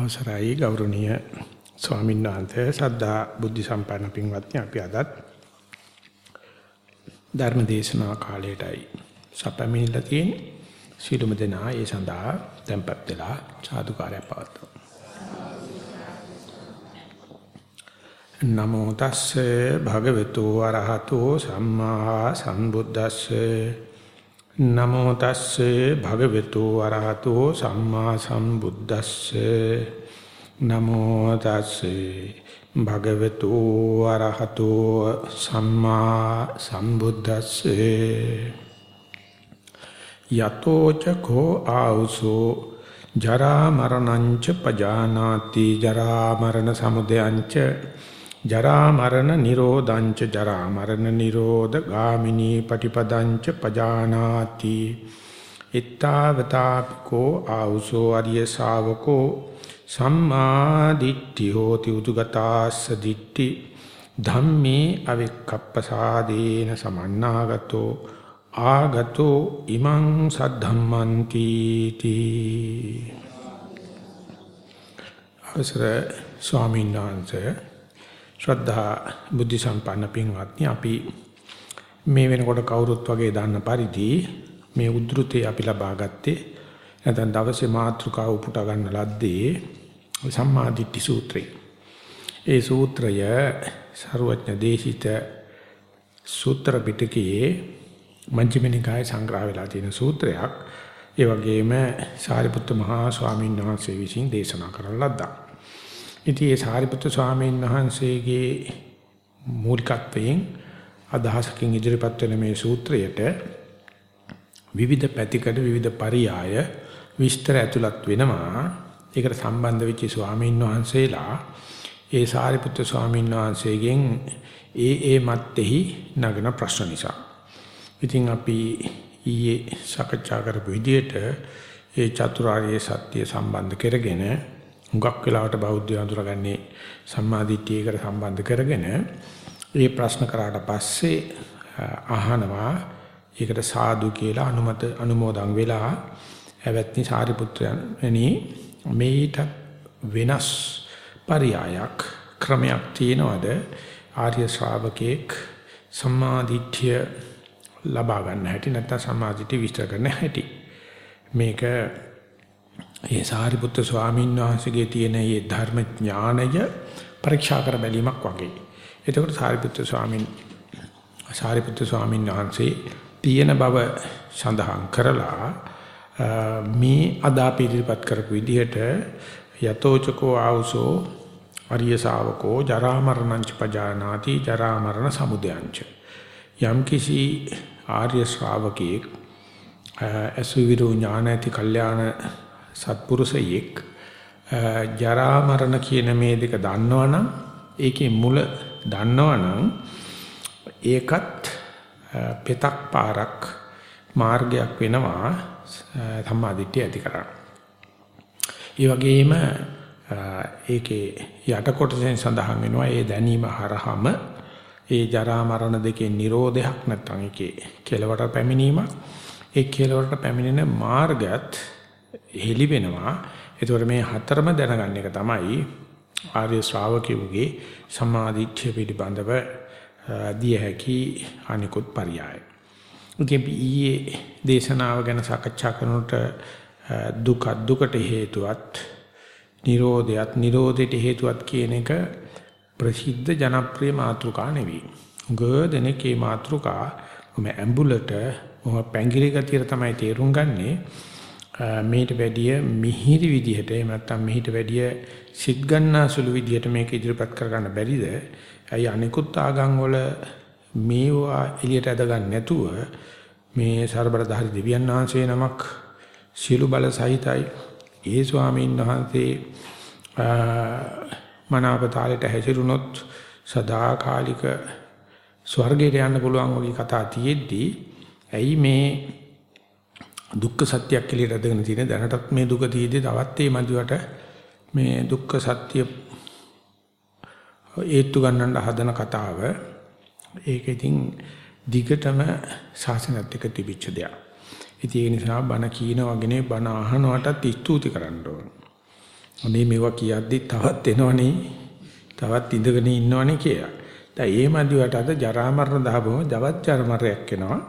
අවසරයි ගෞරවනීය ස්වාමීන් වහන්සේ. සද්ධා බුද්ධ සම්පන්න පින්වත්නි අපි අදත් ධර්ම දේශනා කාලයටයි සපමිනලා තියෙන සිළුම දෙනා ඒ සඳහා tempත් වෙලා සාදුකාරය පවත්වමු. නමෝ තස්සේ භගවතු වරහතෝ සම්මා සම්බුද්දස්සේ නමෝ තස්සේ භගවතු වරහතෝ සම්මා සම්බුද්දස්සේ. නමෝ තස්සේ භගවතු වරහතෝ සම්මා සම්බුද්දස්සේ. යතෝ චකෝ ආවුසෝ ජරා මරණං ච පජානාති. ජරා මරණ සමුදයං ච ජරා මරණ නිරෝධං ච ජරා මරණ නිරෝධ ගාමිනී පටිපදං ච පජානාති. ittavataපිකෝ ආ우සෝ අරිය ශාවකෝ සම්මා දිට්ඨි හෝති උතුගතාස්ස දිට්ඨි. ධම්මේ අවික්කප්පසාදේන සමන්නාගතෝ ආගතෝ ඉමං සද්ධම්මන්ති තී අවසර ස්වාමීන් වහන්සේ ශ්‍රද්ධා බුද්ධ සම්පන්න පින්වත්නි අපි මේ වෙනකොට කවුරුත් වගේ දන්න පරිදි මේ උද්ෘතේ අපි ලබා ගත්තේ නැත්නම් දවසේ මාතෘකාව උපුට ගන්න ලද්දේ සම්මාදිට්ඨි සූත්‍රය. ඒ සූත්‍රය ਸਰවඥ දේශිත සූත්‍ර පිටකයේ මජ්ක්‍ධිම නිකායේ සංග්‍රහ වෙලා තියෙන සූත්‍රයක්. ඒ වගේම සාරිපුත්ත මහා ස්වාමීන් වහන්සේ විසින් දේශනා කරන ලද්දා. ඉතින් ඒ සාරිපුත්‍ර ස්වාමීන් වහන්සේගේ මූලිකත්වයෙන් අදහසකින් ඉදිරිපත් වෙන මේ සූත්‍රයට විවිධ පැතිකඩ විවිධ පරියාය විස්තර ඇතුළත් වෙනවා. ඒකට සම්බන්ධ වෙච්ච ස්වාමීන් වහන්සේලා ඒ සාරිපුත්‍ර ස්වාමීන් වහන්සේගෙන් ඒ ඒ මැත්තේහි නගන ප්‍රශ්න නිසා. ඉතින් අපි ඊයේ සාකච්ඡා කරපු විදිහට ඒ චතුරාර්ය සත්‍ය සම්බන්ධ කරගෙන හුඟක් වෙලාවට බෞද්ධය අඳුරගන්නේ සම්මාදිට්ඨියකට සම්බන්ධ කරගෙන මේ ප්‍රශ්න කරාට පස්සේ අහනවා. ඒකට සාදු කියලා අනුමත අනුමෝදන් වෙලා ඇවැත්නි සාරිපුත්‍රයන් එනි මේට වෙනස් පරයයක් ක්‍රමයක් තියනවාද? ආර්ය ශ්‍රාවකෙක් සම්මාදිට්ඨිය ලබා ගන්න හැටි නැත්නම් සම්මාදිට්ඨිය විස්තර කරන්න හැටි. මේක ඒ සාරිපුත්‍ර ස්වාමීන් වහන්සේගේ තියෙන මේ ධර්ම ඥානය පරීක්ෂා කර බැලීමක් වගේ. එතකොට සාරිපුත්‍ර ස්වාමීන් සාරිපුත්‍ර ස්වාමීන් වහන්සේ තියෙන බව සඳහන් කරලා මේ අදාපි ඉදිරිපත් කරපු විදිහට යතෝචකෝ ආවසෝ අරිය ශාවකෝ ජරා මරණං ච පජානාති ජරා මරණ සමුදයං ච යම් කිසි ආර්ය ශ්‍රාවකෙක් අසුවිරු ඥානති කල්යාණ සත්පුරුෂයෙක් ජරා මරණ කියන මේ දෙක දන්නවනම් ඒකේ මුල දන්නවනම් ඒකත් පෙතක් පාරක් මාර්ගයක් වෙනවා සම්මාදිට්ඨිය ඇති කරගන්න. ඒ වගේම ඒකේ යට කොටසෙන් සඳහන් වෙනවා ඒ දැනීම හරහම ඒ ජරා මරණ දෙකේ Nirodhayak නැත්නම් ඒකේ කෙලවට පැමිණීමක් ඒ කෙලවට පැමිණෙන මාර්ගයත් හෙලි වෙනවා. ඒතකොට මේ හතරම දැනගන්න එක තමයි ආර්ය ශ්‍රාවකයෝගේ සමාධිච්ඡ පිළිබඳව දිය හැකි අනිකුත් පරයය. උකේ ඊයේ දේශනාව ගැන සාකච්ඡා කරනකොට දුක දුකට හේතුවත් නිරෝධයත් නිරෝධයට හේතුවත් කියන එක ප්‍රසිද්ධ ජනප්‍රිය මාතෘකා නෙවෙයි. උගදෙනකේ මාතෘකා ඔම ඇඹුලට ඔම පැංගිරි ගතිය තමයි තේරුම් ගන්නේ මේට වැඩිය මිහිරි විදිහට එහෙම නැත්නම් මිහිට වැඩිය සිත් ගන්නාසුළු විදිහට මේක ඉදිරිපත් කරගන්න බැරිද? ඇයි අනිකුත් ආගම් වල මේවා එළියට ඇද ගන්න නැතුව මේ ਸਰබලධාරි දෙවියන් වහන්සේ නමක් සියලු බල සහිතයි ඒ ස්වාමීන් වහන්සේ මනාපතාලයට හැසිරුණොත් සදාකාලික ස්වර්ගයට යන්න පුළුවන් වගේ කතා තියෙද්දි ඇයි මේ දුක්ඛ සත්‍යයක් කියලා අදගෙන තියෙන දැනටත් මේ දුක තියෙද්දි තවත් මේ මදිවට මේ දුක්ඛ සත්‍ය ඒත්තු ගන්නට හදන කතාව ඒක ඉතින් දිගටම ශාසනයත් එක්ක තිබිච්ච දෙයක්. ඉතින් ඒ නිසා බණ කියන වගේනේ බණ අහනවටත් ස්තුති කරන්න ඕන. අනේ මේවා කියද්දි තවත් එනවනේ. තවත් ඉඳගෙන ඉන්නවනේ කියලා. දැන් ඒ මදිවට අද ජරා මරණ දහබම ජවත් ජරමරයක් එනවා.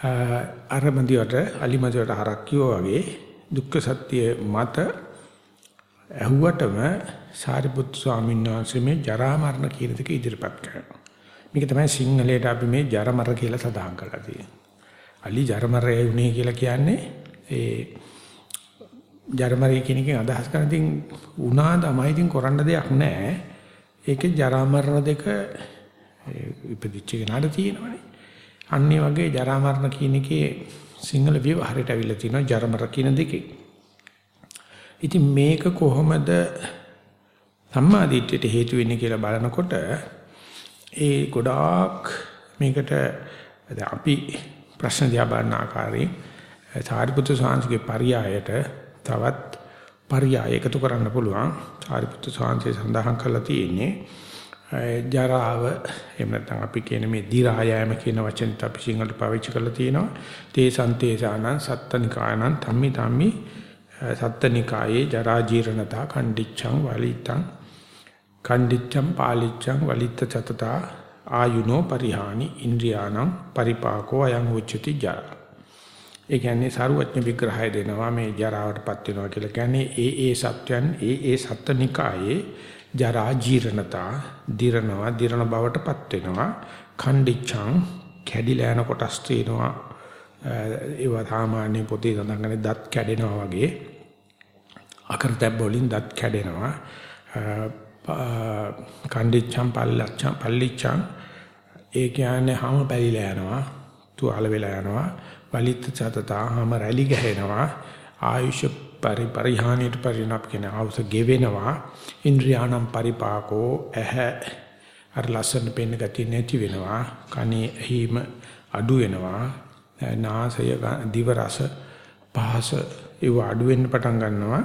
අර මදිවට අලි මදිවට හරක් වගේ දුක්ඛ සත්‍ය මත ඇහුවටම සාරිපුත් ස්වාමීන් වහන්සේ මේ ජරා මරණ කියන දේ ඉදිරිපත් කරනවා. මේක තමයි සිංහලයට අපි මේ ජරමර කියලා සඳහන් කරලා තියෙන්නේ. අලි ජරමරය වුණේ කියලා කියන්නේ ඒ ජරමරය කියන එකෙන් අදහස් කරන ඉතින් උනා තමයි ඉතින් කරන්න දෙයක් නැහැ. ඒකේ ජරා මරණ දෙක ඉපදිච්ච කෙනාට තියෙනවනේ. අන්නේ වගේ ජරා මරණ කියන එකේ සිංහල විවහාරයට අවිල්ල තියෙනවා ජරමර කියන දෙකේ. ඉතින් මේක කොහොමද සම්මාදිට්ඨියට හේතු වෙන්නේ කියලා බලනකොට ඒ ගොඩාක් මේකට අපි ප්‍රශ්න දිහා බලන ආකාරයෙන් සාරිපුත්‍ර සාංශගේ පරියායට තවත් පරියාය එකතු කරන්න පුළුවන්. සාරිපුත්‍ර සාංශේ සඳහන් කරලා තියෙන්නේ ජරාව එහෙම නැත්නම් අපි කියන මේ දි รา යෑම කියන වචනෙත් අපි සිංහලට පාවිච්චි කරලා තියෙනවා. තේ සන්තේසානං සත්තනිකානං ධම්මි ධම්මි සත්තනිකායේ ජරා ජීර්ණතා කණ්ඩිච්ඡං වලිතං කණ්ඩිච්ඡං පාලිච්ඡං වලිත්ත චතතා ආයුනෝ පරිහානි ඉන්ද්‍රියාණං පරිපාකෝ අයං උච්චති ජරා. ඒ කියන්නේ සාරුවත්න විග්‍රහය දෙනවා මේ ජරාවටපත් වෙනවා කියලා කියන්නේ ඒ ඒ සත්‍යයන් ඒ ඒ සත්තනිකායේ ජරා ජීර්ණතා දිරනවා දිරණ බවටපත් වෙනවා. ඛණ්ඩිච්ඡං කැඩිලා යන කොටස් තියෙනවා. ඒවා සාමාන්‍ය පොතේ සඳහන් කරන්නේ දත් කැඩෙනවා වගේ. අකරතැබ්බ වලින් දත් කැඩෙනවා. ඛණ්ඩිච්ඡං පල්ලච්ඡං පල්ලිච්ඡං. ඒ කියන්නේ හැම පැලිලා යනවා තුවාල වෙලා යනවා. වලිත චතතා හැම රැලි ගහනවා. ආයුෂ පරි පරිහානියට පරිණාම කියන අවස ගෙවෙනවා ඉන්ද්‍රියානම් පරිපාකෝ ඇහ අර ලස්සන පෙන්න ගතිය නැති වෙනවා කනේ ඇහිම අඩු වෙනවා නාසය දිව රස පහස ඒව අඩු වෙන්න පටන් ගන්නවා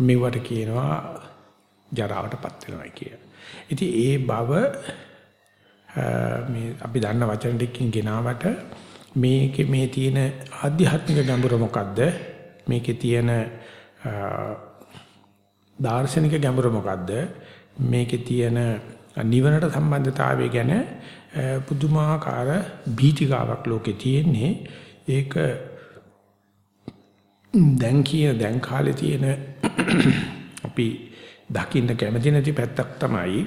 මේවට කියනවා ජරාවටපත් වෙනවා කිය. ඉතින් ඒ බව මේ අපි දන්න වචන ටිකකින් ගෙනාවට මේකේ මේ තියෙන ආධ්‍යාත්මික ගැඹුර මොකද්ද? මේකේ තියෙන දාර්ශනික ගැඹුර මොකද්ද? මේකේ තියෙන නිවනට සම්බන්ධතාවය ගැන පුදුමාකාර බීතිකාවක් ලෝකේ තියෙන්නේ. ඒක දැන් කිය දැන් කාලේ තියෙන අපි දකින්න කැමති නැති පැත්තක් තමයි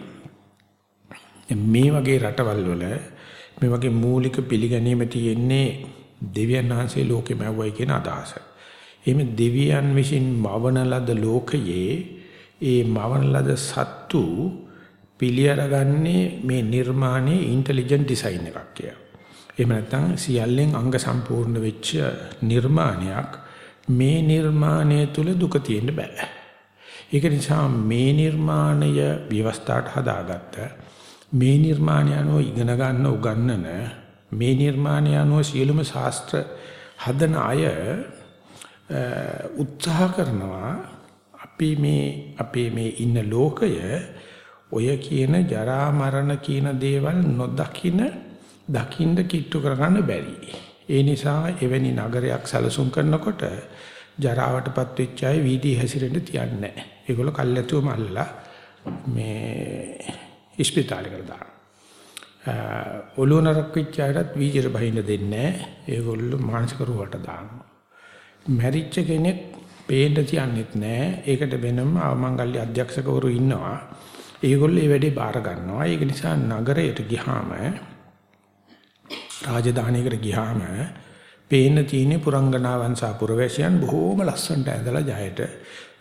මේ වගේ රටවල් වල මේ වගේ මූලික පිළිගැනීම තියෙන්නේ දෙවියන් වහන්සේ ලෝකෙම ඇව්වයි කියන අදහස. එහෙම දෙවියන් විසින් මවන ලද ලෝකයේ ඒ මවන ලද සත්තු පිළිඅරගන්නේ මේ නිර්මාණයේ ඉන්ටෙලිජන්ට් ඩිසයින් එකක් කියලා. එහෙම නැත්නම් සියල්ලෙන් අංග සම්පූර්ණ වෙච්ච නිර්මාණයක් මේ නිර්මාණය තුල දුක තියෙන්න බෑ. ඒක නිසා මේ නිර්මාණය විවස්ථාට හදාගත්ත මේ නිර්මාණය අනුව ඉගෙන ගන්න උගන්නන මේ නිර්මාණය අනුව සියලුම ශාස්ත්‍ර හදන අය උත්සාහ කරනවා අපි මේ අපේ මේ ඉන්න ලෝකය ඔය කියන ජරා මරණ කියන දේවල් නොදකින දකින්න කිට්ටු කරගන්න බැරි. ඒ නිසා එවැනි නගරයක් සැලසුම් කරනකොට ජරාවටපත් වෙච්ච අය වීදී හැසිරෙන්න තියන්නේ නැහැ. ඒගොල්ලෝ කල්ැතුවම අල්ලලා මේ ඉස්පිතාලෙකට දානවා. ඔළුව නරක් වෙච්ච අයටත් වීජර බහින්න දෙන්නේ නැහැ. ඒගොල්ලෝ මානසික රුවට දානවා. මැරිච්ච කෙනෙක් පේන්න තියන්නෙත් නැහැ. ඒකට වෙනම අවමංගල්‍ය අධ්‍යක්ෂකවරු ඉන්නවා. ඒගොල්ලෝ මේ වැඩේ බාර ගන්නවා. ඒක නිසා නගරයට ගියාම රාජධානියකට ගියාම පේන්න තියෙන පුරංගනාවන් සහ පුරවැසියන් බොහෝම ලස්සනට ඇඳලා ජයට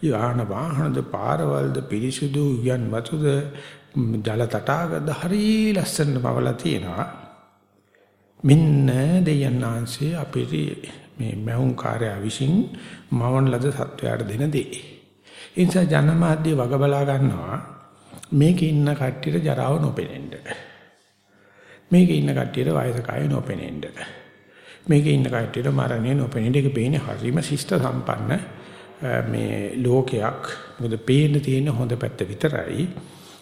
යාන වාහනද පාරවල්ද පිරිසුදු යන් වතුද ජල තටාකද හරි ලස්සනට පවලා තියෙනවා මෙන්න දෙයන්නාංශේ අපිට මේ මහුන් කාර්යය විසින් මවන ලද සත්වයාට දෙන දේ. ඒ නිසා ජනමාධ්‍ය වග බලා ගන්නවා මේකේ ඉන්න කට්ටියට ජරාව නොපෙනෙන්න. මේකේ ඉන්න කට්ටියට වයස කය නොපෙනෙන්න. මේකේ ඉන්න කට්ටියට මරණය නොපෙනෙන එක පේන්නේ හරිම ශිෂ්ට සම්පන්න මේ ලෝකයක්. මොකද පේන්න තියෙන හොඳ පැත්ත විතරයි.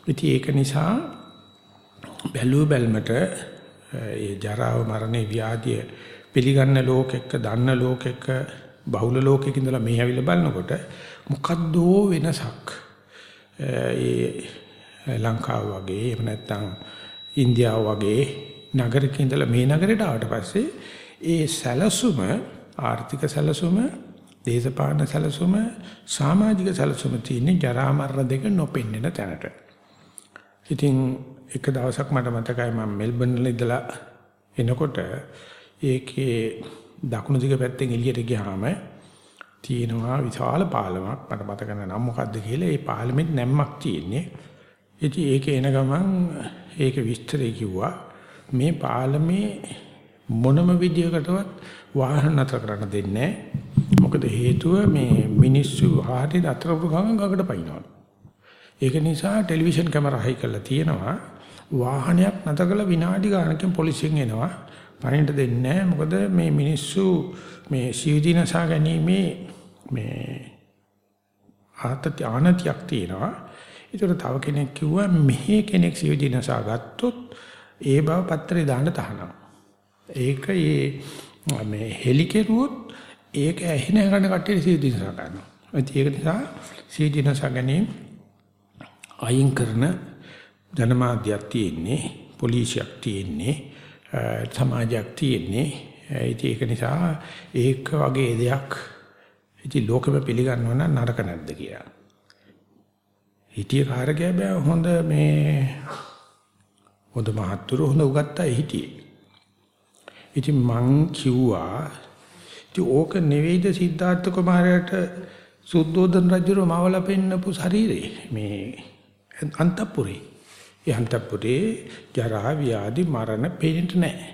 ඉතින් ඒක නිසා බැලුව බැලමට ඒ ජරාව මරණේ ව්‍යාධිය පිළිගන්න ලෝකෙක දන්න ලෝකෙක බහුල ලෝකෙක ඉඳලා මේ ඇවිල්ලා බලනකොට මොකද්ද වෙනසක් ඒ ලංකාව වගේ එහෙම නැත්නම් ඉන්දියාව වගේ නගරක ඉඳලා මේ නගරයට ආවට පස්සේ ඒ සැලසුම ආර්ථික සැලසුම දේශපාලන සැලසුම සමාජික සැලසුම තියෙන ජරා මරණ දෙක නොපෙන්නන තැනට. ඉතින් එක දවසක් මට මතකයි මම මෙල්බන් වල ඉඳලා එනකොට ඒකේ දකුණු දිග පැත්තෙන් එළියට ගියාම තියෙනවා විශාල පාලමක් මට මතක නැහැ නම් මොකද්ද කියලා ඒ පාලමෙත් නැම්මක් තියෙන්නේ. ඉතින් ඒක එන ගමන් ඒක විස්තරය කිව්වා මේ පාලමේ මොනම විදියකටවත් වාහන නතර කරන්න දෙන්නේ මොකද හේතුව මේ මිනිස්සු වාහනේ නතර කරු ගමන් ගඟට පයින්නවා. ඒක නිසා ටෙලිවිෂන් කැමරා හයි කරලා තියෙනවා වාහනයක් නතර කළ විනාඩි ගානකින් පොලිසියෙන් එනවා. පණින්න දෙන්නේ මොකද මේ මිනිස්සු මේ සිවිදිනසා ගැනීමේ මේ ආතති ආනතියක් තියෙනවා. ඒතර තව කෙනෙක් කිව්වා මෙහි කෙනෙක් සිවිදිනසා ගත්තොත් ඒ බව පත්‍රේ දාන්න තහනම්. ඒක ඒ මේ හෙලි කෙරුවොත් ඒක ඇහෙන ගන්න කට්ටිය සිවිදිනසා ගන්නවා. ඒක නිසා සිවිදිනසා ගැනීම අයින් කරන ජනමාධ්‍යයක් තියෙන්නේ පොලිසියක් තියෙන්නේ සමාජයක් තියෙන්නේ ඒක නිසා ඒක වගේ දෙයක් ඉතින් ලෝකෙම පිළිගන්නව නම් නරක නැද්ද කියලා. හිටිය කාර්යය බෑ හොඳ මේ හොඳ මහත්තුරු හොඳ උගත්තා හිටියේ. ඉතින් මං කිව්වා ඉතින් ඕක නෙවෙයිද සිද්ධාර්ථ කුමාරයාට සුද්ධෝදන රජුව මවලා පෙන්නපු ශරීරේ මේ අන්තපුරේ. ඒ අන්තපුරේ ජරා ව්‍යාධි මරණ පේන්න නැහැ.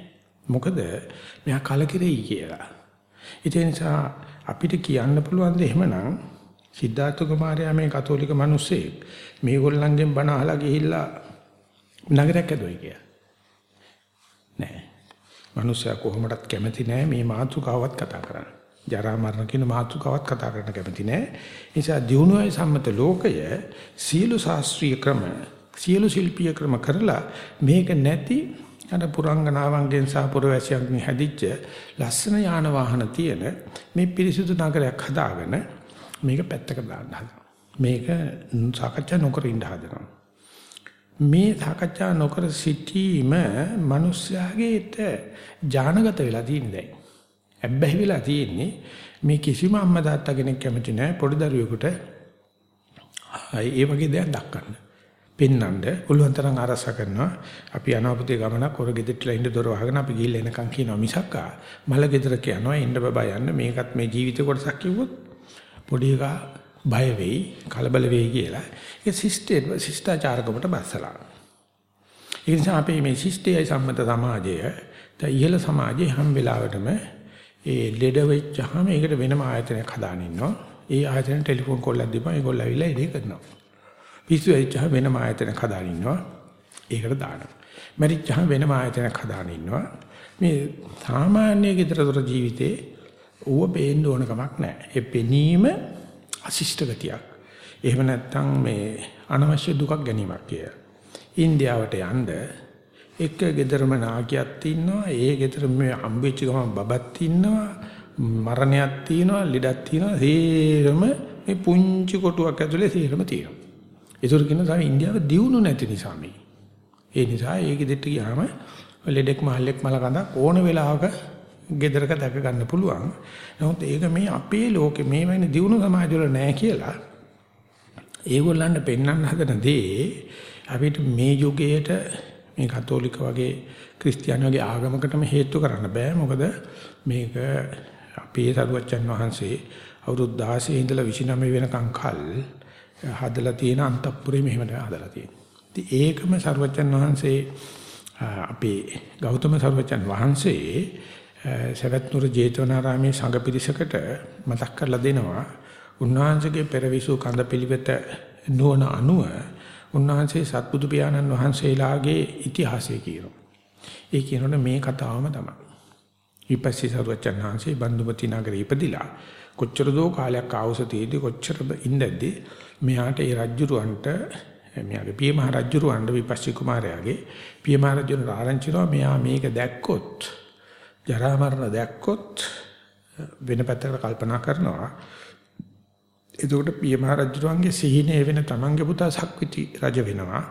මොකද මෙයා කලකිරෙයි කියලා. ඒ නිසා අපිට කියන්න පුළුවන් ද එහෙමනම් සිද්ධාර්ථ කුමාරයා මේ කතෝලික මිනිස්සෙක් මේගොල්ලන්ගෙන් බණ අහලා ගිහිල්ලා නගරයක් ඇදුවයි කියලා. නෑ. මිනිස්සයා කොහොමඩත් කැමති නෑ මේ මාතෘකාවත් කතා කරන්න. ජරා මරණ කියන මාතෘකාවත් කතා කරන්න කැමති නෑ. නිසා දිනුවයි සම්මත ලෝකය සියලු ශාස්ත්‍රීය ක්‍රම සියලු ශිල්පීය ක්‍රම කරලා මේක නැති අර පුරංගනාවන්ගෙන් සහ පුරවැසියන්ගෙන් හැදිච්ච ලස්සන යාන වාහන තියෙන මේ පිරිසිදු නගරයක් හදාගෙන මේක පැත්තක දාන්න හදනවා. මේක සාකච්ඡා නොකර ඉන්න හදනවා. මේ සාකච්ඡා නොකර සිටීම මිනිස්යාගේට ඥානගත වෙලා තියෙන දැන්. හැබැයි වෙලා තියෙන්නේ මේ කිසිම අම්මා තාත්තා කෙනෙක් කැමති නැහැ පොඩි දරුවෙකුට ඒ වගේ දෙයක් දක්වන්න. පෙන්නඳ පුළුවන් තරම් අරස කරනවා. අපි අනාපතේ ගමනක් ඔර ගෙදරටලා ඉන්න දොර වහගෙන අපි ගිහිල්ලා එනකන් කියනවා මිසක් මල ගෙදර කියනවා ඉන්න බබා යන්න මේකත් මේ ජීවිත කොටසක් කිව්වොත් පොඩි එකා බය වෙයි කලබල වෙයි කියලා. ඒක සිස්ටර් ශිෂ්ටාචාරකමට බස්සලා. ඒ නිසා අපි මේ ශිෂ්ටයයි සම්මත සමාජය. දැන් ඉහළ සමාජයේ හැම වෙලාවෙටම ඒ ලෙඩ වෙච්චාම ඒකට වෙනම ආයතනයක් හදාගෙන ඉන්නවා ඒ ආයතන ටෙලිෆෝන් කෝල්ලක් දීපන්. ඒගොල්ලෝ ඇවිල්ලා ඉඩේ කරනවා. පිස්සු වෙච්චහම වෙනම ආයතනයක් හදාගෙන ඉන්නවා. ඒකට දානවා. මැරිච්චහම වෙනම ආයතනයක් හදාගෙන ඉන්නවා. මේ සාමාන්‍ය ගෙදරතොර ජීවිතේ ඌව පේන්න ඕන කමක් නැහැ. ඒ පෙනීම අශිෂ්ට ගතියක්. එහෙම නැත්නම් මේ අනවශ්‍ය දුකක් ගැනීමක් කිය. ඉන්දියාවට යන්න එක ගෙදරම නාකියක් ඉන්නවා. ඒ ගෙදර මේ හම්බෙච්ච ගමන් බබක් ඉන්නවා. මරණයක් තියෙනවා, ලෙඩක් තියෙනවා. සේරම මේ පුංචි කොටුවක් ඇතුලේ සේරම තියෙනවා. ඒතර කියන තමයි ඉන්දියාව දියුණු නැති නිසා මේ. ඒ නිසා ඒක දෙට ගියාම ලෙඩෙක් මහල්ලෙක් මල කඳක් ඕන වෙලාවක gedaraක දැක ගන්න පුළුවන්. නමුත් ඒක මේ අපේ ලෝකේ මේ වෙන්නේ දියුණු සමාජවල නැහැ කියලා ඒගොල්ලන්ට පෙන්වන්න හදන දේ අපිට මේ යුගයේට මේ කතෝලික වගේ ක්‍රිස්තියානි වගේ ආගමකටම හේතු කරන්න බෑ. මොකද මේක අපේ සරුවච්චන් වහන්සේ අවුරුදු 16 ඉඳලා 29 වෙනකම් කල් හදලා තියෙන අන්තපුරේ මෙහෙම හදලා තියෙනවා. ඉතින් ඒකම සර්වජන් වහන්සේ අපේ ගෞතම සර්වජන් වහන්සේ සවැත් නුර ජේතවනාරාමේ සංඝ පිරිසකට මතක් කරලා දෙනවා. උන්වහන්සේගේ පෙරවිසු කඳ පිළිවෙත නුවණ අනුව උන්වහන්සේ සත්බුදු පියාණන් වහන්සේලාගේ ඉතිහාසය කියනවා. ඒ කියනොනේ මේ කතාවම තමයි. ඊපස්සේ සර්වජන් වහන්සේ බන්දුපති නගරේ ඉපදිලා කොච්චර දෝ කාලයක් ආවුස තියේදී කොච්චර ඉඳද්දී මෙයාට ඒ රජුරවන්ට මෙයාගේ පියමහ රජුරවන්ට විපස්සී කුමාරයාගේ පියමහ රජුරවන්ට ආරංචිනවා මෙයා මේක දැක්කොත් ජරා මරණ දැක්කොත් වෙන පැත්තකට කල්පනා කරනවා එතකොට පිය මහ රජුගේ සිහිනේ වෙන තමන්ගේ පුතා සක්විති රජ වෙනවා.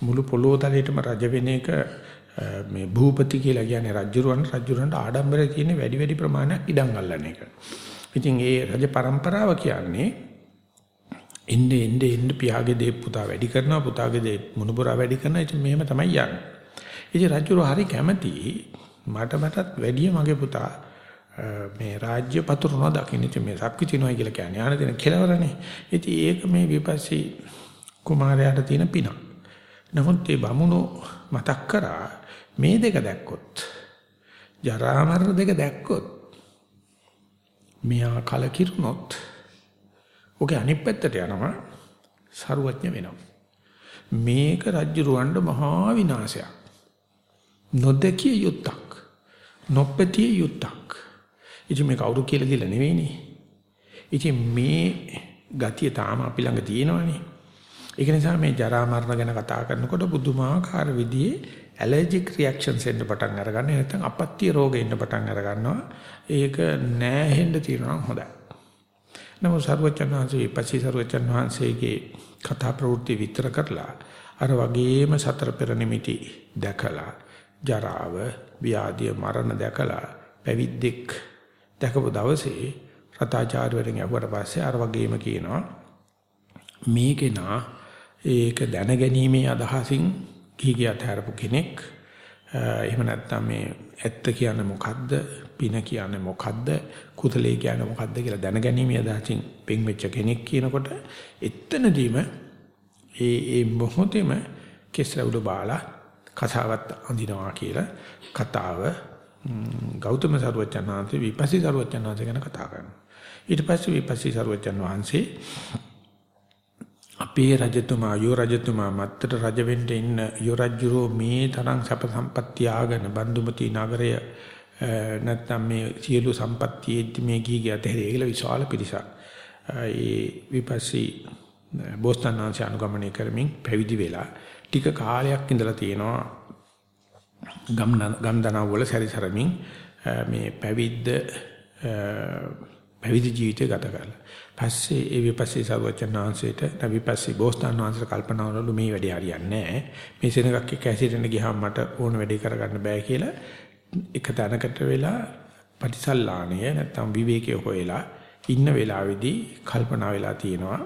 මුළු පොළොව තලයටම රජ වෙන එක මේ භූපති කියලා කියන්නේ රජුරවන් රජුරන්ට ආඩම්බරය තියෙන වැඩි වැඩි ප්‍රමාණයක් ඉඩම් ගන්නන එක. ඉතින් ඒ රජ પરම්පරාව කියන්නේ එන්නේ එන්නේ එන්නේ පියාගේ දේ පුතා වැඩි කරනවා පුතාගේ දේ මුණුබුරා වැඩි කරනවා ඉතින් මෙහෙම තමයි යන්නේ. ඉතින් රජුර හරි කැමති මට මටත් වැඩිය මගේ පුතා මේ රාජ්‍ය පතුරන දකින්න ඉතින් මේ සක්විතිනොයි කියලා කියන්නේ ආන දෙන කෙලවරනේ. ඉතින් ඒක මේ විපස්සී කුමාරයාට තියෙන පිනක්. නමුත් මේ බමුණු මතක් කරා මේ දෙක දැක්කොත් ජරා මරණ දෙක දැක්කොත් මෙයා කලකිරුණොත් ඔගේ අනිත් පැත්තට යනවා ਸਰුවඥ වෙනවා. මේක රජ්ජුරුවන්ට මහා විනාශයක්. නොදකිය යුත්තක්. නොපැතිය යුත්තක්. ඉතින් මේක අවුරු කියලා දෙලා නෙවෙයිනේ. ඉතින් මේ ගතිය තාම අපි ළඟ තියෙනවනේ. ඒක නිසා මේ ජරා මරණ ගැන කතා කරනකොට බුදුමාකාර විදිහේ ඇලර්ජික් රියැක්ෂන්ස් එන්න පටන් අරගන්න නැත්නම් අපත්‍ය රෝග එන්න පටන් අර ගන්නවා. ඒක නෑහෙන්න තියෙනවා හොඳයි. නමුත් සර්වචන් වහන්සේ පස්සේ සර්වචන් වහන්සේගේ කතා ප්‍රවෘත්ති විතර කරලා අර වගේම සතර පෙර නිමිති දැකලා ජරාව, ව්‍යාධිය, මරණ දැකලා පැවිද්දෙක් දැකපු දවසේ රතාචාර්යවරුන් යවුවට පස්සේ අර වගේම කියනවා මේකේ නා ඒක දැනගැනීමේ අදහසින් කීකියත් හැරපු කෙනෙක් එහෙම නැත්නම් මේ ඇත්ත කියන්නේ මොකද්ද? පින කියන්නේ මොකද්ද කුසලයේ කියන්නේ මොකද්ද කියලා දැනගැනීමේ අදහසින් පින් වෙච්ච කෙනෙක් කියනකොට එතනදීම ඒ ඒ මොහොතේම කෙස්රවුල බාලා කතාවත් අඳිනවා කියලා කතාව ගෞතම සරුවචන් වහන්සේ විපස්සී සරුවචන් වහන්සේ ගැන කතා කරනවා. ඊට පස්සේ විපස්සී සරුවචන් වහන්සේ අපේ රජතුමා යෝ රජතුමා මත්තර රජ වෙන්න ඉන්න යෝ රජුරෝ මේ තරම් සැප සම්පත්‍ය ආගෙන බන්දුමති නගරය නැත්නම් මේ සියලු සම්පත්තියෙදි මේ ගිහි ගියත හැරෙලා විශාල පිරිසක් ඒ විපස්සී බෝසතාණන්සේ අනුගමනය කරමින් පැවිදි වෙලා ටික කාලයක් ඉඳලා තියෙනවා ගම් ගම්දනාව වල සැරිසරමින් මේ පැවිද්ද පැවිදි ජීවිතය ගත කරලා. පස්සේ ඒ විපස්සී සර්වචනාංශයට නැවිපස්සී බෝසතාණන් වහන්සේට කල්පනා වුණලු මේ වැඩේ හරියන්නේ නැහැ. මේ සෙනගක් එක්ක ඇසිරෙන්න ගියාම මට ඕන වැඩේ කරගන්න බෑ කියලා එක තැනකට වෙලා පටිසල්ලාණය නැත්තම් විවේකයේ හොයලා ඉන්න වෙලාවේදී කල්පනා වෙලා තියෙනවා.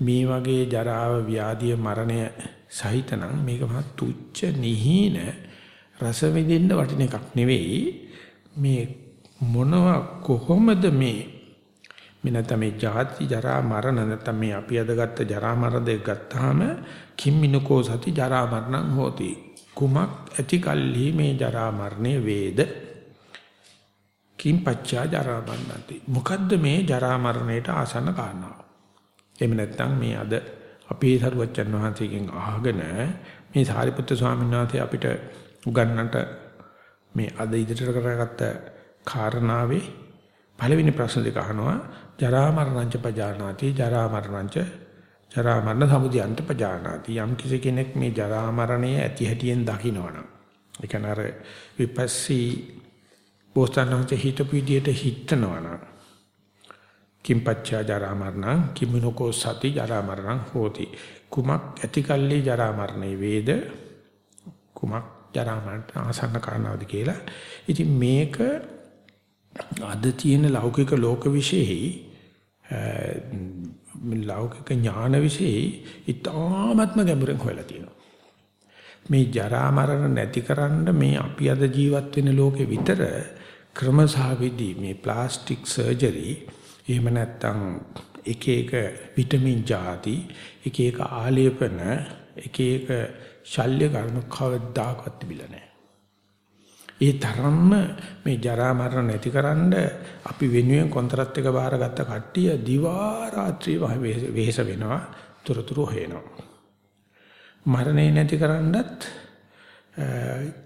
මේ වගේ ජරාව ව්‍යාධිය මරණය සහිතනම් මේක මහ තුච්ච නිහින රස විඳින්න වටින එකක් නෙවෙයි. මේ මොනවා කොහොමද මේ මේ නැත්නම් මේ ජාති ජරා මරණ නැත්නම් මේ අපි අදගත්ත ජරා මරණ දෙක ගත්තාම කිම්මිනකෝ සති ජරා මරණං හෝති. කුමක් ඇති කල්හි මේ ජරා මරණේ වේද? කිම් පච්චා ජරා මරණති මොකද්ද මේ ජරා මරණයට ආසන්න කාරණාව? එහෙම නැත්නම් මේ අද අපේ සරුවච්චන් වහන්සේගෙන් අහගෙන මේ සාරිපුත්‍ර ස්වාමීන් වහන්සේ අපිට උගන්වන්නට මේ අද ඉදිරියට කරගත්ත කාරණාවේ පළවෙනි ප්‍රශ්න දෙක අහනවා. ජරා මරණංච පජානාති ජරා මරණංච ජරා මරණ සමුදයන්ත පජානාති. යම් කිසි කෙනෙක් මේ ජරා මරණය ඇති හැටියෙන් දකිනවනම් ඒ කියන්නේ අර විපස්සී බෝසතාණන්ගේ හිතපු විදියට හිටනවනම් කිම්පච්චා ජරා මරණ කිමිනකෝ සති ජරා මරණ හෝති. කුමක් ඇතිකල්ලි ජරා මරණේ වේද? කුමක් ජරා මරණ ආසන්න කාරණාවද කියලා. ඉතින් මේක අද තියෙන ලෞකික ලෝක විශේෂයි ලෞකික ඥාන විශේෂයි ඊටාත්ම ගැඹුරින් හොයලා තියෙනවා මේ ජරා මරණ නැතිකරන්න මේ අපි අද ජීවත් වෙන ලෝකෙ විතර ක්‍රමසහවිදි මේ ප්ලාස්ටික් සර්ජරි එහෙම නැත්නම් එක එක විටමින් ಜಾති එක එක ආලේපන එක එක ශල්‍ය කර්ම කවදාකවත් තිබිලා නැහැ. ඒ තරම්ම මේ ජරා මරණ නැතිකරන්න අපි වෙනුවෙන් කොන්ත්‍රාත් එක බාරගත්ත කට්ටිය දිවා රාත්‍රී වෙහෙස වෙනවා, තුරතුරු හේනවා. මරණේ නැතිකරන්නත්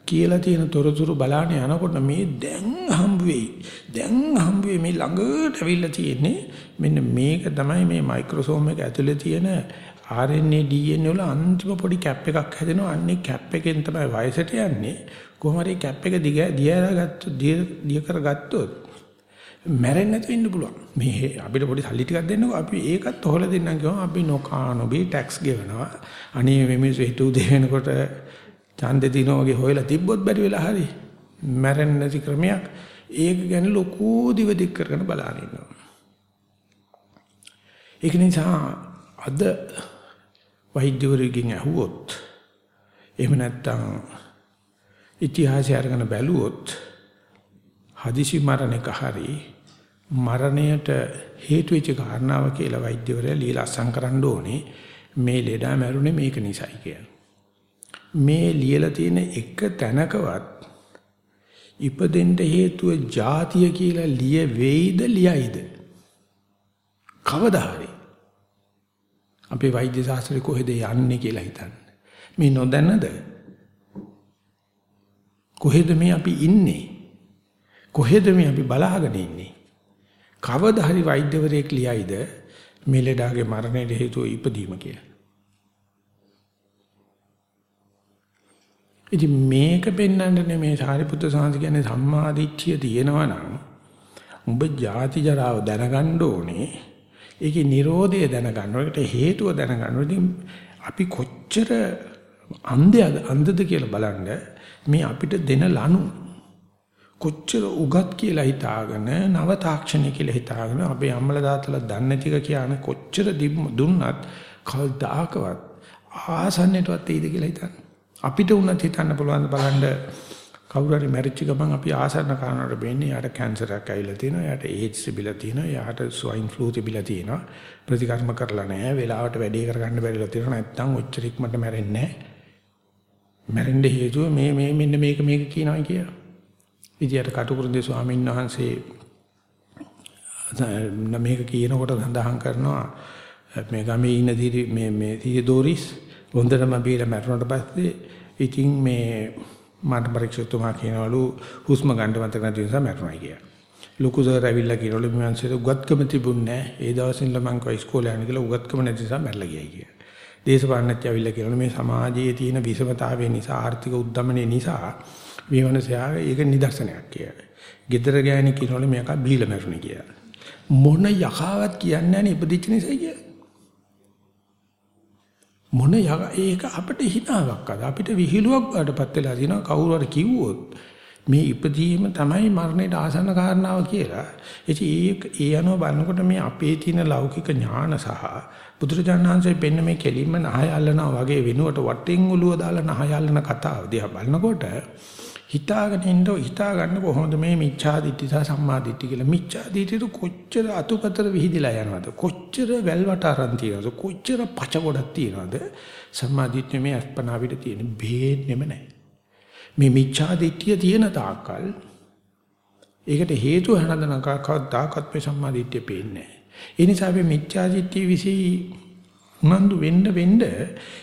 කියලා තියෙන තොරතුරු බලාන යනකොට මේ දැන් හම්බ වෙයි. දැන් හම්බ වෙයි මේ ළඟට අවිල්ල තියෙන්නේ. මෙන්න මේක තමයි මේ මයික්‍රොසෝම් එක ඇතුලේ තියෙන RNA DNA වල අන්තිම පොඩි කැප් එකක් හැදෙනවා. අන්නේ කැප් එකෙන් තමයි වයසට යන්නේ. කොහොම හරි කැප් එක දිග දියරගත්තොත් දිය කරගත්තොත් මැරෙන්නේ නැතුව ඉන්න පුළුවන්. මේ අපිට පොඩි සල්ලි ටිකක් දෙන්නකෝ අපි ඒකත් හොල දෙන්නම් කියවම අපි නොකා නොබී ටැක්ස් ගෙවනවා. අනේ මේ මිනිස්සු හිතුව දෙ වෙනකොට ඡන්දේ දිනෝ වගේ හොයලා තිබ්බොත් බැරි වෙලා හරි. මැරෙන්නේ නැති ක්‍රමයක්. ඒක ගැන ලොකු දිවදික් කරගෙන බලන ඉන්නවා. ඒක නිසා අද වෛද්‍යවරුගෙන් ඇහුවොත් එහෙම නැත්නම් ඉතිහාසය අරගෙන බැලුවොත් හදිසි මරණක හරි මරණයට හේතු වෙච්ච කාරණාව කියලා වෛද්‍යවරයා লীලා සංකරන්න ඕනේ මේ ලෙඩා මැරුණේ මේක නිසායි කියලා. මේ ලියලා තියෙන එක තැනකවත් ඉපදෙන්න හේතුව ಜಾතිය කියලා ලිය වෙයිද ලියයිද? කවදා හරි අපේ වෛද්‍ය ශාස්ත්‍රය කොහෙද යන්නේ කියලා හිතන්න. මේ නොදැනද? කොහෙද මේ අපි ඉන්නේ? කොහෙද මේ අපි බලාගෙන ඉන්නේ? කවදා හරි වෛද්‍යවරයෙක් ලියයිද මේ ලෙඩාගේ මරණයට හේතුව ඉපදීම කියලා? ඉතින් මේක පෙන්වන්න මේ සාරිපුත්‍ර සාංශ කියන්නේ සම්මාදිට්ඨිය තියෙනවා නම් උඹ ජාති ජරාව දැනගන්න ඕනේ ඒකේ Nirodhaය දැනගන්න ඕකට හේතුව දැනගන්න ඕනේ. අපි කොච්චර අන්ධයද අන්ධද කියලා බලන්න මේ අපිට දෙන ලනු කොච්චර උගත් කියලා හිතාගෙන නව තාක්ෂණය කියලා හිතාගෙන අපේ අම්මලා දාතලා දන්නේ නැතික කියන කොච්චර දුන්නත් කවදාකවත් ආසන්නයටවත් එයිද කියලා හිතන්න. අපිට උනත් හිතන්න පුළුවන් බලන්න කවුරු හරි මැරිච්ච ගමන් අපි ආසන්න කාරණාවට වෙන්නේ යාට කැන්සර් එකක් ඇවිල්ලා තියෙනවා යාට ඒඩ්ස් තිබිලා තියෙනවා යාට ස්වයින් ෆ්ලූ තිබිලා තියෙනවා. ප්‍රතිකර්ම කරලා නැහැ වෙලාවට වැඩේ කරගන්න බැරිලා තියෙනවා. නැත්තම් ඔච්චර ඉක්මනට මැරෙන්නේ නැහැ. මැරෙන්න හේතුව මේ මේ මෙන්න මේක මේක කියනවා කියලා. විදියට කටුකුරුන්දේ ස්වාමීන් වහන්සේ මේක කියනකොට සඳහන් කරනවා මේ ගමේ ඉන්න දිරි මේ මේ තියදෝරිස් හොඳටම බීලා මැරුණාට පස්සේ ඉතින් මේ මට පරීක්ෂකතුමා කියනවලු හුස්ම ගන්න මතක නැති නිසා මැරුණා කියලා. ලොකු සර් ඇවිල්ලා කියනවලු මම අන්සෙට උගත්කම තිබුණේ නැහැ. ඒ දවසින් ළමං කෝ ඉස්කෝලේ යන කියලා උගත්කම නැති නිසා මැරලා ගියයි කියලා. දේශපාලනඥයෝ ඇවිල්ලා කියනවලු මේ සමාජයේ තියෙන විෂමතාවය නිසා ආර්ථික උද්දමනය නිසා විමනසයා ඒක නිදර්ශනයක් කියලා. gedara ගෑණි කියනවලු මේක බීලා මැරුණේ කියලා. මොන යකාවත් කියන්නේ නැහැ ඉපදිච්ච නිසා කියලා. මොන ඒක අපිට හිතාවක් අද අපිට විහිළුවක් වඩපත් වෙලා දිනවා කවුරු හරි කිව්වොත් මේ ඉපදීම තමයි මරණයට ආසන්න කාරණාව කියලා. ඉතින් ඒ අනුව බලනකොට මේ අපේ තියෙන ලෞකික ඥාන සහ බුදුරජාණන්සේ පෙන්න මේ කෙලින්ම නහය අල්ලනවා වගේ වෙනුවට වටෙන් ඔළුව දාලා නහය අල්ලන කතාව දිහා බලනකොට හිතාගෙන ඉන්න හිතා ගන්න කොහොමද මේ මිච්ඡා දිට්ඨි සහ සම්මා දිට්ඨි කියලා? මිච්ඡා දිට්ඨියට කොච්චර අතුපතර විහිදිලා යනවද? කොච්චර වැල්වට අරන් තියනවද? කොච්චර පච ගොඩක් තියනවද? සම්මා දිට්ඨිය මේ අස්පනා පිට තියෙන බේන්නෙම නැහැ මේ මිච්ඡා දිට්ඨිය තියෙන තාක්කල් ඒකට හේතුව හනදන කවදාකවත් මේ සම්මා දිට්ඨිය පේන්නේ නැහැ ඒ නිසා මේ මිච්ඡා දිට්ඨිය විසි උනන්දු වෙන්න වෙන්න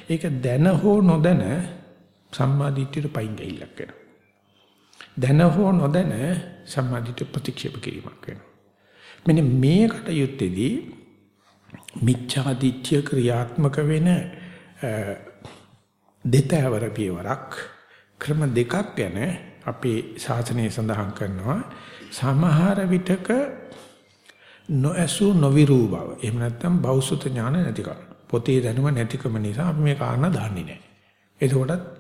ඒක දැන හෝ නොදැන සම්මා දිට්ඨියට පයින් ගිහිල්ලක් වෙනවා. දැන හෝ නොදැන සම්මාදිට ප්‍රතික්ෂේප කිරීමක් වෙනවා. මෙන්න මේ කටයුත්තේදී මිච්ඡාදිත්‍ය ක්‍රියාත්මක වෙන දෙතවර පියවරක් ක්‍රම දෙකක් ගැන අපේ ශාසනය සඳහන් කරනවා සමහර විටක නොඇසු නොවිරු බව. එහෙම නැත්නම් බෞසුත ඥාන නැතිකම. පොතේ දැනුම නැතිකම නිසා අපි මේ කාරණා දන්නේ නැහැ. එතකොටත්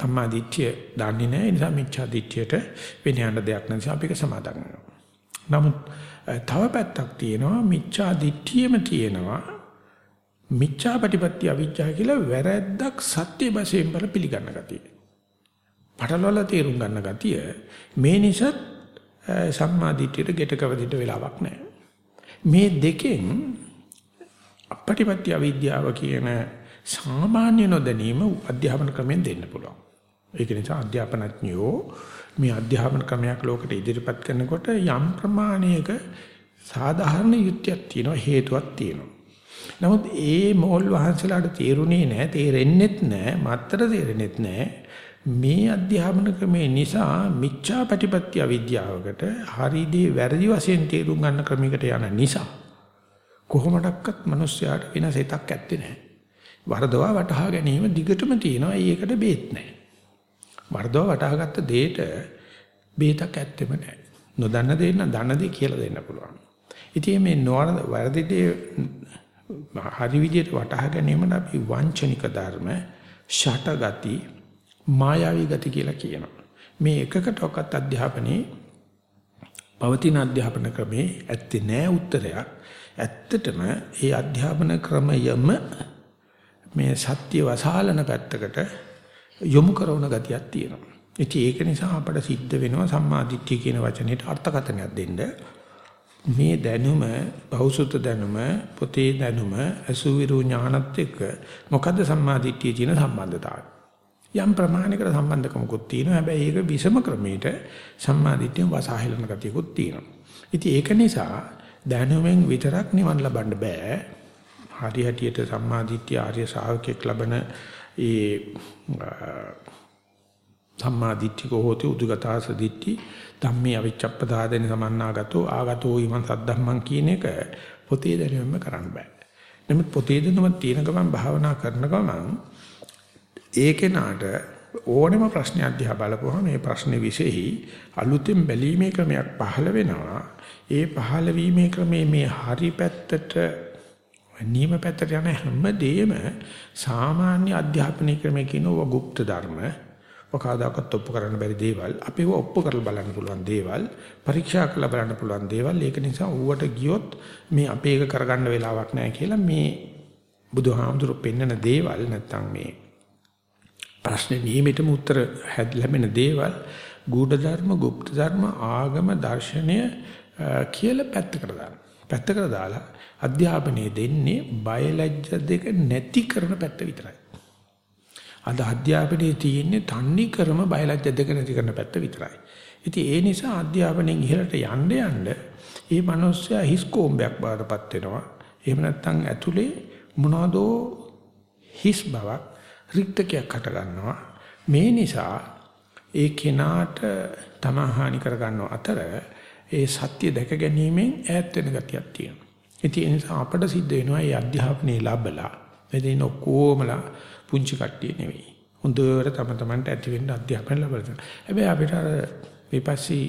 සම්මා දිට්ඨිය දන්නේ නැහැ. ඒ නිසා මිච්ඡා දිට්ඨියට වෙන යන දෙයක් නිසා අපි ඒක සමාදන් වෙනවා. නමුත් තව පැත්තක් තියෙනවා මිච්ඡා දිට්ඨියම තියෙනවා මිච්ඡා ප්‍රතිපත්ති අවිජ්ජා කියලා වැරැද්දක් සත්‍ය වශයෙන් බල පිළිගන්න ගතිය. පටලවල තේරුම් ගන්න ගතිය මේ නිසා සම්මා දිට්ඨියට ගෙටකවදිට වෙලාවක් නැහැ. මේ දෙකෙන් අපටිපත්‍ය අවිද්‍යාව කියන සාමාන්‍ය නොදැනීම අධ්‍යාපන ක්‍රමෙන් දෙන්න පුළුවන්. ඒක නිසා අධ්‍යාපනඥයෝ මේ අධ්‍යාපන ක්‍රමයක් ලෝකෙට ඉදිරිපත් කරනකොට යම් ප්‍රමාණයක සාධාරණ යුක්තියක් තියෙනවා හේතුවක් තියෙනවා. නමුත් ඒ මෝල් වහන්සලාට තේරුනේ නැහැ, තේරෙන්නෙත් නැහැ, මත්තර තේරෙන්නෙත් නැහැ. මේ අධ්‍යාපන ක්‍රමේ නිසා මිච්ඡා ප්‍රතිපත්‍ය අවිද්‍යාවකට හරිදී වැරදි වශයෙන් තේරුම් ගන්න ක්‍රමයකට යන නිසා කොහොමඩක්වත් මිනිස්යාට වෙන සෙතක් ඇත්තේ නැහැ. වරදවා වටහා ගැනීම දිගටම තියෙනවා. ඒකට බේත් නැහැ. වරදවා වටහාගත්ත දෙයට බේතක් ඇත්තෙම නැහැ. නොදන්න දේ නම් දන්න දේ කියලා දෙන්න පුළුවන්. ඉතින් මේ නොවන වැරදිදී හරි විදියට වටහා ගැනීමට අපි වංචනික ධර්ම, ෂටගති, මායාවී ගති කියලා කියනවා. මේ එකකටවත් අධ්‍යාපනයේ පවතින අධ්‍යාපන ක්‍රමේ ඇත්තේ නෑ උත්තරයක්. ඇත්තටම ඒ අධ්‍යාපන ක්‍රමයම මේ සත්‍ය වසාලන පැත්තකට යොමු කරන ගතියක් තියෙනවා. ඉතින් ඒක නිසා අපට සිද්ධ වෙනවා සම්මාදිට්ඨිය කියන වචනේට අර්ථකථනයක් දෙන්න. මේ දැනුම, බෞසුත දැනුම, පොතේ දැනුම, අසුවිරු ඥානත් එක්ක මොකද්ද සම්මාදිට්ඨිය කියන සම්බන්ධතාවය? යම් ප්‍රමාණයකට සම්බන්ධකමකුත් තියෙනවා. හැබැයි ඒක විසම ක්‍රමයට සම්මාදිට්ඨිය වසහායලන ගතියකුත් තියෙනවා. ඉතින් ඒක නිසා දැනුමෙන් විතරක් නිවන් ලබන්න බෑ. හරි හැටියට සම්මාදිට්ඨිය ආර්ය ශ්‍රාවකෙක් ලබන ඒ සම්මා දිට්ඨිකෝ හෝති උදුගතාස දිට්ඨි ධම්මේ අවිච්ඡප්පදාදෙන සමන්නාගතෝ ආගතෝ ඊමන් සද්ධම්මං කියන එක පොතේ දැනුමෙන්ම කරන්න බෑ. නමුත් පොතේ දැනුම තියෙන ගමන් භාවනා කරන ගමන් ඒ කෙනාට ඕනෙම ප්‍රශ්නයක් දිහා බලපුවහම මේ ප්‍රශ්නේ විශේෂයි අලුතෙන් බැලීමේ ක්‍රමයක් පහළ වෙනවා. ඒ පහළ වීමේ ක්‍රමේ මේ හරි පැත්තට නියම පැත්තට යන හැමදේම සාමාන්‍ය අධ්‍යාපනික ක්‍රමයේ කියනවා গুপ্ত ධර්ම ඔකාදාකත් ඔප්පු කරන්න බැරි දේවල් අපිව ඔප්පු කරලා බලන්න පුළුවන් දේවල් පරීක්ෂා කරලා බලන්න පුළුවන් දේවල් ඒක නිසා ඌවට ගියොත් මේ අපේ එක කරගන්න වෙලාවක් නැහැ කියලා මේ බුදුහාමුදුරු පෙන්නන දේවල් නැත්තම් මේ ප්‍රශ්නේ නියමිතම උත්තර ලැබෙන දේවල් ගුඪ ධර්ම, গুপ্ত ධර්ම, ආගම, දර්ශනය කියලා පැත්තකට දානවා. පැත්තකට දාලා අධ්‍යාපනයේ දෙන්නේ බයලජ්‍ය දෙක නැති කරන පැත්ත විතරයි. අද අධ්‍යාපනයේ තියෙන්නේ තන්නේ ක්‍රම බයලජ්‍ය දෙක නැති කරන පැත්ත විතරයි. ඉතින් ඒ නිසා අධ්‍යාපනයෙන් ඉහළට යන්න යන්න මේ මිනිස්සයා හිස් කොම්බයක් බාටපත් වෙනවා. එහෙම නැත්නම් ඇතුලේ මොනවාදෝ හිස් බවක් රික්තකයක් හට ගන්නවා. මේ නිසා ඒ කෙනාට තමහානි කර ගන්නව අතර ඒ සත්‍ය දැක ගැනීමෙන් ඈත් වෙන ගතියක් තියෙනවා. ඉතින් ඒ නිසා අපට සිද්ධ වෙනවා මේ අධ්‍යාපනයේ ලැබලා එදින ඔක්කොමලා පුංචි කට්ටිය නෙවෙයි. හොඳට තම තමන්ට ඇති වෙන්න අධ්‍යාපන ලැබලා හැබැයි අපිට අර විපස්සී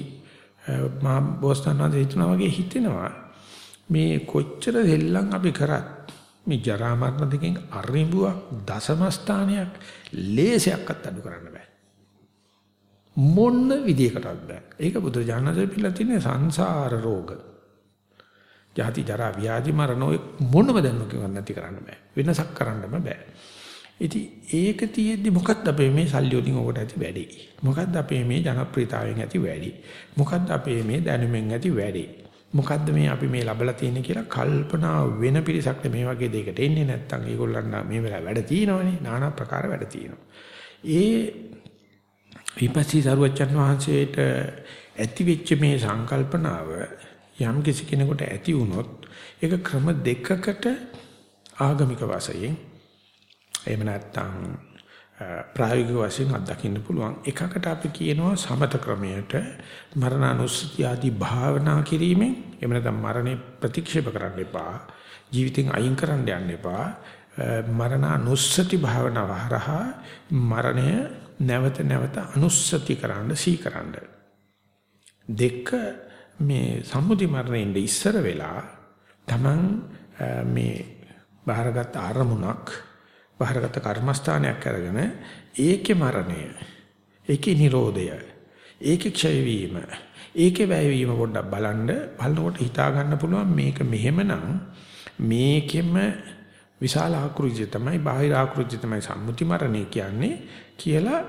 මා බෝස්තනවාද හිතනවා වගේ හිතෙනවා මේ කොච්චර දෙල්ලම් අපි කරත් මේ ජරා මරණ දෙකෙන් අරිඹුවක් දසම ස්ථානයක් ලේසයක්වත් අඩු කරන්න බෑ. මොන විදියකටවත් බෑ. ඒක බුදු ජානකසේ පිළිලා තියෙන සංසාර රෝග. ජාති ජරා ව්‍යාධි මරණ ඔය මොනම දැනුමකින්වත් නැති කරන්න බෑ. වෙනසක් කරන්නම බෑ. ඉතින් ඒක තියෙද්දි මොකක්ද අපේ මේ සල්ලි වලින් ඔකට ඇති වැඩි? මොකක්ද අපේ මේ ජනප්‍රියතාවයෙන් ඇති වැඩි? මොකක්ද අපේ මේ දැනුමෙන් ඇති වැඩි? මොකද්ද මේ අපි මේ ලබලා තියෙන්නේ කියලා කල්පනා වෙන පිරිසක් මේ වගේ දෙයකට එන්නේ නැත්තම් ඒගොල්ලන් මේ වෙලාව වැඩ තියෙනවනේ নানা ප්‍රකාර වැඩ තියෙනවා. ඒ විපස්සී සරුවච්චන් වහන්සේට ඇති වෙච්ච මේ සංකල්පනාව යම් කිසි කෙනෙකුට ඇති වුණොත් ඒක ක්‍රම දෙකකට ආගමික වශයෙන් එහෙම නැත්නම් ප්‍රායෝගික වශයෙන් අත්දකින්න පුළුවන්. එකකට අපි කියනවා සමත ක්‍රමයට මරණානුස්සතිය ආදී භාවනා කිරීමෙන් එහෙම නැත්නම් මරණය ප්‍රතික්ෂේප කරන්න එපා ජීවිතෙන් අයින් කරන්න යන්න එපා. මරණානුස්සති භාවනාව හරහා මරණය නැවත නැවත අනුස්සති කරන්න සීකරන්න දෙක මේ සම්මුති මරණයෙන් ඉස්සර වෙලා Taman මේ බාහිරගත අරමුණක් බාහිරගත කර්මස්ථානයක් අරගෙන ඒකේ මරණය ඒකේ Nirodhaය ඒකේ ක්ෂය වීම ඒකේ වැය වීම පොඩ්ඩක් බලන්න බලනකොට හිතා ගන්න පුළුවන් මේක මෙහෙමනම් මේකෙම විශාල ආකෘතිය තමයි බාහිර ආකෘතිය තමයි සම්මුති මරණය කියන්නේ. කියලා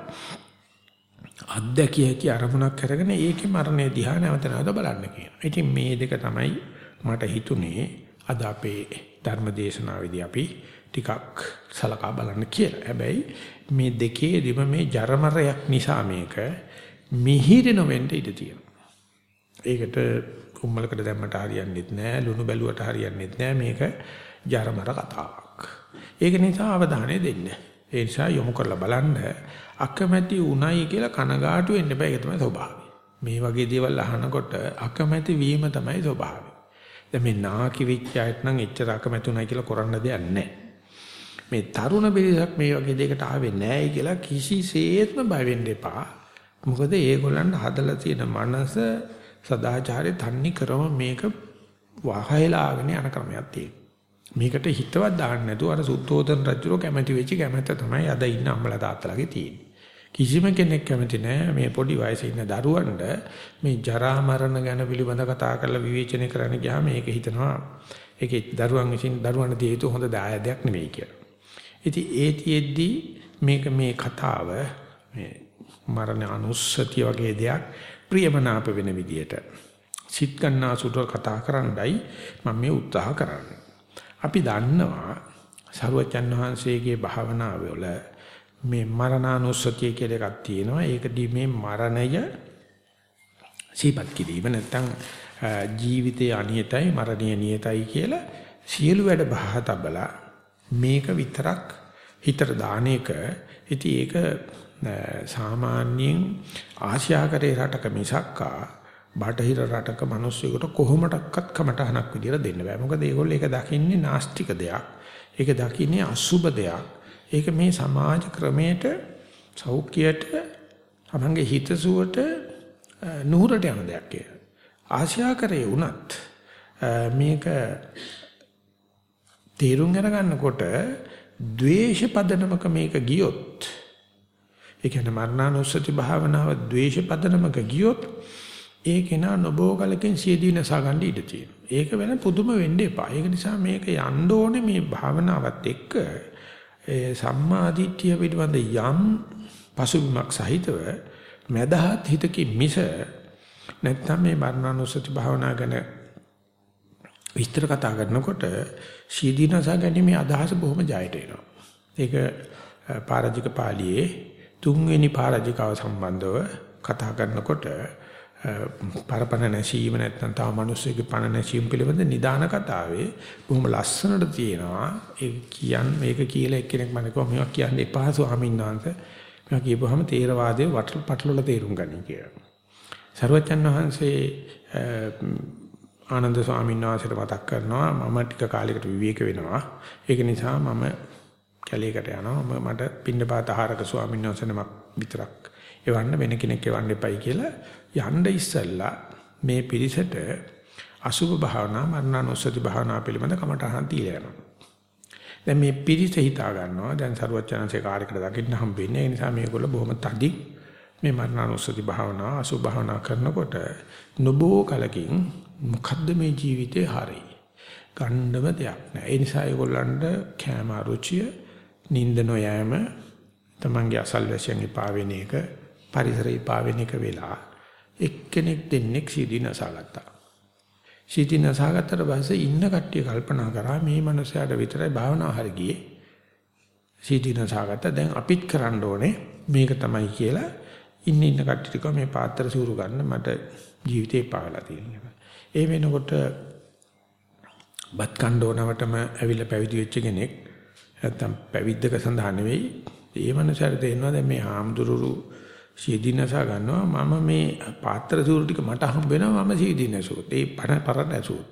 අත්දැකිය හැකි අරමුණක් අරගෙන ඒකේ මරණය දිහා නැවත නැවත බලන්න කියනවා. ඉතින් මේ දෙක තමයි මට හිතුනේ අද අපේ ධර්ම දේශනාවේදී අපි ටිකක් සලකා බලන්න කියලා. හැබැයි මේ දෙකේදීම මේ ජරමරයක් නිසා මේක මිහිරෙන වෙන්න ඉඩ තියෙනවා. ඒකට කුම්මලකට දැම්මට හරියන්නේ නැහැ, ලුණු බැලුවට හරියන්නේ නැහැ. මේක ජරමර කතාවක්. ඒක නිසා අවධානය දෙන්න. ඒ නිසා යොමු කරලා බලන්න අකමැති උණයි කියලා කනගාටු වෙන්න බෑ ඒක තමයි ස්වභාවය. මේ වගේ දේවල් අහනකොට අකමැති වීම තමයි ස්වභාවය. දැන් මේ නාකි විච්ඡායත් නම් එච්චර අකමැති උණයි කියලා කරන්න දෙයක් නැහැ. මේ තරුණ පිරිසක් මේ වගේ දෙයකට ආවේ නැහැ කියලා කිසිසේත්ම බය වෙන්න එපා. මොකද ඒගොල්ලන්ට හදලා තියෙන මනස සදාචාරයේ තන්නේ කරම මේක වහයලාගෙන යන ක්‍රමයක් තියෙනවා. මේකට හිතවත් දාන්න නැතුව අර සුද්ධෝදන රජුරෝ කැමැති වෙච්ච කැමැත්ත තමයි අද ඉන්න අම්මලා තාත්තලාගේ තියෙන්නේ. කිසිම කෙනෙක් කැමති නෑ මේ පොඩි වයසේ ඉන්න දරුවන්ට මේ ජරා මරණ ගැන පිළිබඳ කතා කරලා විවේචනය කරන්න ගියාම මේක හිතනවා ඒකේ දරුවන් විසින් දරුවන්ට දිය යුතු හොඳ දායදයක් නෙවෙයි කියලා. ඉතින් ඒතිෙද්දි මේක මේ කතාව මේ මරණ අනුස්සතිය වගේ දෙයක් ප්‍රියමනාප වෙන විදියට සිත් ගන්නාසුට කතා කරන්නයි මම මේ උත්සාහ කරන්නේ. අපි දන්නවා සරුවචන් වහන්සේගේ භාවනාව වල මේ මරණානුස්සතිය කියලා එකක් තියෙනවා. ඒකදී මේ මරණය සීපත් කිරීම නැත්තම් ජීවිතයේ අනියතයි මරණීය නියතයි කියලා සියලු වැඩ බහ තබලා මේක විතරක් හිතට දාන එක ඉතින් ඒක සාමාන්‍යයෙන් ආසියාකරේ රටක මිසක්කා බටහිර රටක මිනිස්සුෙකුට කොහොමඩක්වත් කමටහනක් විදියට දෙන්න බෑ. මොකද ඒගොල්ලෝ ඒක දකින්නේ නාස්තික දෙයක්. ඒක දකින්නේ අසුබ දෙයක්. ඒක මේ සමාජ ක්‍රමයට සෞඛ්‍යයට තමන්ගේ හිතසුවට නුහුරට යන දෙයක් කියලා. ආශ්‍යාකරේ වුණත් මේක තේරුම් අරගන්නකොට ද්වේෂ පදනමක මේක ගියොත් ඒ කියන්නේ මරණානුස්සති භාවනාව ද්වේෂ පදනමක ගියොත් ඒක නා නොබෝ කලකින් සියදී නසා ගන්න ඉඩ තියෙනවා. ඒක වෙන පුදුම වෙන්න එපා. ඒක නිසා මේක යන්න ඕනේ මේ භාවනාවත් එක්ක ඒ සම්මාදිට්ඨිය පිළිබඳ යම් පසුබිමක් සහිතව මදහත් හිතකින් මිස නැත්නම් මේ මරණානුස්සති භාවනා ගැන විස්තර කතා කරනකොට සීදීනස ගැනීමේ අදහස බොහොම ජයට එනවා. ඒක පාරජික පාළියේ තුන්වෙනි පාරජිකාව සම්බන්ධව කතා කරනකොට පරපණ නැසීම නැත්නම් තව මිනිස්සුගේ පණ නැසීම පිළිබඳ නිදාන කතාවේ බොහොම ලස්සනට තියෙනවා ඒ කියන් මේක කියලා එක්කෙනෙක් මම කිව්වා මේවා කියන්න එපා ස්වාමීන් වහන්සේ මේවා කියපුවාම තේරවාදයේ වටල පටලවල තේරුම් ගනි කියලා. සර්වචන් වහන්සේ ආනන්ද ස්වාමීන් වහන්සේට මතක් කරනවා මම ටික කාලයකට විවේක වෙනවා. ඒක නිසා මම කැලේකට යනවා. මට පින්නපාත ආහාරක ස්වාමීන් වහන්සේ නමක් විතරක් එවන්න වෙන කෙනෙක් එවන්න එපයි කියලා යන්න ඉස්සෙල්ලා මේ පිරිසට අසුභ භාවනා මරණානුස්සති භාවනා පිළිබඳ කමටහන් දීලා යනවා. දැන් මේ පිරිස හිතා ගන්නවා. දැන් සරුවචනන්සේ කාර්යකට දකින්න හම්බෙන්නේ ඒ නිසා මේගොල්ලෝ බොහොම තදි මේ මරණානුස්සති භාවනා අසුභ භාවනා කරනකොට නොබෝ කලකින් මොකද්ද මේ ජීවිතේ හරි? ගන්නම දෙයක් නෑ. ඒ නිසා ඒගොල්ලන්ට කැම රුචිය නිින්ද නොයෑම තමන්ගේ අසල්වැසියන් එපා වෙන එක පරිසරය එපා වෙන එක වෙලා එක්කෙනෙක් දෙන්නෙක් සීදීනසාගත්තා සීදීනසාගත්තට පස්සේ ඉන්න කට්ටිය කල්පනා කරා මේ මනුස්සයාට විතරයි භාවනාව හරි ගියේ. සීදීනසාගත්තා දැන් අපිත් කරන්න ඕනේ. මේක තමයි කියලා ඉන්න ඉන්න කට්ටිය මේ පාත්‍ර සූරු ගන්න මට ජීවිතේ පාවලා තියෙනවා. ඒ වෙනකොට බත් කණ්ඩෝනවටම ඇවිල්ලා පැවිදි වෙච්ච කෙනෙක් නැත්තම් පැවිද්දක සඳහා නෙවෙයි ඒ මනසට තේරෙනවා දැන් මේ ආම්දුරුරු සීදීනසා ගන්නවා. මම මේ පාත්‍ර සූරු ටික මට හම්බ වෙනවා මම සීදීනසුත් ඒ පර පරණසුත්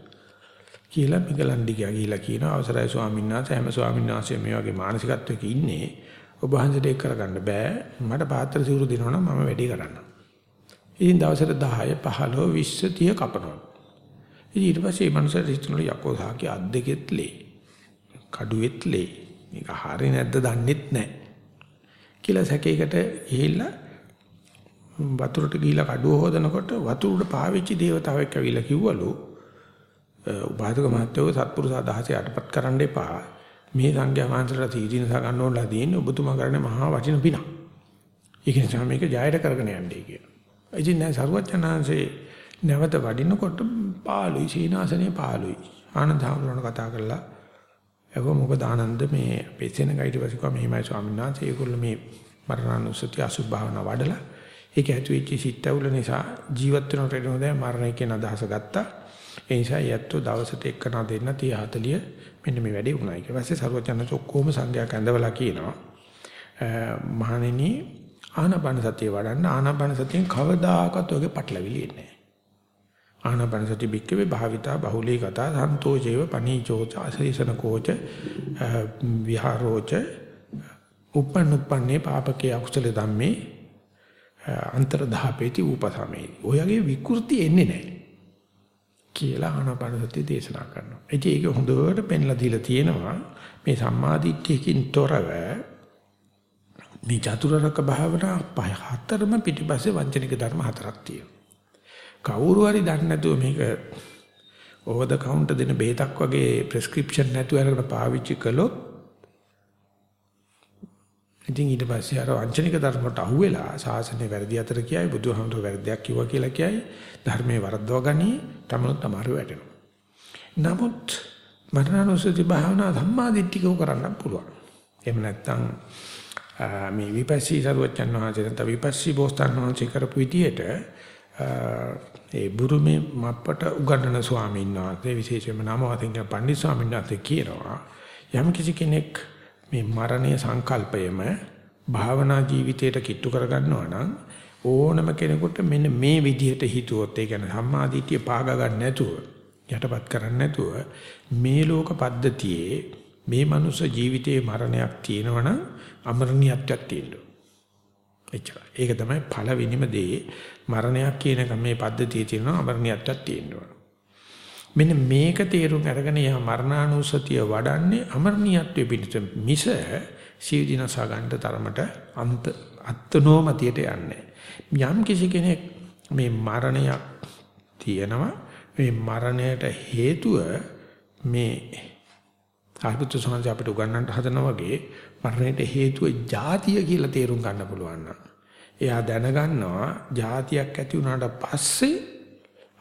කියලා මිගලන්ඩි ගිහිලා කියනවා. අවසරයි ස්වාමීන් වහන්සේ. හැම ස්වාමීන් වහන්සේ මේ වගේ මානසිකත්වයක ඉන්නේ. ඔබ වහන්සේට ඒක කරගන්න බෑ. මට පාත්‍ර සූරු දෙනවනම් මම වැඩි කරන්නම්. ඉතින් දවසට 10 15 20 30 කපනවා. ඉතින් ඊට පස්සේ මේ මනුස්සයා හිතනවා යකෝ සාකේ අත් දෙකෙත් ලේ. කඩුවෙත් ලේ. මේක හරි නැද්ද දන්නෙත් නැහැ කියලා සැකයකට ගිහිල්ලා වතුරට ගිහිලා කඩුව හොදනකොට වතුරට පාවෙච්ච දේවතාවෙක් ඇවිල්ලා කිව්වලු උපාදක මහත්තයෝ සත්පුරුෂ අදහසේ යටපත් කරන්න එපා මේ සංඝයා වහන්සේලා තීදිනස ගන්න ඕනලා තියෙන්නේ ඔබතුමා කරන්නේ මහා වටින පිනක්. ඒක නිසා මේක ජයයට කරගෙන යන්නේ කියලා. ඉතින් නෑ සරුවචනාංශේ නැවත වඩිනකොට පාළුයි සීනාසනේ පාළුයි. ආනන්ද හාමුදුරන කතා කරලා ඒක මොකද ආනන්ද මේ පෙසෙන ගයිඩ පස්සේ මෙහිමයි ස්වාමීන් වහන්සේ ඒගොල්ලෝ මේ මරණානුස්සති අසුභ භාවනා වඩලා ඒක ඇති වෙච්ච සිත්වල නිසා ජීවත් වෙනට එන හොඳයි මරණය කියන අදහස ගත්තා. ඒ නිසා යැත්තු දවසට එකන දෙන්න 30 40 මෙන්න මේ වැඩේ වුණා. ඊට පස්සේ සරුවචනස ඔක්කොම සංඝයා කැඳවලා කියනවා. මහණෙනි ආනාපාන සතිය වඩන්න ආනාපාන සතියෙන් කවදාකවත් ඔයගේ පටලවිලි එන්නේ නැහැ. ආනාපාන සති බික්කවේ භාවිතා බහුලී කතා සන්තෝෂේව පනීචෝච අසීසන කෝච විහාරෝච උපනුප්පන්නේ පාපකේ අකුසල ධම්මේ අන්තර්ධාපේති උපසමේ. ඔයගේ විකෘති එන්නේ නැහැ. කියලා ආනාපානසතිය දේශනා කරනවා. ඉතින් ඒක හොඳට පෙන්ලා දීලා තියෙනවා මේ සම්මාදිට්ඨියකින් තොරව මේ චතුරාර්යක භාවනා පහ හතරම පිටිපස්සේ වංචනික ධර්ම හතරක් තියෙනවා. කවුරු හරි දන්නේ නැතුව මේක ඕවර් ද කවුන්ටර් දෙන බෙහෙතක් වගේ ප්‍රෙස්ක්‍රිප්ෂන් නැතුව අරගෙන පාවිච්චි කළොත් ඉතින් ඊට පස්සේ අර වංචනික ධර්ම වලට අහුවෙලා සාසනේ වැරදි අතර කියයි බුදුහාමුදුරුවෝ වැරදියක් කිව්වා කියලා කියයි ධර්මයේ වරද්දව ගනි තමනුත් අමාරු වැටෙනවා. නමුත් මරණානුසති භාවනා ධම්මාදිට්ඨිකව කරන්න පුළුවන්. එහෙම නැත්නම් මේ විපස්සී සරුවචන් වහන්සේ නැත්නම් විපස්සී බෝසතාණන් වහන්සේ කරපු විදියට ඒ බුරුමේ මප්පට උගන්වන ස්වාමීන් වහන්සේ විශේෂයෙන්ම නම වශයෙන් පණ්ඩිත ස්වාමීන් වහන්සේ කියනවා යම් කිසි කෙනෙක් මේ මරණීය සංකල්පයම භාවනා ජීවිතයට කිට්ටු කරගන්නවා නම් ඕනම කෙනෙකුට මෙන්න මේ විදිහට හිතුවොත් ඒ කියන්නේ සම්මාදිටිය පාග ගන්න නැතුව යටපත් කරන්නේ නැතුව මේ ලෝක පද්ධතියේ මේ මනුෂ්‍ය ජීවිතයේ මරණයක් තියෙනවනම් අමරණීයත්වයක් තියෙනවා. එච්චරයි. ඒක තමයි පළවෙනිම දේ. මරණයක් කියන එක මේ පද්ධතියේ තියෙනවා අමරණීයත්වයක් තියෙනවා. මෙන්න මේක තේරුම් අරගෙන යා මරණානුසතිය වඩන්නේ අමරණීයත්වයේ පිණිස මිස සීවිදිනසා ගන්න තරමට අන්ත අත්නෝමතියට යන්නේ. යම් කිසි කෙනෙක් මේ මරණයක් තියෙනවා මේ මරණයට හේතුව මේ සාහිත්‍ය සංජ අපිට උගන්වන්න හදනා වගේ මරණයට හේතුව ಜಾතිය කියලා තේරුම් ගන්න පුළුවන් නම් එයා දැනගන්නවා ಜಾතියක් ඇති වුණාට පස්සේ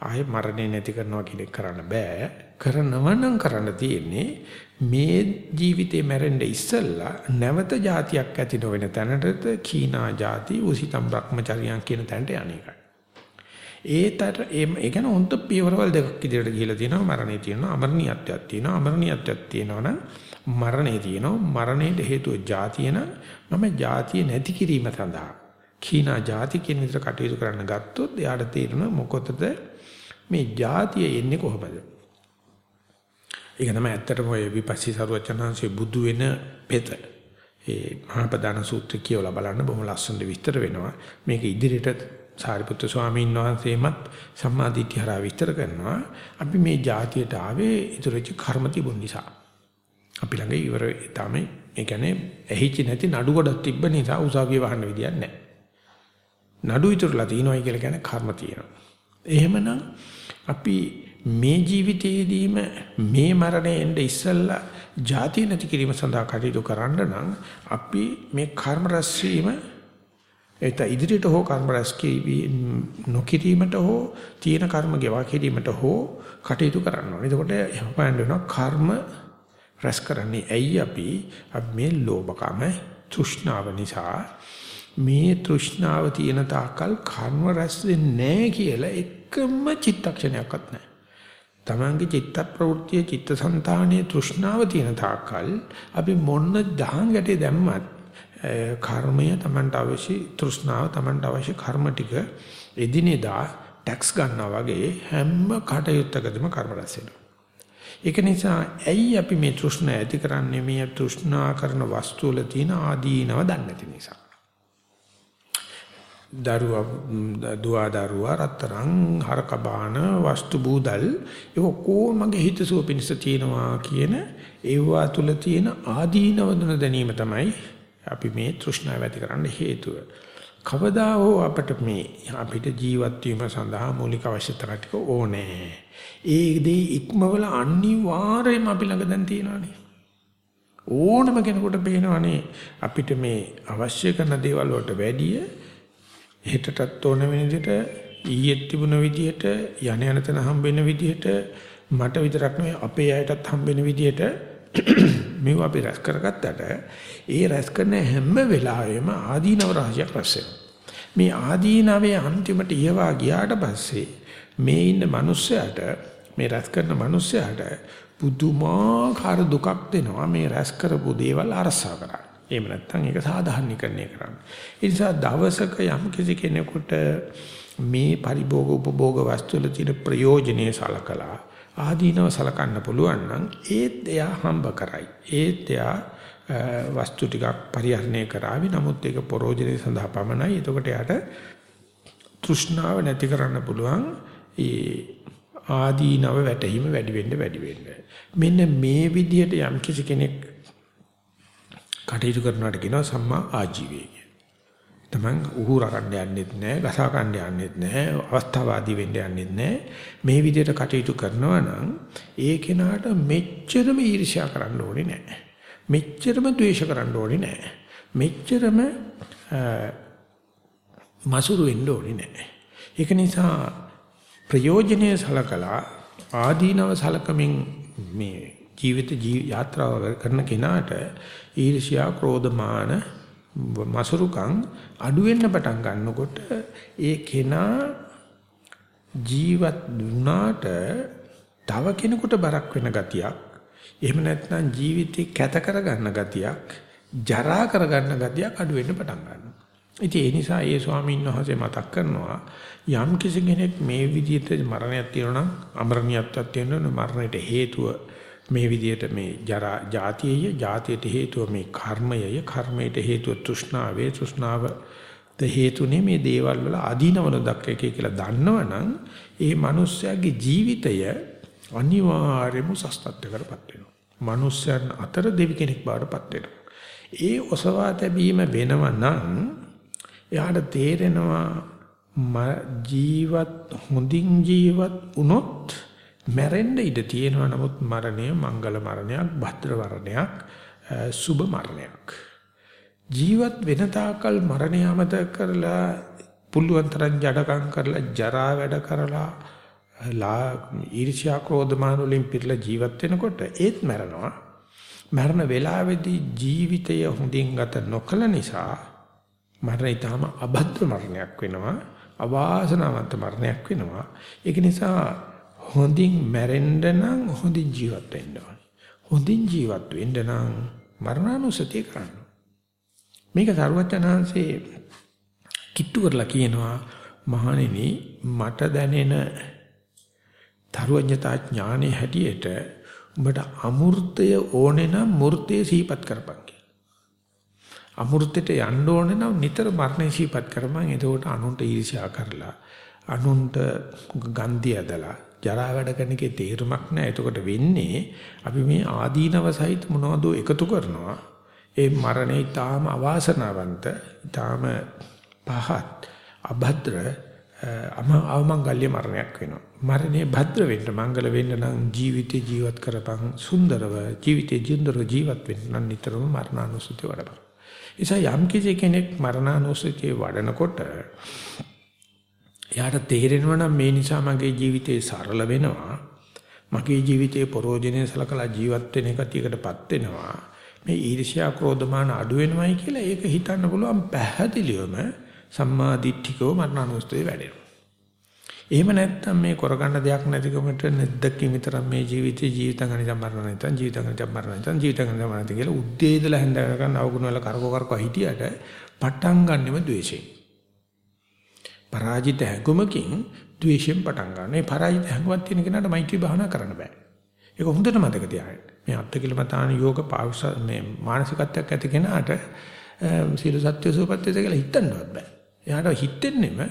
ආයේ මරණය නැති කරනවා කියන කරන්න බෑ. කරනව නම් කරන්න තියෙන්නේ මේ ජීවිතේ මැරෙන්න ඉස්සෙල්ලා නැවත જાතියක් ඇති නොවන තැනට කීනා જાති උසිතම් භ්‍රමචරියන් කියන තැනට යන්නේ. ඒතර ඒ කියන උන්ත පියවරවල් දෙකක් ඉදිරියට ගිහිලා තියෙනවා මරණේ තියෙනවා අමරණීයත්වයක් තියෙනවා අමරණීයත්වයක් තියෙනවනම් මරණේ තියෙනවා මරණයට හේතුව જાතිය නම જાතිය නැති කිරීම සඳහා කීනා જાති කියන විතර කටයුතු කරන්න ගත්තොත් එයාට තේරෙනවා මොකටද මේ જાතිය එන්නේ කොහොමද? ඒක තමයි ඇත්තටම ඔය විපස්සී සරුවචනහන්සේ බුදු වෙන පෙත. ඒ මහා ප්‍රධාන සූත්‍ර කියවලා බලන්න බොහොම ලස්සනට විස්තර වෙනවා. මේක ඉදිරියට සාරිපුත්‍ර ස්වාමීන් වහන්සේමත් සම්මාදිට්ඨිය හරහා විස්තර කරනවා. අපි මේ જાතියට ආවේ ඉතුරුච්ච කර්ම තිබුණ නිසා. අපි ළඟ ඉවර තමයි ඒ කියන්නේ ඇහිච්ච නැති නඩු ගොඩක් තිබ්බ නිසා උසාවිය වහන්න විදියක් නැහැ. නඩු ඉතුරුලා තියෙනවයි කියලා කියන්නේ කර්ම තියෙනවා. එහෙමනම් අපි මේ ජීවිතයේදීම මේ මරණයෙන් ඉස්සෙල්ලා ಜಾති නැති කිරීම සඳහා කටයුතු කරන්න නම් අපි මේ කර්ම රැස්වීම ඒත ඉදිරියට හෝ කර්ම රැස් නොකිරීමට හෝ තියෙන කර්ම ගෙවා කිරීමට හෝ කටයුතු කරන්න ඕනේ. එතකොට එහෙම වෙනවා කර්ම රැස් කරන්නේ. ඇයි අපි? මේ ලෝභකම තෘෂ්ණාව නිසා. මේ තෘෂ්ණාව තියෙන තාක්කල් කර්ම රැස් වෙන්නේ නැහැ කියලා එකම චිත්තක්ෂණයක්වත් නැහැ. තමන්ගේ චිත්ත ප්‍රවෘත්තිය චිත්තසංතානයේ තෘෂ්ණාව තියෙන තාක්කල් අපි මොන දහං ගැටේ දැම්මත් කර්මය තමන්ට අවශ්‍ය තෘෂ්ණාව තමන්ට අවශ්‍ය කර්ම ටික එදිනෙදා ටැක්ස් ගන්නවා වගේ හැම කටයුත්තකදම කර්ම රැස් වෙනවා. ඒක නිසා ඇයි අපි මේ තෘෂ්ණා ඇති කරන්නේ මේ තෘෂ්ණා කරන වස්තු වල තියෙන ආදීනව දන්නේ නැති නිසා. දරුවා දුවා දරුවා රත්තරන් හරක බාන වස්තු බූදල් ඒක කොමගේ හිතසුව පිණිස තියෙනවා කියන ඒවා තුල තියෙන ආදීනවදන දැනීම තමයි අපි මේ තෘෂ්ණාව ඇති කරන්න හේතුව. කවදා හෝ අපිට මේ අපිට ජීවත් වීම සඳහා මූලික අවශ්‍යතා ටික ඕනේ. ඒ දේ ඉක්මවල අනිවාර්යයෙන්ම අපි ළඟ දැන් තියෙනවානේ. ඕනම කෙනෙකුට පේනවානේ අපිට මේ අවශ්‍ය කරන දේවල් වලට වැඩිය හෙටටත් ඕන වෙන විදිහට ඊයේ තිබුණ විදිහට යණ යන තැන හම්බෙන විදිහට මට විතරක් නෙවෙයි අපේ අයටත් හම්බෙන විදිහට මේව අපි රැස් කරගත්තට ඒ රැස් කරන හැම වෙලාවෙම ආදීනව රහසක් රැස් මේ ආදීනවේ අන්තිමට ඉයවා ගියාට පස්සේ මේ ඉන්න මිනිස්සයාට මේ රැස් කරන මිනිස්සයාට පුදුමාකාර දුකක් දෙනවා මේ රැස් කරපු දේවල් අරසා කරා. එහෙම නැත්නම් ඒක සාධාරණීකරණය කරන්න. ඒ නිසා දවසක යම් කිසි කෙනෙකුට මේ පරිභෝග උපභෝග වස්තු වල තියෙන ප්‍රයෝජනේ සලකලා ආදීනව සලකන්න පුළුවන් නම් ඒත් එයා හම්බ කරයි. ඒත් එයා වස්තු ටිකක් පරිහරණය කරાવી. නමුත් ඒක පරෝජනේ සඳහා පමණයි. එතකොට යාට තෘෂ්ණාව නැති කරන්න පුළුවන්. ඒ ආදීනව වැටීම වැඩි වෙන්න වැඩි වෙන්න. මෙන්න මේ විදිහට යම් කිසි කෙනෙක් කටයුතු කරනවාට කියනවා සම්මා ආජීවය තමන් උහුර ගන්න යන්නෙත් නැහැ, ගසා ගන්න යන්නෙත් නැහැ, අවස්ථාවාදී වෙන්න යන්නෙත් නැහැ. මේ විදිහට කටයුතු කරනවා නම් ඒ කෙනාට මෙච්චරම ඊර්ෂ්‍යා කරන්න ඕනේ නැහැ. මෙච්චරම ද්වේෂ කරන්න ඕනේ නැහැ. මෙච්චරම මසුරු වෙන්න ඕනේ නැහැ. ඒක නිසා ප්‍රයෝජනීය සලකලා ආදීනව සලකමින් මේ ජීවිත යාත්‍රාව කරන කෙනාට ඊර්ෂ්‍යා, ක්‍රෝධ, මාන, මසුරුකම් අඩු වෙන්න පටන් ගන්නකොට ඒ කෙනා ජීවත් වුණාට තව කෙනෙකුට බරක් වෙන ගතියක් එහෙම නැත්නම් ජීවිතේ කැත කරගන්න ගතියක් ජරා කරගන්න ගතියක් අඩු වෙන්න පටන් ගන්නවා. ඉතින් ඒ නිසා ඒ ස්වාමීන් වහන්සේ මතක් කරනවා යම් කිසි කෙනෙක් මේ විදිහට මරණයක් තියෙනවා නම් අමරණීයත්වයක් තියෙනවා මරණයට හේතුව මේ විදිහට මේ ජරා ජාතියය ජාතියට හේතුව මේ කර්මයය කර්මයට හේතුව තෘෂ්ණාවේ තෘෂ්ණාව හේතුනේ මේ දේවල් වල අදීනවල දක්කේ කියලා දන්නවනම් ඒ මනුස්සයාගේ ජීවිතය අනිවාර්යයෙන්ම සස්තත්වකරපත් වෙනවා. මනුස්සයන් අතර දෙවි කෙනෙක් බවටපත් වෙනවා. ඒ ඔසවා තැබීම වෙනවා නම් එයාට තේරෙනවා ජීවත් හොඳින් ජීවත් වුණොත් මැරෙන්න ඉඩ තියෙනවා. නමුත් මරණය මංගල මරණයක් භද්‍ර මරණයක් සුබ මරණයක්. ජීවත් වෙන තාකල් මරණය අමතක කරලා පුළුවන් තරම් ජඩකම් කරලා ජරා වැඩ කරලා ලා ඊර්ෂ්‍යා ක්‍රෝධ මාන වලින් පිරලා ජීවත් වෙනකොට ඒත් මැරෙනවා. මරණ වේලාවේදී ජීවිතය හොඳින් ගත නොකළ නිසා මරණය ඊටම අභද්‍ර මරණයක් වෙනවා. අවාසනාවන්ත මරණයක් වෙනවා. ඒක නිසා හොඳින් මැරෙන්න නම් හොඳින් ජීවත් වෙන්න ඕනේ හොඳින් ජීවත් වෙන්න නම් මරණානුසතිය කරන්න මේක සරුවචනාංශේ කිට්ටු කරලා කියනවා මහණෙනි මට දැනෙන තරුවඥතා ඥානෙ හැටියට උඹට අමූර්තය ඕනේ නම් මූර්තය සිහිපත් කරපන් කියලා. අමූර්තයට යන්න ඕනේ නම් නිතර මරණය සිහිපත් කරපන්. එතකොට අනුන්ට ඊර්ෂ්‍යා කරලා අනුන්ට ගන්ධය ඇදලා ජරා වැඩ කරන එකේ තේරුමක් නැහැ. එතකොට වෙන්නේ අපි මේ ආදීනව සහිත මොනවද එකතු කරනවා. ඒ මරණය ඊටාම අවාසනාවන්ත, ඊටාම පහත්, අභද්‍ර අවමංගල්‍ය මරණයක් වෙනවා. මරණය භද්‍ර වෙන්න මංගල වෙන්න නම් ජීවිතේ ජීවත් කරපන් සුන්දරව ජීවිතේ ජීඳරව ජීවත් වෙන්න නම් නිතරම මරණානුස්සතිය වඩපන්. නිසා යම් කිසි කෙනෙක් මරණානුස්සතිය වඩනකොට එයාට තේරෙනවා නම් මේ නිසා මගේ ජීවිතේ සරල වෙනවා. මගේ ජීවිතේ පරෝජනේ සලකලා ජීවත් වෙන එකතියකටපත් වෙනවා. මේ ඊර්ෂ්‍යා ක්‍රෝධමාන අඩු වෙනවයි කියලා ඒක හිතන්න පුළුවන් පැහැදිලිවම සම්මා දිට්ඨිකව මරණානුස්සතිය වැඩෙනවා. එහෙම නැත්නම් මේ කරගන්න දෙයක් නැතිකමට නැද්දකින් විතරක් මේ ජීවිතේ ජීවිතං අනිතම් මරණ නැත්නම් ජීවිතං අනිතම් මරණ නැත්නම් ජීවිතං අනිතම් මරණ නැත්නම් කියලා උද්දී ඉඳලා හැන්දගෙන අවගුණ වල කරකෝ කරකෝ හිටියට පටන් ගන්නෙම ද්වේෂයෙන්. පරාජිත හැඟුමකින් ද්වේෂයෙන් පටන් ගන්න. මේ පරාජිත හැඟුමක් තියෙන කෙනාට මෛත්‍රී භාවනා කරන්න බෑ. ඒක හොඳට මතක තියාගන්න. මේ අත්කිලමතාන යෝග පාවස මේ මානසිකත්වයක් ඇති කෙනාට සීල සත්‍ය සූපත්‍ය කියලා හිතන්නවත් බෑ. එයාට හිතෙන්නෙම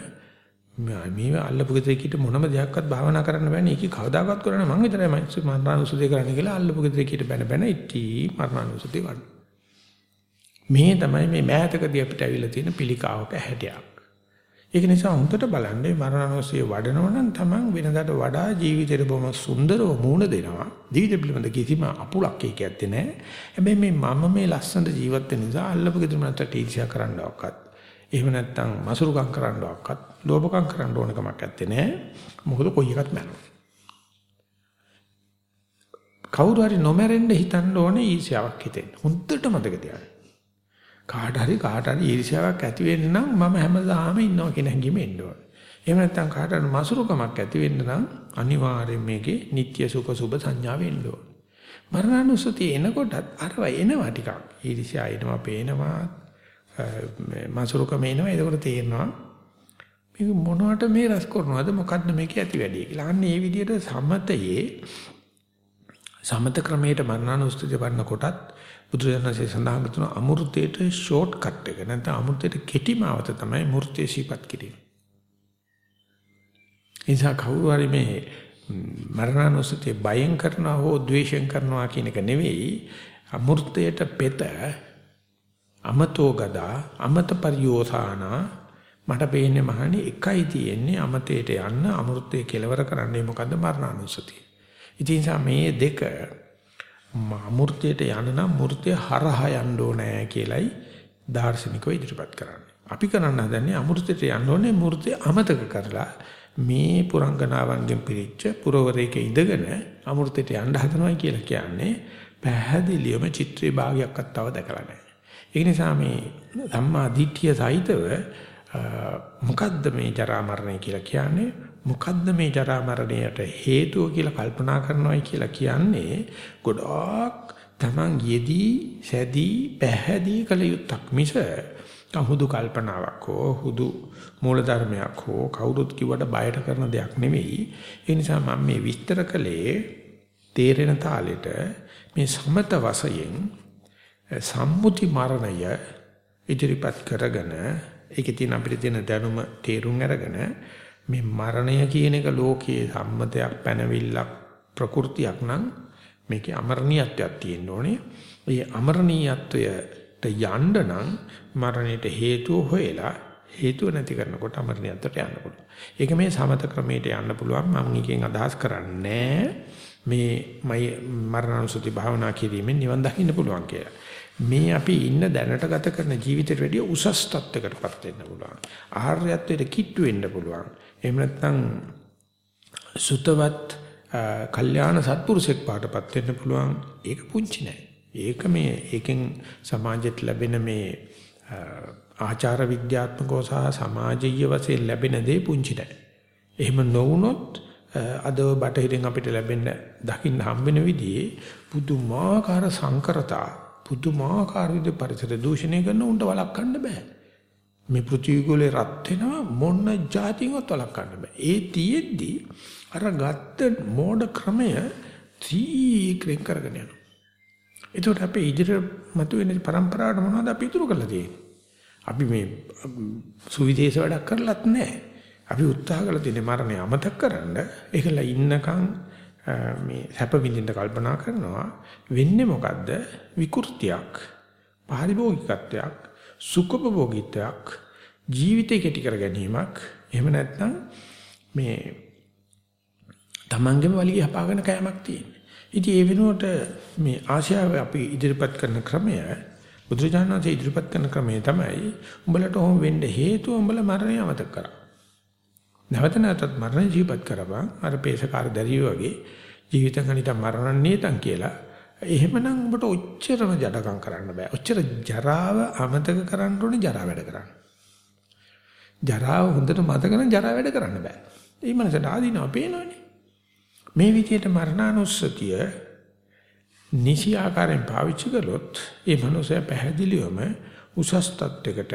මේ අල්ලපු ගෙදරකිට මොනම දෙයක්වත් භාවනා කරන්න බෑනේ. ඒක කවදාකවත් කරන්නේ මං විතරයි මරණානුසතිය කරන්න කියලා අල්ලපු ගෙදරකිට බැන බැන ඉටි මරණානුසතිය වඩන. මේ තමයි මේ මෑතකදී අපිට ඇවිල්ලා තියෙන පිළිකාවක හැටයක්. ඒක නිසා හොඳට බලන්න මරණානුසතිය වඩනවා නම් Taman වෙනදාට වඩා ජීවිතේට බොහොම සුන්දරව මූණ දෙනවා. ජීවිත පිළිබඳ කිසිම අපුලක් ඒක ඇත්තේ නැහැ. හැබැයි මේ මම මේ ලස්සන ජීවත් වෙන නිසා අල්ලපු ගෙදර මනට ටීචර් කරන්නවක්වත්. එහෙම නැත්නම් මසුරුකම් කරන්නවක්වත් ලෝභකම් කරන්න ඕන කමක් නැත්තේ නෑ. මොකද කොයි එකත් මැරෙනවා. කවුරු හරි නොමැරෙන්න හිතන්න ඕනේ ඊර්ෂ්‍යාවක් හිතෙන්න. හොඳට මතක තියාගන්න. කාට හරි කාට හරි ඊර්ෂ්‍යාවක් ඇති වෙන්න නම් මම හැමදාම ඉන්නවා කියන හැඟීම එන්න ඕනේ. එහෙම නැත්නම් කාට හරි මසුරුකමක් ඇති වෙන්න නම් අනිවාර්යෙන් මේකේ නিত্য සුඛ සුබ සංඥාව එන්න ඕනේ. මරණානුස්සතිය එනකොටත් අරව එනවා ටිකක්. ඊර්ෂ්‍යා එනවා, පේනවා, මසුරුකම එනවා. එතකොට තේරෙනවා මේක මොනවට මේ රස කරනවද මොකද්ද මේක ඇති වැඩි කියලා. අන්න ඒ විදිහට සමතයේ සමත ක්‍රමයට මරණානුස්තිය වන්න කොටත් බුදුරජාණන්සේ සඳහන් කරන අමෘතයට ෂෝට් කට් එක නැත්නම් අමෘතයට කෙටි මාවත තමයි මූර්තිය සිපත් කිරීම. එනිසා කවුරු හරි මේ මරණානුස්සතිය බයෙන් කරනවා හෝ ද්වේෂයෙන් කරනවා කියන එක නෙවෙයි අමෘතයට පෙත අමතෝ ගදා අමත පරියෝසාන මට පේන්නේ මහණි එකයි තියෙන්නේ අමතේට යන්න අමෘතයේ කෙලවර කරන්නේ මොකද්ද මරණානුස්සතිය. ඉතින් මේ දෙක අමෘතයට යන්න නම් මූර්තිය හරහා යන්න ඕනේ කියලයි දාර්ශනිකව ඉදිරිපත් කරන්නේ. අපි කරන්න හදන්නේ අමෘතයට යන්න ඕනේ මූර්තිය අමතක කරලා මේ පුරංගනාවන්ගෙන් පිරිච්ච පුරවරයක ඉඳගෙන අමෘතයට යන්න හදනවා කියලා කියන්නේ පැහැදිලිවම චිත්‍රයේ භාගයක්වත් තව දැකලා නැහැ. ඒ නිසා මේ ධම්මා දිට්ඨිය සහිතව මොකද්ද මේ ජරා මරණය කියලා කියන්නේ මොකද්ද මේ ජරා මරණයට හේතුව කියලා කල්පනා කරනවායි කියලා කියන්නේ ගොඩාක් Taman යෙදී සැදී පැහැදී කළ යුත්තක් මිස හුදු කල්පනාවක් හෝ හුදු මූලධර්මයක් හෝ කවුරුත් කිව්වට බයට කරන දෙයක් නෙවෙයි. ඒ නිසා මම මේ විස්තර කළේ තේරෙන තාලෙට මේ සමත වශයෙන් සම්මුති මරණය ඉදිරිපත් කරගෙන ඒකේ තියෙන අපිට තියෙන දැනුම තේරුම් අරගෙන මේ මරණය කියන එක ලෝකයේ සම්මතයක් පැනවිල්ලක් ප්‍රകൃතියක් නම් මේකේ අමරණීයත්වයක් තියෙන්න ඕනේ. ඒ අමරණීයත්වයට යන්න නම් මරණයට හේතුව හොයලා හේතුව නැති කරනකොට අමරණීයත්වයට යන්න පුළුවන්. ඒක මේ සමත ක්‍රමයට යන්න පුළුවන්. මම එකෙන් අදහස් කරන්නේ මේ මරණානුසති භාවනා කිරීමෙන් නිවන් දකින්න පුළුවන් කියලා. මේ අපි ඉන්න දැනට ගත කරන ජීවිතයට වැඩිය උසස් තත්ත්වයකටපත් වෙන්න පුළුවන්. ආහාරයත්වයට කිට්ටු වෙන්න පුළුවන්. එහෙම නැත්නම් සුතවත් කල්යාණ සත්පුරුෂෙක් පාටපත් වෙන්න පුළුවන්. ඒක පුංචි නෑ. ඒක මේ ඒකෙන් සමාජයට ලැබෙන මේ ආචාර විද්‍යාත්මකව සහ සමාජීය වශයෙන් ලැබෙන දේ පුංචි නෑ. එහෙම නොවුනොත් අද බටහිරින් අපිට ලැබෙන දකින්න හම්බෙන විදිහේ පුදුමාකාර සංකරතා පුදුමාකාර විදිහ පරිසර දූෂණය කරන උන්ට වළක්වන්න බෑ. මේ පෘථිවි ගෝලේ රත් වෙනවා මොන જાතියවත් වළක්වන්න බෑ. ඒ තියෙද්දි අර ගත්ත මෝඩ ක්‍රමය තීක්‍රෙන් කරගෙන යනවා. එතකොට අපේ ඉදිරියට මතුවෙන પરම්පරාවට මොනවද අපි ඉතුරු කරලා තියෙන්නේ? අපි මේ සුවිදේශ වැඩක් කරලත් නැහැ. අපි උත්සාහ කරලා තියෙන්නේ මරණය අමතක කරන්න. ඒකලා ඉන්නකම් මේ සැප විඳින්න කල්පනා කරනවා. වෙන්නේ මොකද්ද? විකෘතියක්, පාරිභෝගිකත්වයක්, සුඛභෝගීත්වයක් ජීවිතේ කෙටි කර ගැනීමක්. එහෙම නැත්නම් මේ තමන්ගේම වලිගය හපාගෙන කෑමක් තියෙනවා ඉතින් ඒ වෙනුවට මේ ආශාව අපි ඉදිරිපත් කරන ක්‍රමය බුදුරජාණන්සේ ඉදිරිපත් කරන ක්‍රමය තමයි උඹලට ඔහොම වෙන්න හේතුව උඹලා මරණය අමතක කරා. නැවත නැවතත් මරණ ජීවත් කරපන්. අර පේසකාර දැරිය වගේ ජීවිතං අනිත මරණන්නේතන් කියලා එහෙමනම් ඔබට ඔච්චරම ජඩකම් කරන්න බෑ. ඔච්චර ජරාව අමතක කරන්න ඕනේ ජරා වැඩ කරන්න. ජරාව හොඳට මතක නම් ජරා වැඩ කරන්න බෑ. ඒ මනසට ආදීනව පේනවනේ. මේ විදිහට මරණානුස්සතිය නිසි ආකාරයෙන් පාවිච්චි කළොත් ඒ මනුස්සයා පැහැදිලිවම උසස් තත්වයකට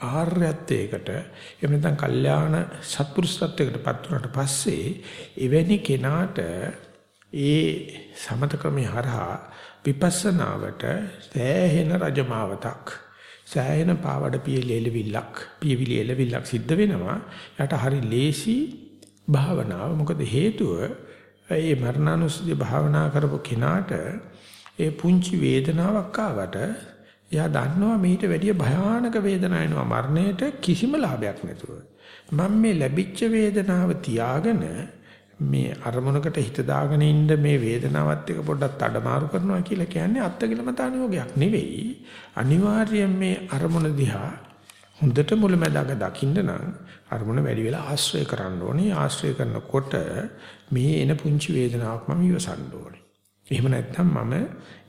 ආර්යත්වයකට එහෙම නැත්නම් කල්යාණ සත්පුරුෂත්වයකට පත් වුණාට පස්සේ එවැනි කෙනාට ඒ සමත ක්‍රමේ හරහා විපස්සනාවට සෑහෙන රජමාවතක් සෑහෙන පාවඩ පියලෙලවිල්ලක් පියවිලෙලවිල්ලක් සිද්ධ වෙනවා. යට හරි ලේසි භාවනාව. මොකද හේතුව ඒ මරණානුස්සති භාවනා කරපු කෙනාට ඒ පුංචි වේදනාවක් ආවට එයා දන්නවා මීට වැඩිය භයානක වේදනාවක් එනවා. මරණයට කිසිම ලාභයක් නැතුව. මම මේ ලැබිච්ච වේදනාව තියාගෙන මේ අරමුණකට හිත දාගෙන ඉන්න මේ වේදනාවත් එක්ක පොඩ්ඩක් අඩමාරු කරනවා කියලා කියන්නේ අත්ගලමතානියෝගයක් නෙවෙයි. අනිවාර්යයෙන් මේ අරමුණ දිහා හොඳට මුලැමැදාක දකින්න නම් අරමුණ වැඩි වෙලා ආශ්‍රය කරන්න ඕනේ. ආශ්‍රය කරනකොට මේ එන පුංචි වේදනාවක් මම ඉවසන්න ඕනේ. එහෙම නැත්නම් මම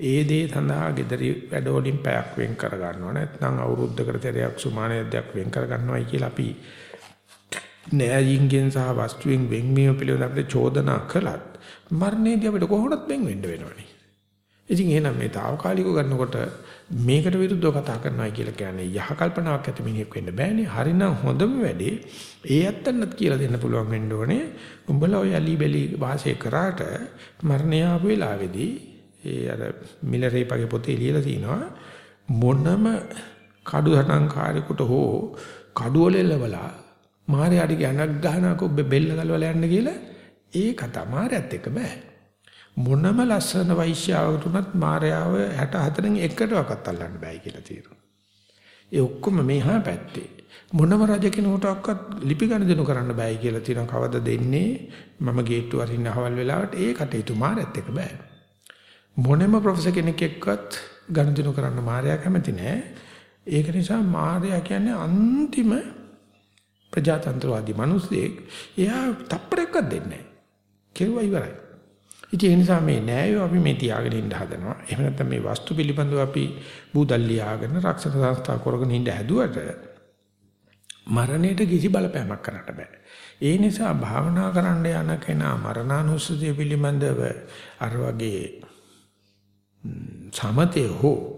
ඒ දේ සඳහා gedari වැඩ වලින් පැයක් වෙන් කර ගන්නවා නැත්නම් අවුරුද්දකට තෙරයක් සුමානයක් වෙන් කර ගන්නවයි කියලා අපි නෑයින්ගෙන් සහ වස්තුවෙන් වෙන්වීම පිළිබඳව අපිට චෝදනා කළත් මරණයේදී අපිට කොහොමවත් වෙන් වෙන්න වෙනවනේ. ඉතින් එහෙනම් මේ తాවකාලිකව ගන්නකොට මේකට විරුද්ධව කතා කරනවා කියලා කියන්නේ යහ කල්පනාවක් ඇති මිනිහෙක් වෙන්න බෑනේ. හරිනම් හොඳම වැඩේ ඒ ඇත්තන්වත් කියලා දෙන්න පුළුවන් වෙන්න ඕනේ. උඹලා ඔය අලි බෙලි වාසය කරාට මරණය ආපු වෙලාවේදී ඒ අර මිලරේපගේ පොතේ ලියලා තිනවා මොනම කඩු හටන්කාරයෙකුට හෝ කඩුවල එලවලා මාරයාට ගණක් ගහනකො බෙල්ල ගලවලා යන්න කියලා ඒ කතා මාරයත් එක්ක බෑ. මොනම ලස්සන වෛශ්‍යාවකට උනත් මාරයාව 64න් එකටවත් අල්ලන්න බෑ කියලා තියෙනවා. ඒ ඔක්කොම මෙහා පැත්තේ. මොනම රජ කෙනෙකුටවත් ලිපි ගණදෙනු කරන්න බෑ කියලා තියෙනවා. කවද දෙන්නේ මම ගේට්ටු අරින්න අවල් වෙලාවට ඒ කටයුතු මාරයත් එක්ක බෑ. මොනම ප්‍රොෆෙසර් කෙනෙක් එක්කවත් ගණදෙනු කරන්න මාරයා කැමති නෑ. ඒක නිසා මාරයා කියන්නේ අන්තිම ප්‍රජාතන්ත්‍රවාදී මිනිස්සෙක්. එයා තප්පරයක්වත් දෙන්නේ නෑ. කෙරුවා ඉවරයි. ඉතින් ඒ නිසා මේ නෑයෝ අපි මේ තියාගෙන ඉන්න හදනවා. එහෙම නැත්නම් මේ වස්තු පිළිබඳව අපි බූදල්ලියාගෙන රක්ෂණ සංස්ථා කරගෙන ඉඳ හැදුවට මරණයට කිසි බලපෑමක් කරන්න බෑ. ඒ නිසා භාවනා කරන්න යන කෙනා මරණානුස්සතිය පිළිබඳව අර වගේ සමතේ හෝ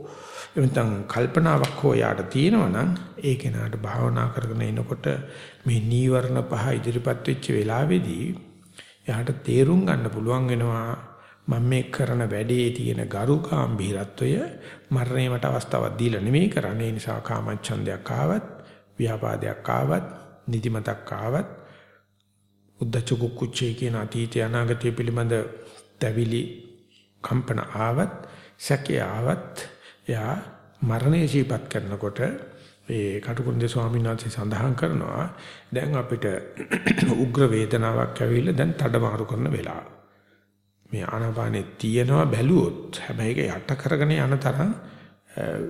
එතන කල්පනාවක් හෝ යාට තියෙනවා නම් ඒ කෙනාට භාවනා කරගෙන එනකොට මේ නීවරණ පහ ඉදිරිපත් වෙච්ච වෙලාවේදී එයාට තේරුම් ගන්න පුළුවන් වෙනවා මම මේ කරන වැඩේ තියෙන ගරුකාම්භීරත්වය මරණය මට අවස්ථාවක් දීලා නෙමෙයි කරන්නේ. නිසා කාමච්ඡන්දයක් ආවත් ව්‍යාපාදයක් ආවත් නිදිමතක් ආවත් උද්දච්ච කුච්චේ කියන අතීතය අනාගතය පිළිබඳ තැවිලි කම්පන ආවත් සැකේ ආවත් එයා මරණය ජීපත් කරනකොට ඒ කටුකුරුන්දේ ස්වාමීන් වහන්සේ සඳහන් කරනවා දැන් අපිට උග්‍ර වේදනාවක් ඇවිල්ලා දැන් තඩමාරු කරන වෙලාව. මේ ආනාපානේ තියෙනවා බැලුවොත් හැබැයි ඒක යට කරගෙන යන තරම්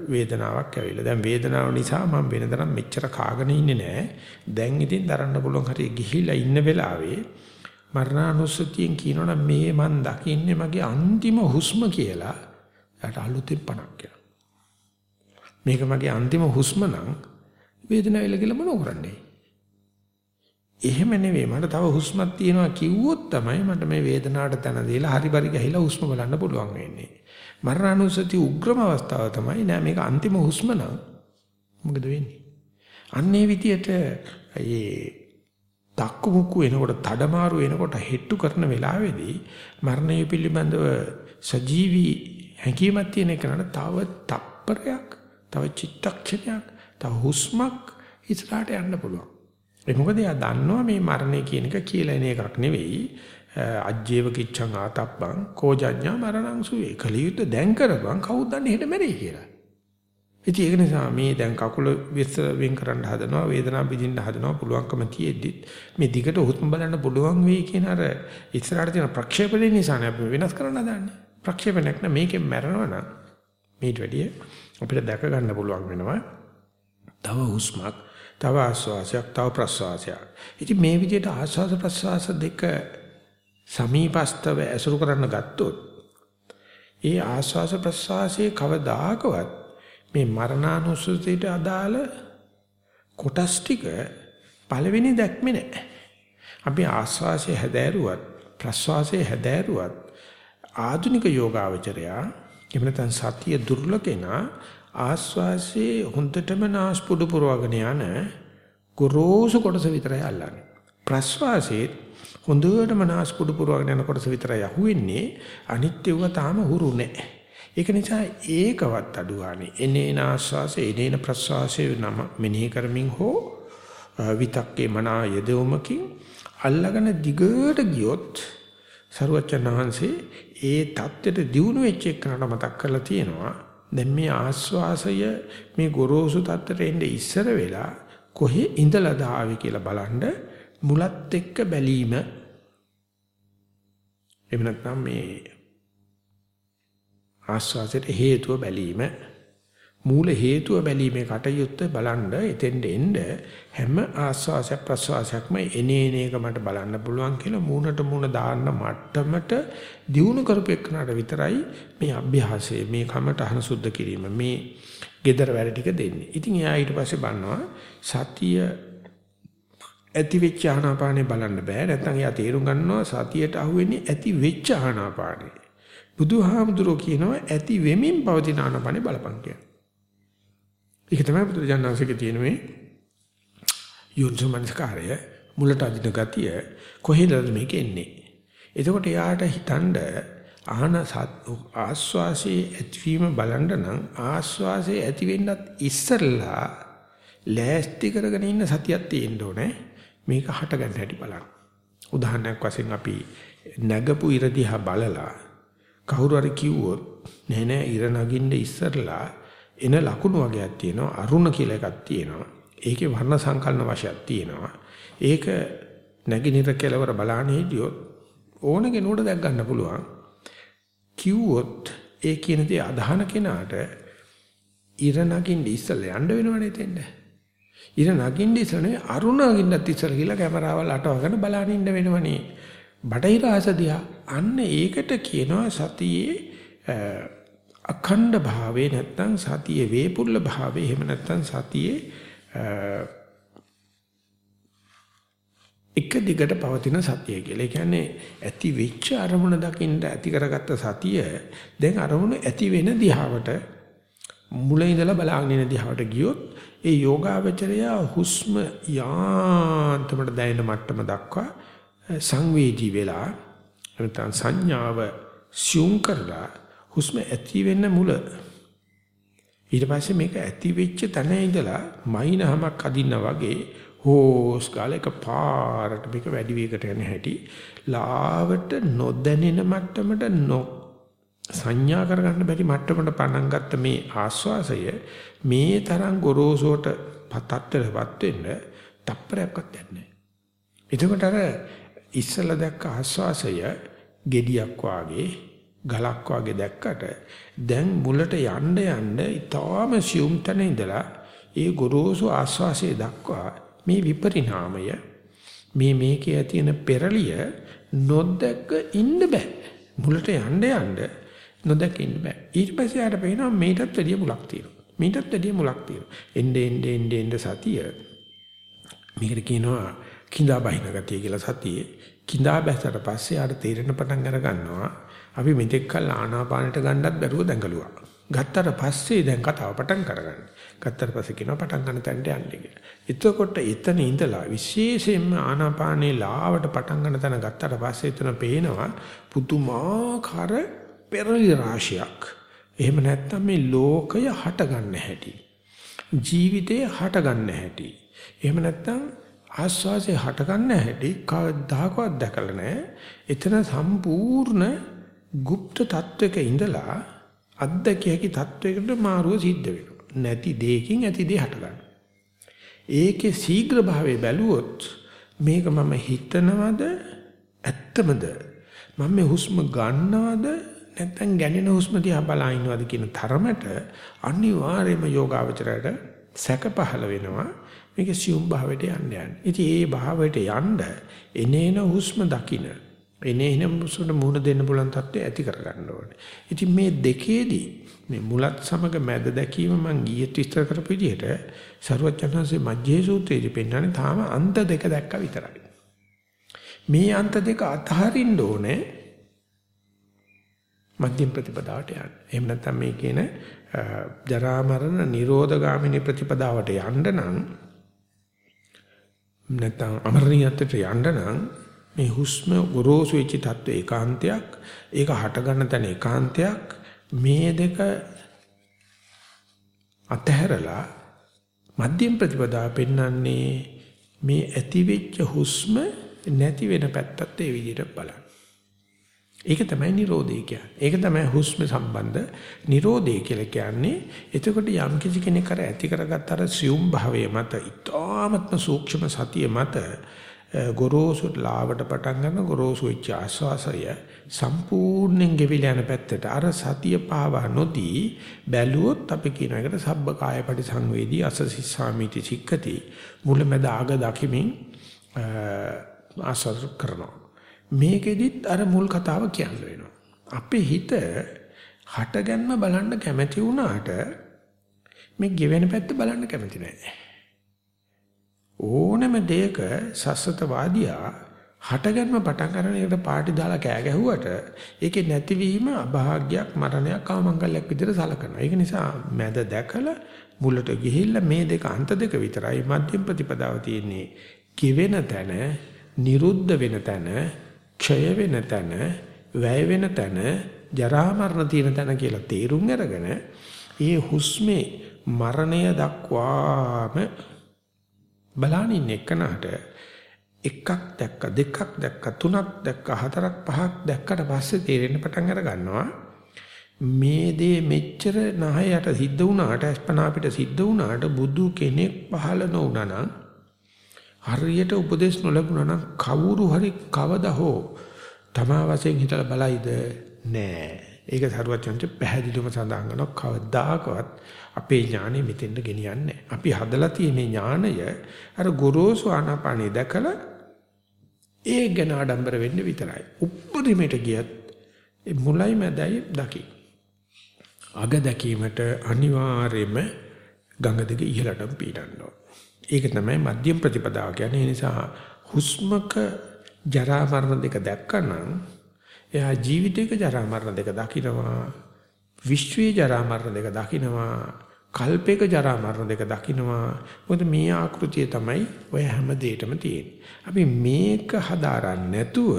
වේදනාවක් ඇවිල්ලා. දැන් වේදනාව නිසා මම වෙනදනම් මෙච්චර කාගෙන ඉන්නේ නැහැ. දැන් ඉතින් දරන්න පුළුවන් හරිය ගිහිලා ඉන්න වෙලාවේ මරණානුස්සතියෙන් කියනවනම් මේ මන් දකින්නේ මගේ අන්තිම හුස්ම කියලා. යට අලුතෙන් පණක් කියලා. මේක මගේ අන්තිම හුස්ම නම් වේදනාව එල කියලා මොනව කරන්නේ? එහෙම නෙවෙයි මට තව හුස්මක් තියෙනවා කිව්වොත් තමයි මට මේ වේදනාවට තන දීලා හරි පරි ගහිලා හුස්ම බලන්න පුළුවන් වෙන්නේ. මරණානුසති උග්‍රම අවස්ථාව තමයි නෑ මේක අන්තිම හුස්ම නම් මොකද වෙන්නේ? අන්නේ විදියට ඒ තක්කු මුක්කු එනකොට තඩමාරු එනකොට හෙට්ටු කරන වෙලාවේදී මරණය පිළිබඳව සජීවී හැඟීමක් තියෙන කෙනාට තව තප්පරයක් තව චිත්තක්ෂණයක් තව හුස්මක් ඉස්සරහට යන්න පුළුවන්. ඒ මොකද එයා දන්නවා මේ මරණය කියන එක කියලා එන එකක් නෙවෙයි. අජ්ජේව කිච්ඡං ආතප්පං කෝජඤ්ඤා මරණං සුවේ. කලියුත් දැන් කරපන් කවුද දන්නේ හෙට මැරෙයි කියලා. ඉතින් ඒක නිසා මේ දැන් කකුල විස්තර වෙන් කරන්න හදනවා වේදනාව විඳින්න හදනවා පුළුවන්කම තියෙද්දි මේ දිගට හුස්ම බලන්න පුළුවන් වෙයි කියන අර ඉස්සරහට තියෙන ප්‍රක්ෂේපණය නිසා අපි වෙනස් කරන්න හදන්නේ. ප්‍රක්ෂේපණයක් න මේකෙන් මැරෙනවා නම් මේට වැඩිය අපිට දැක ගන්න පුළුවන් වෙනවා. තව හුස්මක්, තව ආශ්වාසයක්, තව ප්‍රශ්වාසයක්. ඉතින් මේ විදිහට ආශ්වාස ප්‍රශ්වාස දෙක සමීපස්තව ඇසුරු කරන්න ගත්තොත් ඒ ආශ්වාස ප්‍රශ්වාසයේ කවදාකවත් මේ මරණානුස්සතියට අදාළ කොටස් ටික පළවෙනි දැක්මේ නැහැ. අපි ආශ්වාසය හැදෑරුවත් ප්‍රශ්වාසය හැදෑරුවත් ආධුනික යෝගාවචරයා එහෙම නැත්නම් සතිය දුර්ලකේනා ආස්වාසේ හොඳටම නාස්පුඩු පුරවගෙන යන ගොරෝසු කොටස විතරයි අල්ලන්නේ. ප්‍රස්වාසයේ හොඳටම නාස්පුඩු පුරවගෙන යන කොටස විතරයි අහුවෙන්නේ. අනිත්‍යව තාම හුරු නැහැ. ඒක නිසා ඒකවත් අඩුවානේ. එනේන ආස්වාසේ එනේන ප්‍රස්වාසයේ නම මෙනෙහි කරමින් හෝ විතක්කේ මනා යදවමකින් අල්ලගෙන දිගට ගියොත් සරුවච්චන් වහන්සේ ඒ தත්ත්වයට දියුණු වෙච්ච එකකට මතක් කරලා තියෙනවා. දැන් මේ ආස්වාසය මේ ගොරෝසු தත්ත්වයට එන්නේ ඉස්සර වෙලා කොහේ ඉඳලාද ආවේ කියලා බලන්න මුලත් එක්ක බැලීම එහෙම නැත්නම් මේ ආස්වාසයට හේතුව බැලීම මූල හේතුව බැලීමේ කටයුත්ත බලන්න එතෙන්ද එන්න හැම ආස්වාසයක් ප්‍රසවාසයක්ම එනේන එක මට බලන්න පුළුවන් කියලා මූණට මූණ දාන්න මට්ටමට දියුණු කරපෙන්නාට විතරයි මේ අභ්‍යාසය මේ කමටහන සුද්ධ කිරීම මේ gedara වැඩ ටික දෙන්නේ. ඉතින් එයා ඊට පස්සේ බලනවා සතිය ඇති වෙච්ච ආනාපානේ බලන්න බෑ. නැත්නම් එයා තේරුම් ගන්නවා සතියට අහුවෙන්නේ ඇති වෙච්ච ආනාපානේ. බුදුහාමුදුරෝ කියනවා ඇති වෙමින් පවතින ආනාපානේ බලපං කියලා. ඒක තමයි බුදුරජාණන්සේගේ තියෙන මේ යොන්සමනස්කාරය මුලට අදින ගතිය කොහෙද මේක එන්නේ. එතකොට යාට හිතනද ආහන ආස්වාසේ ඇතිවීම බලන්න නම් ආස්වාසේ ඇති වෙන්නත් ඉස්සෙල්ලා ලෑස්ති කරගෙන ඉන්න සතියක් තියෙන්න ඕනේ. මේක හට ගන්න හැටි බලන්න. උදාහරණයක් වශයෙන් අපි නැගපු ඉර දිහා බලලා කවුරු හරි කිව්වොත් නෑ නෑ ඉර නගින්න ඉස්සරලා එන ලකුණු වගේක් තියෙනවා අරුණ කියලා එකක් තියෙනවා. ඒකේ වර්ණ සංකල්පන වශයක් තියෙනවා. ඒක නැගිනිර කෙලවර බලාන හිටියොත් ඕන කෙනෙකුට දැක් ගන්න පුළුවන්. කිව්වොත් ඒ කියන දේ අදහන කෙනාට ඉර නගින්න ඉස්සෙල්ලා යන්න වෙනවනේ තෙන්න. ඉර නගින්න ඉස්සෙල්ලා අරුණ නගින්නත් ඉස්සෙල්ලා කියලා කැමරාවල් අටවගෙන බලාගෙන ඉන්න වෙනවනේ. බටහිර ආසදියා අන්න ඒකට කියනවා සතියේ අඛණ්ඩ භාවේ නැත්තම් සතියේ වේපුල්ල භාවේ එහෙම නැත්තම් සතියේ එක දිගට පවතින සතිය කියලා. ඒ කියන්නේ ඇති වෙච්ච අරමුණ දකින්න ඇති කරගත්ත සතිය දැන් අරමුණ ඇති වෙන දිහාවට මුල ඉඳලා බලාගෙන ඉන දිහාවට ගියොත් ඒ යෝගාවචරය හුස්ම යාන්තමට දැනෙන මට්ටම දක්වා සංවේදී වෙලා නැත්නම් සංඥාව සියුම් කරලා හුස්ම ඇති වෙන්න මුල ඊට පස්සේ මේක ඇති වෙච්ච තැන ඉඳලා මයින්හමක් අදින්න වගේ හෝස් ගාලයක පාරට මේක වැඩි වේගකට යන හැටි ලාවට නොදැනෙන මට්ටමට නො සංඥා කරගන්න බැරි මට්ටමට පණන් ගත්ත මේ ආස්වාසය මේ තරම් ගොරෝසුවට පතත්තරපත් වෙන්න තප්පරයක්වත් යන්නේ. එතකොට අර ඉස්සලා දැක්ක ආස්වාසය gediyak වාගේ ගලක් වාගේ දැක්කට දැන් මුලට යන්න යන්න ඊටාම සියුම් තැන ඉඳලා ඒ ගොරෝසු ආස්වාසය දක්වා මේ විපරිණාමය මේ මේකේ තියෙන පෙරලිය නොදැක ඉන්න බෑ. මුලට යන්න යන්න නොදැක ඉන්න බෑ. ඊට පස්සේ ආට පේනවා මේකටත් වැඩිය මුලක් තියෙනවා. මේකටත් වැඩිය මුලක් තියෙනවා. එnde ende ende ende සතිය මේකට කියනවා කිඳා බහින ගතිය කියලා සතියේ. කිඳා බැසට පස්සේ ආට තේරෙන පටන් අර ගන්නවා අපි මෙතෙක් කල් ආනාපානට ගන්නත් බැරුව දැඟලුවා. ගත්තට පස්සේ දැන් කතාව පටන් කරගන්න. ගත්තට පස්සේ කියනවා පටන් ගන්න තැනට යන්නේ කියලා. එතකොට එතන ඉඳලා විශේෂයෙන්ම ආනාපානේ ලාවට පටන් ගන්න තැන ගත්තට පස්සේ එතන පේනවා පුදුමාකාර පෙරලි රාශියක්. එහෙම නැත්නම් මේ ලෝකය හට ගන්න හැටි. ජීවිතේ හට ගන්න හැටි. එහෙම නැත්නම් ආස්වාසේ හට ගන්න හැටි කවදාකවත් දැකලා නැහැ. එතන සම්පූර්ණ গুপ্ත තත්වයක ඉඳලා අද්දකිය හැකි තත්වයකට මාරුව සිද්ධ වෙනවා. නැති දෙයකින් ඇති දෙය හටගන්න. ඒකේ ශීඝ්‍ර භාවයේ බැලුවොත් මේක මම හිතනවද ඇත්තමද මම මේ හුස්ම ගන්නවද නැත්නම් ගැනෙන හුස්ම දිහා බලා ඉන්නවද කියන තරමට අනිවාර්යයෙන්ම යෝගාවචරයට සැක පහළ වෙනවා මේක සියුම් භාවයට යන්න යන්න. ඉතින් ඒ භාවයට යන්න එනේන හුස්ම දකින්න එනේ එන මුසුන මුහුණ දෙන්න පුළුවන් තත්ත්වය ඇති කරගන්න ඕනේ. ඉතින් මේ දෙකේදී මේ මුලත් සමග මැද දැකීම මම ගියත් විස්තර කරපු විදිහට සරුවචනන්සේ මජ්ජේ සූත්‍රයේදී පෙන්නන්නේ තාම අන්ත දෙක දැක්ක විතරයි. මේ අන්ත දෙක අතහරින්න ඕනේ මධ්‍යම ප්‍රතිපදාවට යන්න. එහෙම නැත්නම් මේ කියන ජරා මරණ නිරෝධ ගාමිනී ප්‍රතිපදාවට යන්න නම් නැත්නම් අමරණීයත්වයට යන්න නම් මේ හුස්ම ගොරෝසු වෙච්ච තත්ත්ව ඒකාන්තයක් ඒක හට ගන්න තැන ඒකාන්තයක් මේ දෙක අතහැරලා මධ්‍යම ප්‍රතිපදාව පෙන්වන්නේ මේ ඇති වෙච්ච හුස්ම නැති වෙන පැත්තත් ඒ විදිහට බලන්න. ඒක තමයි Nirodhe කියන්නේ. ඒක තමයි හුස්ම සම්බන්ධ Nirodhe කියලා කියන්නේ. එතකොට යම් කිසි කෙනෙක් අර ඇති කරගත්ත අර සියුම් භාවයේ මත, ඊ타ත්ම සූක්ෂම සතිය මත ගොරෝසු ලාවට පටන් ගන්න ගොරෝසු වෙච්ච ආස්වාසය සම්පූර්ණයෙන් ගෙවිලා යන පැත්තට අර සතිය පාවා නොදී බැලුවොත් අපි කියන එකට සබ්බ කාය පරිසංවේදී අසසිස්සාමිති සික්කති. මුලමෙද ආග දකිමින් ආස්වාද කරනවා. මේකෙදිත් අර මුල් කතාව කියන්න වෙනවා. අපේ හිත හටගන්න බලන්න කැමැති වුණාට මේ ගෙවෙන පැත්ත බලන්න කැමති නැහැ ඕනම දෙයක සස්සතවාදියා හටගන්න පටන් ගන්න එකට පාටි දාලා කෑ ගැහුවට ඒකේ නැතිවීම අභාග්‍යයක් මරණයක් අවමංගල්‍යයක් විදිහට සලකනවා. ඒක නිසා මැද දැකලා මුලට ගිහිල්ලා මේ දෙක අන්ත දෙක විතරයි මධ්‍යම ප්‍රතිපදාව තියෙන්නේ. කිවෙන තැන, නිරුද්ධ වෙන තැන, ක්ෂය වෙන තැන, වැය වෙන තැන ජරා මරණ තියෙන තැන කියලා තේරුම් අරගෙන ඒ හුස්මේ මරණය දක්වාම බලනින් එක්කනට එකක් දැක්ක දෙකක් දැක්ක තුනක් දැක්ක හතරක් පහක් දැක්කට පස්සේ තේරෙන්න පටන් අර ගන්නවා. මේ දේ මෙච්චර නහයට සිද්ධ වුණාට අස්පනා අපිට සිද්ධ වුණාට බුදු කෙනෙක් පහළ නොවුණා නම් හරියට උපදේශ නොලැබුණා නම් කවුරු හරි කවදා හෝ තමා වශයෙන් හිතලා බලයිද? නෑ. ඒක සරුවචන්ට පැහැදිලිවම සඳහන් කරනවා කවදාකවත් අපේ ඥානෙ මෙතෙන්ට ගෙනියන්නේ අපි හදලා තියෙන ඥානය අර ගොරෝසු ආනාපානිය දැකලා ඒ ගැන ආඩම්බර වෙන්න විතරයි. උප්පරිමයට ගියත් ඒ මුලයි මැදයි දකි. අග දැකීමට අනිවාර්යයෙන්ම ගඟ දෙක ඉහළටම පීඩන්න ඕන. ඒක තමයි මධ්‍යම ප්‍රතිපදාව කියන්නේ. ඒ නිසා හුස්මක ජරා මරණ දෙක දැක්කනම් එයා ජීවිතයක ජරා මරණ දෙක දකිනවා. විශ්වයේ ජරා මරණ දෙක දකිනවා. කල්පයක ජරා මරණ දෙක දකින්නවා. මොකද මේ ආකෘතිය තමයි ඔය හැම දෙයකම තියෙන්නේ. අපි මේක හදාරන්නේ නැතුව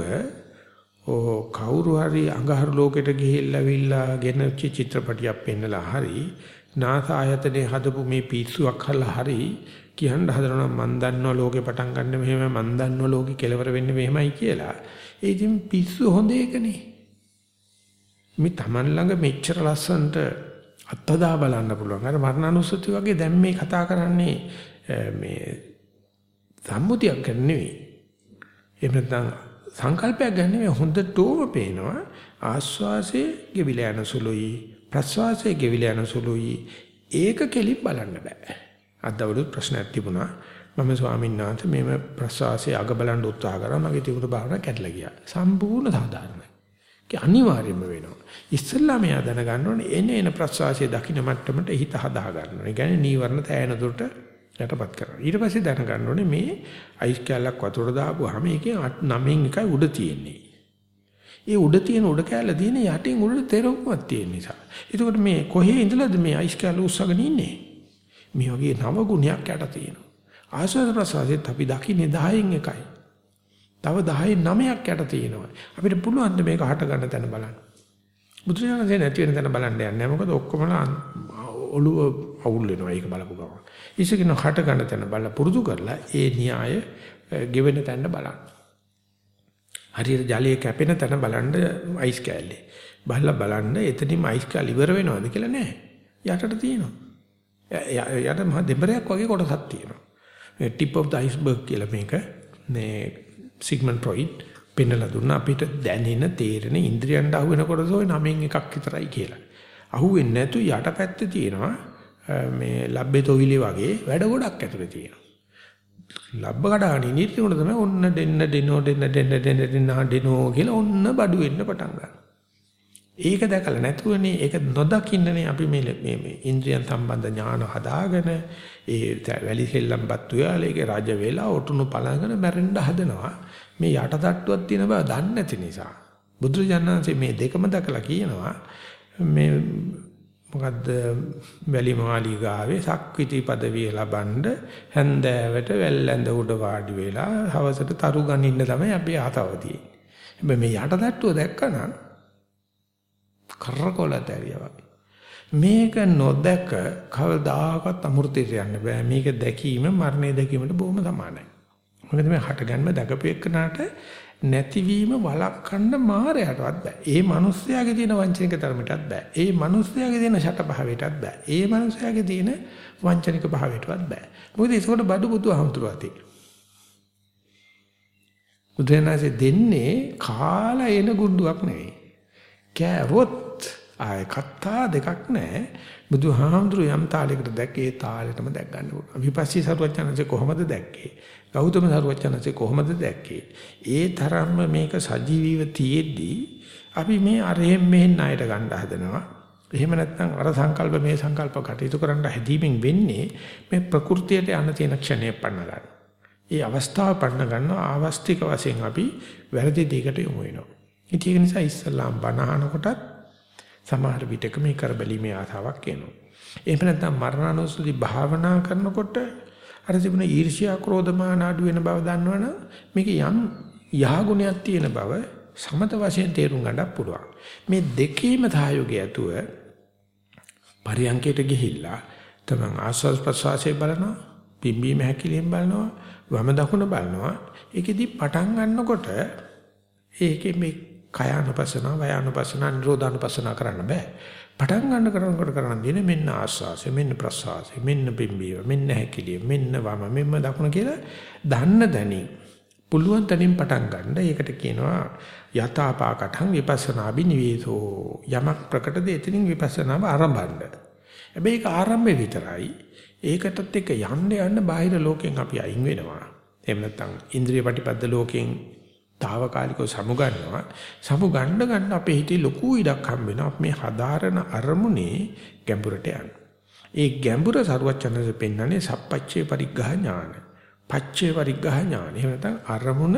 ඕ කවුරු හරි අඟහරු ලෝකෙට ගිහිල්ලා විල්ලා ගෙනච්ච චිත්‍රපටියක් පෙන්නලා හරි නාස ආයතනේ හදපු මේ පිස්සුවක් හරලා හරි කියන්න හදනවා මන් දන්නවා ලෝකේ පටන් ගන්න මෙහෙම මන් දන්නවා ලෝකේ කෙලවර වෙන්නේ මෙහෙමයි කියලා. ඒ ඉතින් පිස්සු හොඳ එකනේ. මේ Taman ළඟ මෙච්චර ලස්සනට අත්දා බලන්න පුළුවන්. අර මරණානුස්සති වගේ දැන් මේ කතා කරන්නේ මේ සම්මුතියක් ගන්න නෙවෙයි. එහෙම නැත්නම් සංකල්පයක් ගන්න නෙවෙයි හොඳටම පේනවා ආස්වාසේ ගෙවිලා යන සුළුයි ප්‍රස්වාසයේ ගෙවිලා යන සුළුයි ඒක කෙලින් බලන්න බෑ. අදවලුත් ප්‍රශ්නයක් තිබුණා. මම ස්වාමීන් වහන්සේ මේව ප්‍රස්වාසයේ අග බලන්න උත්සාහ කරා මගේ තිබුණු භාවනාව කැඩලා ගියා. සම්පූර්ණ සාධාරණයි. ඒක අනිවාර්යයෙන්ම වෙනවා. ඉස්සල්ලාම එයා දැනගන්න ඕනේ එන එන ප්‍රසවාසයේ දකින්න මට්ටමට හිත හදා ගන්න ඕනේ. ඒ කියන්නේ නීවරණ තෑන දුරට යටපත් කරනවා. ඊට පස්සේ දැනගන්න ඕනේ මේ අයිස් කැලක් වතුර දාපුවාම ඒකේ 9න් එකයි උඩ තියෙන්නේ. ඒ උඩ තියෙන උඩ කැල තියෙන යටින් උඩ තෙරවුමක් තියෙන නිසා. එතකොට මේ කොහේ ඉඳලාද මේ අයිස් කැල උස්සගෙන ඉන්නේ? මේ වගේ නව ගුණයක් යට තියෙනවා. ආශ්‍රද ප්‍රසවාසයේත් අපි දකින්නේ 10න් එකයි. තව 10න් 9ක් යට තියෙනවා. අපිට පුළුවන් මේක හට ගන්න තැන බලන්න. බුදුරජාණන්සේ නැති වෙන තැන බලන්න යන්නේ නැහැ. මොකද ඔක්කොම ඔළුව අවුල් වෙනවා ඒක බලපු ගමන්. ඉස්සකින හට ගන්න තැන බලලා පුරුදු කරලා ඒ න්‍යාය ගෙවෙන තැන බලන්න. හරියට ජලයේ කැපෙන තැන බලන්න අයිස් කෑල්ලේ. බලලා බලන්න එතනින්ම අයිස් කෑල්ල ඉවර වෙනවද කියලා නෑ. යටට තියෙනවා. යට මහ දෙබරයක් වගේ කොටසක් තියෙනවා. tip of the iceberg කියලා මේක මේ සිග්මන්ඩ් ෆ්‍රොයිඩ් පෙන්නලා දුන්නා අපිට දැනෙන තේරෙන ඉන්ද්‍රියන්ට අහු වෙනකොට ඔය නමෙන් එකක් විතරයි කියලා. අහුවෙන්නේ නැතු යටපැත්තේ තියෙනවා මේ ලබ්බේ තොවිලි වගේ වැඩ ගොඩක් ඇතුලේ තියෙනවා. ලබ්බ කඩාගෙන ඉනිත් උන තමයි ඔන්න දෙන්න දෙනෝ දෙන්න දෙන්න දෙන්න දෙන්න දෙනෝ කියලා ඔන්න බඩු වෙන්න පටන් ගන්නවා. ඒක දැකලා නැතුවනේ ඒක නොදකින්නනේ අපි මේ මේ ඉන්ද්‍රියන් සම්බන්ධ ඥාන හදාගෙන ඒ වැලි සෙල්ලම්පත් උයාලේගේ රජ වෙලා ඔටුනු පලංගන මැරෙන්න හදනවා. මේ යටටට්ටුවක් තියෙන බව දන්නේ නැති නිසා බුදුරජාණන්සේ මේ දෙකම දැකලා කියනවා මේ මොකද්ද වැලි මාලිගාවේ සක්විති පදවිය ලබනද හැන්දෑවට වැල්ලැඳ උඩ වාඩි වෙලා හවසට තරු ගනින්න තමයි අපි ආතව තියෙන්නේ. මේ යටටට්ටුව දැක්කනම් කරකොලත ඇරියා වගේ. මේක නොදැක කවදාකවත් අමෘතයට යන්න බෑ. මේක දැකීම මරණය දැකීමට බොහොම සමානයි. මොකද මේ හටගන්න දැකපේකනට නැතිවීම වළක්වන්න මායයටවත් බෑ. ඒ මිනිස්යාගේ තියෙන වංචනික ධර්මයටත් බෑ. ඒ මිනිස්යාගේ තියෙන ෂටභාවයටත් බෑ. ඒ මිනිස්යාගේ තියෙන වංචනික භාවයටවත් බෑ. මොකද ඒකට බඩු බුදු අහම්තුරුවතේ. බුදුරජාණන්සේ දෙන්නේ කාලා එන ගුඩුවක් නෙවෙයි. කෑවොත් ආය කත්තා දෙකක් නැහැ. බුදුහාමුදුරු යම් තාලයකට දැක්කේ ඒ තාලෙටම දැක් ගන්න ඕන. විපස්සී සරුවචනන්සේ කොහොමද දැක්කේ? ගෞතම සරුවචනන්සේ කොහොමද දැක්කේ? ඒ තරම්ම මේක සජීවීව තියෙද්දී අපි මේ අරහෙන් මෙහෙන් ණයට ගන්න හදනවා. එහෙම නැත්නම් අර සංකල්ප මේ සංකල්ප කටයුතු කරන්න හැදීමෙන් වෙන්නේ මේ ප්‍රകൃතියට යන තියෙන ක්ෂණය පන්න ගන්න. ඒ අවස්ථාව පන්න ගන්න ආවස්තික වශයෙන් අපි වැරදි දෙයකට යොමු වෙනවා. ඒක නිසා ඉස්සල්ලාම් බණහන කොටත් සමහර විටක මේ කරබැලීමේ ආසාවක් එනවා. එහෙම නැත්නම් මරණානුස්සති භාවනා කරනකොට අර තිබුණ ඊර්ෂ්‍යා ක්‍රෝධ මාන අඩු වෙන බව දන්නවනම් මේක යම් යහගුණයක් තියෙන බව සමත වශයෙන් තේරුම් ගන්නත් පුළුවන්. මේ දෙකේම සහයෝගය ඇතුව පරියන්කයට ගිහිල්ලා තමන් ආස්වාද ප්‍රසවාසයේ බලනවා, පිම්බීම හැකිලියෙන් බලනවා, වම දකුණ බලනවා. ඒකෙදි පටන් ගන්නකොට ඒකේ මේ කයානුපසන, වයානුපසන, නිරෝධානුපසන කරන්න බෑ. පටන් ගන්න කරනකොට කරන්න දෙන්නේ මෙන්න ආස්වාසය, මෙන්න ප්‍රසවාසය, මෙන්න පිම්බීම, මෙන්න හැකිලිය, මෙන්න වම, මෙන්න දකුණ කියලා දන්න දැනි. පුළුවන් තැනින් පටන් ගන්න. ඒකට කියනවා යථාපාකටං විපස්සනාබි නිවේසෝ. යමක් ප්‍රකටද එතනින් විපස්සනාව ආරම්භන්න. හැබැයි ඒක ආරම්භය විතරයි. ඒකටත් එක්ක යන්න යන්න බාහිර ලෝකෙන් අපි අයින් වෙනවා. එහෙම නැත්නම් ඉන්ද්‍රිය ප්‍රතිපද ලෝකෙන් తాවකාලිකව සමුගන්නවා. සමුගන්න ගන්න අපේ හිතේ ලොකු ඉඩක් හම්බ වෙනවා. මේ හදාරන අරමුණේ ගැඹුරට යන්න. ඒ ගැඹුර සරුවචනසේ පෙන්වන්නේ සප්පච්චේ පරිග්ඝා ඥාන. පච්චේ පරිග්ඝා ඥාන. එහෙම නැත්නම් අරමුණ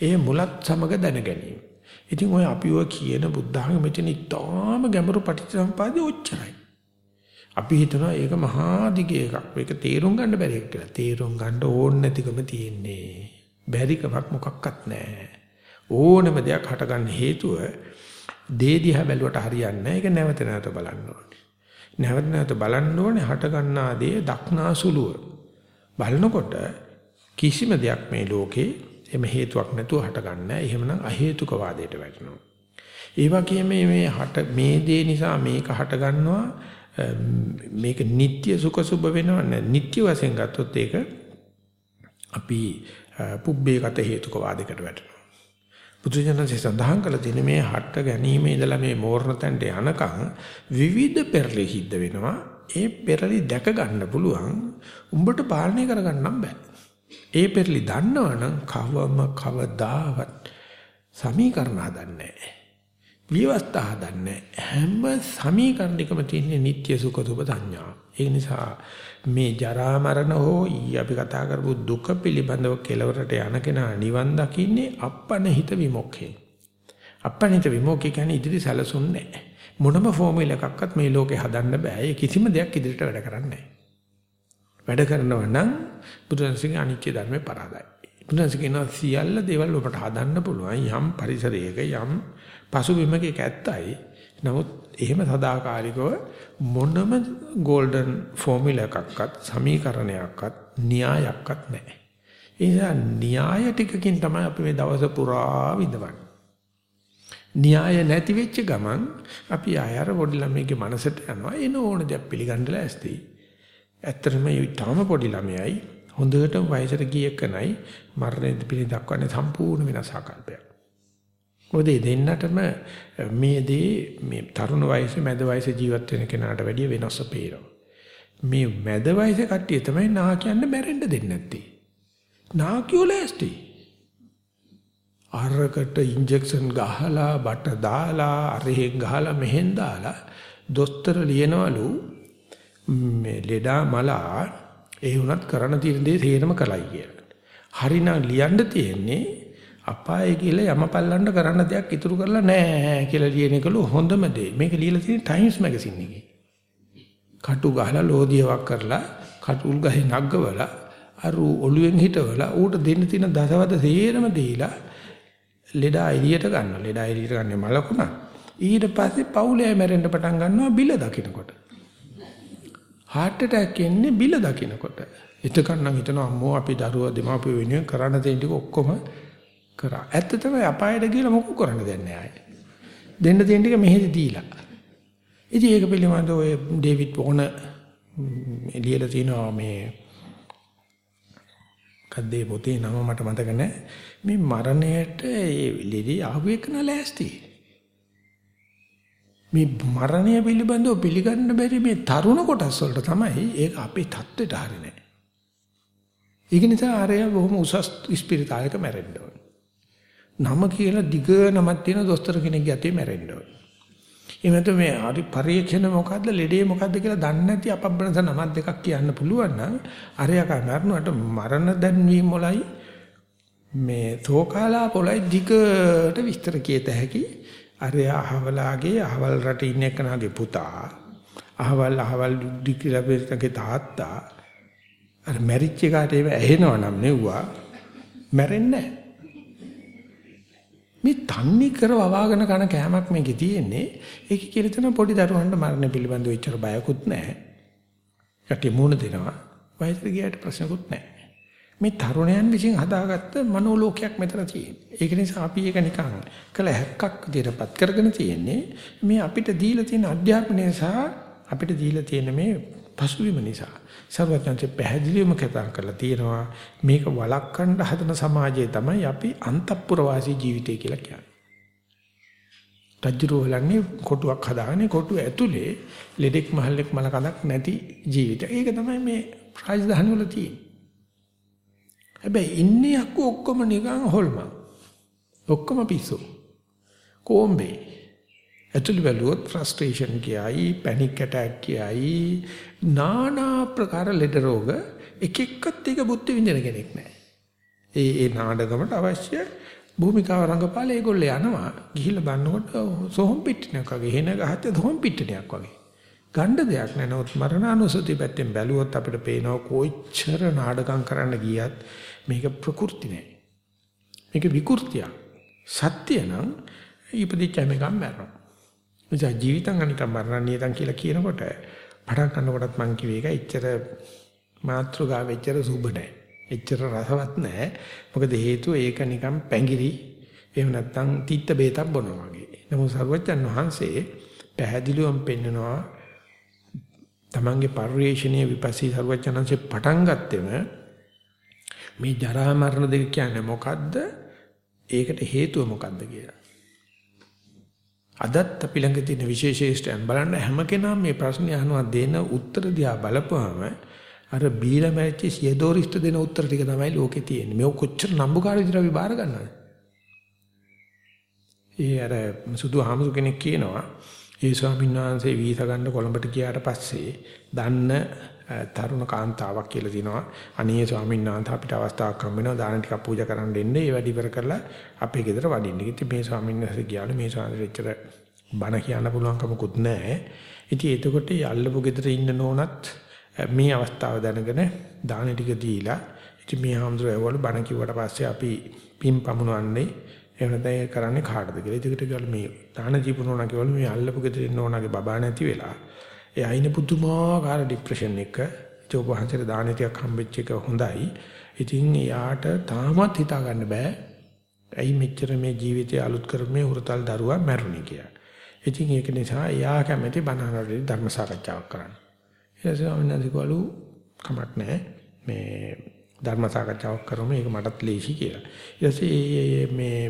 ඒ මුලත් සමග දැන ගැනීම. ඉතින් ඔය අපි ඔය කියන බුද්ධහම මෙතන ඉතාම ගැඹුරු පටිච්චසමුපාදේ ඔච්චරයි. අපි හිතනවා ඒක මහා දිගේ එකක්. මේක තේරුම් ගන්න බැරි එකක් කියලා. තේරුම් ගන්න ඕන නැතිකම තියෙන්නේ. බැරිකමක් මොකක්වත් නැහැ. ඕනම දෙයක් හටගන්න හේතුව දේ දිහා බැලුවට හරියන්නේ නැහැ. ඒක නැවත නැවත බලන්න ඕනේ. නැවත නැවත බලන්න ඕනේ හටගන්නා දේ දක්නාසුලුව. බලනකොට කිසිම දෙයක් මේ ලෝකේ එම හේතුවක් නැතුව හටගන්නේ නැහැ. එහෙමනම් අහේතුක වාදයට වැටෙනවා. ඒ වගේම මේ හට මේ දේ නිසා මේක හට ගන්නවා මේක නিত্য සුඛ සුබ වෙනවා නෑ නিত্য වශයෙන් ගත්තොත් ඒක අපි පුබ්බේගත හේතුක වාදයකට වැටෙනවා බුදුජනන්සේ සඳහන් කළ තියෙන මේ හට ගැනීම ඉඳලා මේ මෝරණ තැන්ට යනකම් විවිධ පෙරලි සිද්ධ වෙනවා. ඒ පෙරලි දැක ගන්න පුළුවන්. උඹට පාලනය කරගන්නම් බෑ. ඒ පෙරලි දන්නවනම් කවම කවදාවත් සමීකරණ හදන්නේ නැහැ විවස්ථා හදන්නේ හැම සමීකරණයකම තියෙන නිට්ටය සුඛ දුබ සංඥා. ඒ නිසා මේ ජරා මරණ හෝ අපි කතා කරපු දුක පිළිබඳව කෙලවරට යන කෙනා නිවන් දකින්නේ අපනහිත විමුක්ඛේ. අපනහිත විමුක්ඛේ කියන්නේ ඉදිරි සැලසුම් නැහැ. මොනම ෆෝමියුලා එකක්වත් මේ ලෝකේ හදන්න බෑ. ඒ කිසිම දෙයක් ඉදිරියට වැඩ කරන්නේ වැඩ කරනවා නම් බුදුන්සේගේ අනිත්‍ය ධර්මේ පරාදයි. බුදුන්සේ කියනවා සියල්ල දේවල් ඔබට හදන්න පුළුවන් යම් පරිසරයක යම් පසුබිමක ඇත්තයි. නමුත් එහෙම සදාකාලිකව මොනම গোল্ডන් ෆෝමියුලා එකක්වත් සමීකරණයක්වත් න්‍යායක්වත් නැහැ. ඒ නිසා න්‍යාය ටිකකින් තමයි අපි මේ දවස පුරා විඳවන්නේ. න්‍යාය නැති වෙච්ච ගමන් අපි ආයර පොඩි ළමයිගේ මනසට යනවා එන ඕන දේ පිළිගන්නලා ඇස්ති. ඇත්තටම ඊටාම පොඩි ළමයයි හොඳටම වයසට ගිය කෙනයි මරණය පිළිදක්වන්නේ සම්පූර්ණ වෙනස් ආකල්පයක්. මොකද දෙන්නටම මේ දේ මේ තරුණ වයසේ මැද වයසේ ජීවත් වෙන කෙනාට වැඩිය වෙනස පේනවා. මේ මැද වයසේ කට්ටිය තමයි නා කියන්න මැරෙන්න දෙන්නේ නැත්තේ. නාකියෝ ලෑස්ති. අරකට ඉන්ජෙක්ෂන් ගහලා බට දාලා අරහෙන් ගහලා මෙහෙන් දාලා දොස්තර ලියනවලු මේ ලෙඩා මලා ඒ වුණත් කරන්න තියෙන දේ තේරම කළයි කියලා. හරිනම් ලියන්න තියෙන්නේ අපායේ කියලා යමපල්ලන්න කරන්න දෙයක් ඉතුරු කරලා නැහැ කියලා ලියන එකලු හොඳම දේ. මේක ලියලා තියෙන ටයිම්ස් මැගසින් එකේ. කටු ගහලා ලෝදියාවක් කරලා කටුල් ගහේ නග්ගවලා අර ඔළුවෙන් හිටවලා ඌට දෙන්න තියෙන දසවද සේරම දීලා ලෙඩා එළියට ගන්නවා. ලෙඩා එළියට ගන්නේ මලකුණා. ඊට පස්සේ පවුලේ මැරෙන්න පටන් ගන්නවා බිල දකින්නකොට. heart attack එන්නේ බිල දකින්නකොට. එතකන් නම් හිතනවා අම්මෝ අපි දරුවා දෙමාපියෝ වෙනුවෙන් කරන්න දෙන ටික ඔක්කොම කරා. ඇත්ත තමයි අපායට ගිහලා මොකක් කරන්න දෙන්නේ ආයේ. දෙන්න තියෙන ටික මෙහෙදි දීලා. ඉතින් ඒක පිළිබඳව ඔය ඩේවිඩ් පොන එළියලා තිනවා මේ කද්දේ පොතේ නම මට මතක නැහැ. මේ මරණයට ඒ ලෙඩි ආපු එක නලෑස්ති. මේ මරණය පිළිබඳව පිළිගන්න බැරි මේ තරුණ කොටස් වලට තමයි ඒක අපේ தත්වෙට හරිනේ. ඒක නිසා ආරය බොහොම උසස් ස්පිරිතාලයක මැරෙන්න ඕන. නම කියලා දිග නමක් තියෙන දොස්තර කෙනෙක්ගේ අතේ මැරෙන්න ඕන. එහෙම නැත්නම් මේ හරි පරීක්ෂණ මොකද්ද ලෙඩේ මොකද්ද කියලා දන්නේ නැති අපබ්‍රංශ නමක් දෙකක් කියන්න පුළුවන් නම් අරයක මරණයට මරණ දැන්වීම වලයි මේ තෝකාලා පොලයි දිගට විස්තර කියත හැකි. අරය අහවලාගේ අහවල් රටේ ඉන්න එකනාගේ පුතා අහවල් අහවල් ඩිග්‍රී තාත්තා. අර මැරිච්ච එකට ඒව ඇහෙනව නම් නෙව්වා. මැරෙන්නේ නැහැ. මේ තන්නේ කර වවාගෙන කන කෑමක් මේකේ තියෙන්නේ. ඒක කියලා තන පොඩි දරුවන්ට මරණ පිළිබඳව එච්චර බයකුත් නැහැ. යටි මූණ දෙනවා. වයසට ගියාට ප්‍රශ්නකුත් නැහැ. මේ තරුණයන් විසින් හදාගත්ත මනෝලෝකයක් මෙතන තියෙන්නේ. ඒක නිසා අපි ඒක නිකන් කළ හැක්කක් විදිහටපත් කරගෙන තියෙන්නේ. මේ අපිට දීලා තියෙන අධ්‍යාපනය සහ අපිට දීලා තියෙන මේ පසුබිම නිසා. සර්වඥාන්සේ පැහැදිලිවම කතා කරලා තියෙනවා මේක වළක්වන්න හදන සමාජය තමයි අපි අන්තපුරවාසී ජීවිතය කියලා කියන්නේ. රජ්ජුරුව හලන්නේ කොටුවක් හදාගෙන කොටුව ඇතුලේ ලෙඩෙක් මහල්ලෙක් මල කඳක් නැති ජීවිතය. ඒක තමයි මේ රාජධානි වල තියෙන්නේ. හැබැයි ඉන්නේ අක්ක ඔක්කොම නිකන් හොල්මන්. ඔක්කොම පිස්සු. කොම්බේ. ඇතුළු බැලුවොත් ෆ්‍රස්ට්‍රේෂන් කියයි, පැනික් ඇටැක් කියයි, নানা ප්‍රකාර ලෙඩ රෝග එක එක්කත් එක බුද්ධ විඳින කෙනෙක් නැහැ. ඒ ඒ නාඩගමට අවශ්‍ය භූමිකාව රංගපාලේ ඒගොල්ලෝ යනවා. ගිහිල්ලා බලනකොට සොහොන් පිටිනක් වගේ, හෙන ගහත්තේ සොහොන් පිටිනයක් වගේ. ගණ්ඩ දෙයක් නැහැ. නමුත් මරණානුසති පැත්තෙන් බැලුවොත් අපිට පේනවා කොච්චර නාඩගම් කරන්න ගියත් මේක ප්‍රකෘති නෑ. මේක විකෘතියක්. සත්‍ය නම් ඉපදිච්ච මේකම මරනවා. නිසා ජීවිතං අනිකම් මරණ නියතං කියලා කියනකොට පටන් ගන්නකොටත් මං කිව්වේ ඒක එච්චර මාත්‍රකාව එච්චර සුබ නැහැ. එච්චර රසවත් නැහැ. මොකද හේතුව ඒක නිකන් පැංගිරි එහෙම නැත්නම් තිත්ත බේතක් බොනවා වගේ. නමුත් සර්වජන් වහන්සේ පැහැදිලිවම පෙන්නනවා තමන්ගේ පරිශ්‍රණීය විපස්සී සර්වජනන්සේ පටන් ගත්තෙම මේ ජරා මරණ දෙක කියන්නේ මොකද්ද? ඒකට හේතුව මොකද්ද කියලා. අදත් අපි ළඟ තියෙන විශේෂේෂ්ඨයන් බලන්න හැම කෙනාම මේ ප්‍රශ්නේ අහනවා දෙන උත්තර දිහා බලපුවම අර බීලා මැරිච්ච සියදෝරිෂ්ඨ දෙන උත්තර ටික තමයි ලෝකේ තියෙන්නේ. මේ කොච්චර නම්බුකාර විදිහට අපි බාර ගන්නවද? ඒ අර සුදු හාමුදුර කෙනෙක් කියනවා ඒ ස්වාමීන් වහන්සේ වීසා ගන්න කොළඹට ගියාට පස්සේ දන්න තරුණ කාන්තාවක් කියලා දිනවා. අනේ ස්වාමීන් වහන්සේ අපිට අවස්ථාවක් හම්බ වෙනවා දාන ටිකක් පූජා කරන්න දෙන්නේ. ඒ වැඩ ඉවර කරලා අපේ ගෙදර වඩින්න. ඉතින් මේ ස්වාමීන් වහන්සේ ගියාලු මේ ස්වාමීන් වහන්සේ බණ කියන්න පුළුවන්කමකුත් නැහැ. ඉතින් එතකොට යල්ලපු ගෙදර ඉන්න නෝනත් මේ අවස්ථාව දැනගෙන දාන ටික දීලා ඉතින් මේ හාමුදුරුවෝ බණ කිව්වට පස්සේ අපි පින් පමුණවන්නේ එහෙම නැත්නම් කරන්නේ කාටද කියලා. ඒකට කිව්වල මේ දාන ජීපුනෝනා කිව්වල මේ අල්ලපු ගෙදර ඉන්න ඕනාගේ බබා නැති වෙලා එයා ඉන්නේ පුදුමාකාර ડિප්‍රෙෂන් එක. ඒක වහන්සේට දාන ටිකක් හම්බෙච්ච එක හොඳයි. ඉතින් යාට තාමත් හිතා ගන්න බෑ. ඇයි මෙච්චර මේ ජීවිතය අලුත් කරන්නේ හුරතල් දරුවා මැරුණේ කියලා. ඉතින් ඒක නිසා එයා කැමති බණහනවලදී ධර්ම සාකච්ඡාවක් කරන්න. ඊට පස්සේ අමිනාදිකවලු කමක් නැහැ. මේ ධර්ම සාකච්ඡාවක් කරමු ඒක මටත් ලේසි කියලා. ඊට පස්සේ මේ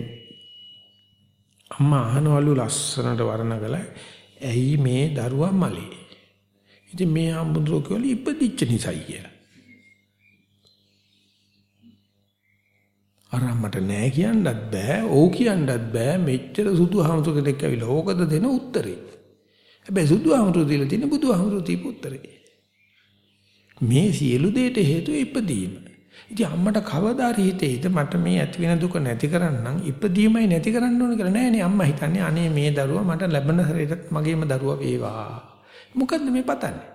අම්මා අහනවලු ලස්සනට වර්ණගල ඇයි මේ දරුවා මලේ ඉතින් මේ හම්බුද්‍රෝ කියවල ඉපදිච්ච නිසායි කියලා. අර මට නෑ කියන්නත් බෑ, ඕ කියන්නත් බෑ. මෙච්චර සුදු හම්සු කෙනෙක් ඇවිල්ලා ඕකද දෙන උත්තරේ. හැබැයි සුදු හම්සු දීලා තියෙන බුදු හම්සු දීපු උත්තරේ. මේ සියලු දෙයට හේතුව ඉපදීම. ඉතින් අම්මට කවදා හිතේද මට මේ ඇති වෙන දුක නැති කරන්නම් ඉපදීමයි නැති කරන්න ඕන කියලා නෑනේ අම්මා හිතන්නේ අනේ මේ දරුවා මට ලැබෙන හැරෙට මගේම දරුවා වේවා. මොකද්ද මේ පතන්නේ?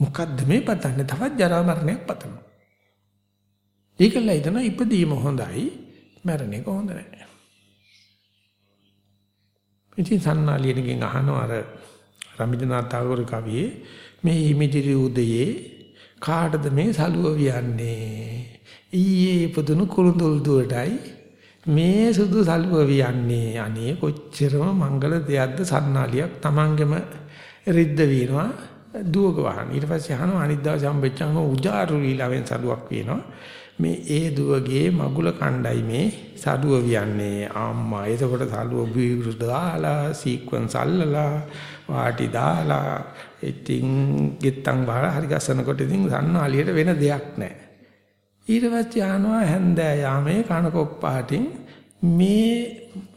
මොකද්ද මේ පතන්නේ? තවත් ජරා මරණයක් පතනවා. ඒකල හිතන ඉපදීම හොඳයි, මරණ එක හොඳ නැහැ. ඉතින් සන්නාලියනකින් අහනවා අර රමිදනාත් tagore කවියේ මේ හිමිදිරි උදයේ කාටද මේ සලුව වියන්නේ ඊයේ ඉපදුණු කුරුඳුල් දුවටයි මේ සුදු සලුව වියන්නේ අනේ කොච්චරම මංගල දෙයක්ද සන්නාලියක් Tamangema රිද්ද විනවා දුවක වහන. ඊට පස්සේ අහනවා අනිත් දවසේ හම්බෙච්චාම උජාරු ලීලාවෙන් සලුවක් විනවා. මේ ඒ දුවගේ මගුල කණ්ඩයි මේ සලුව වියන්නේ. අම්මා එතකොට සලුව බීරු දාලා සීක්වන්ස් අල්ලලා වාටි දාලා ඉතින් ගෙත්තම් බාලා හරි ගස්සනකොට ඉතින් සන්නාලියට වෙන දෙයක් නැහැ. ඊට පස්සේ ආනවා හැන්දෑ යාමේ කනකොප්පාටින් මේ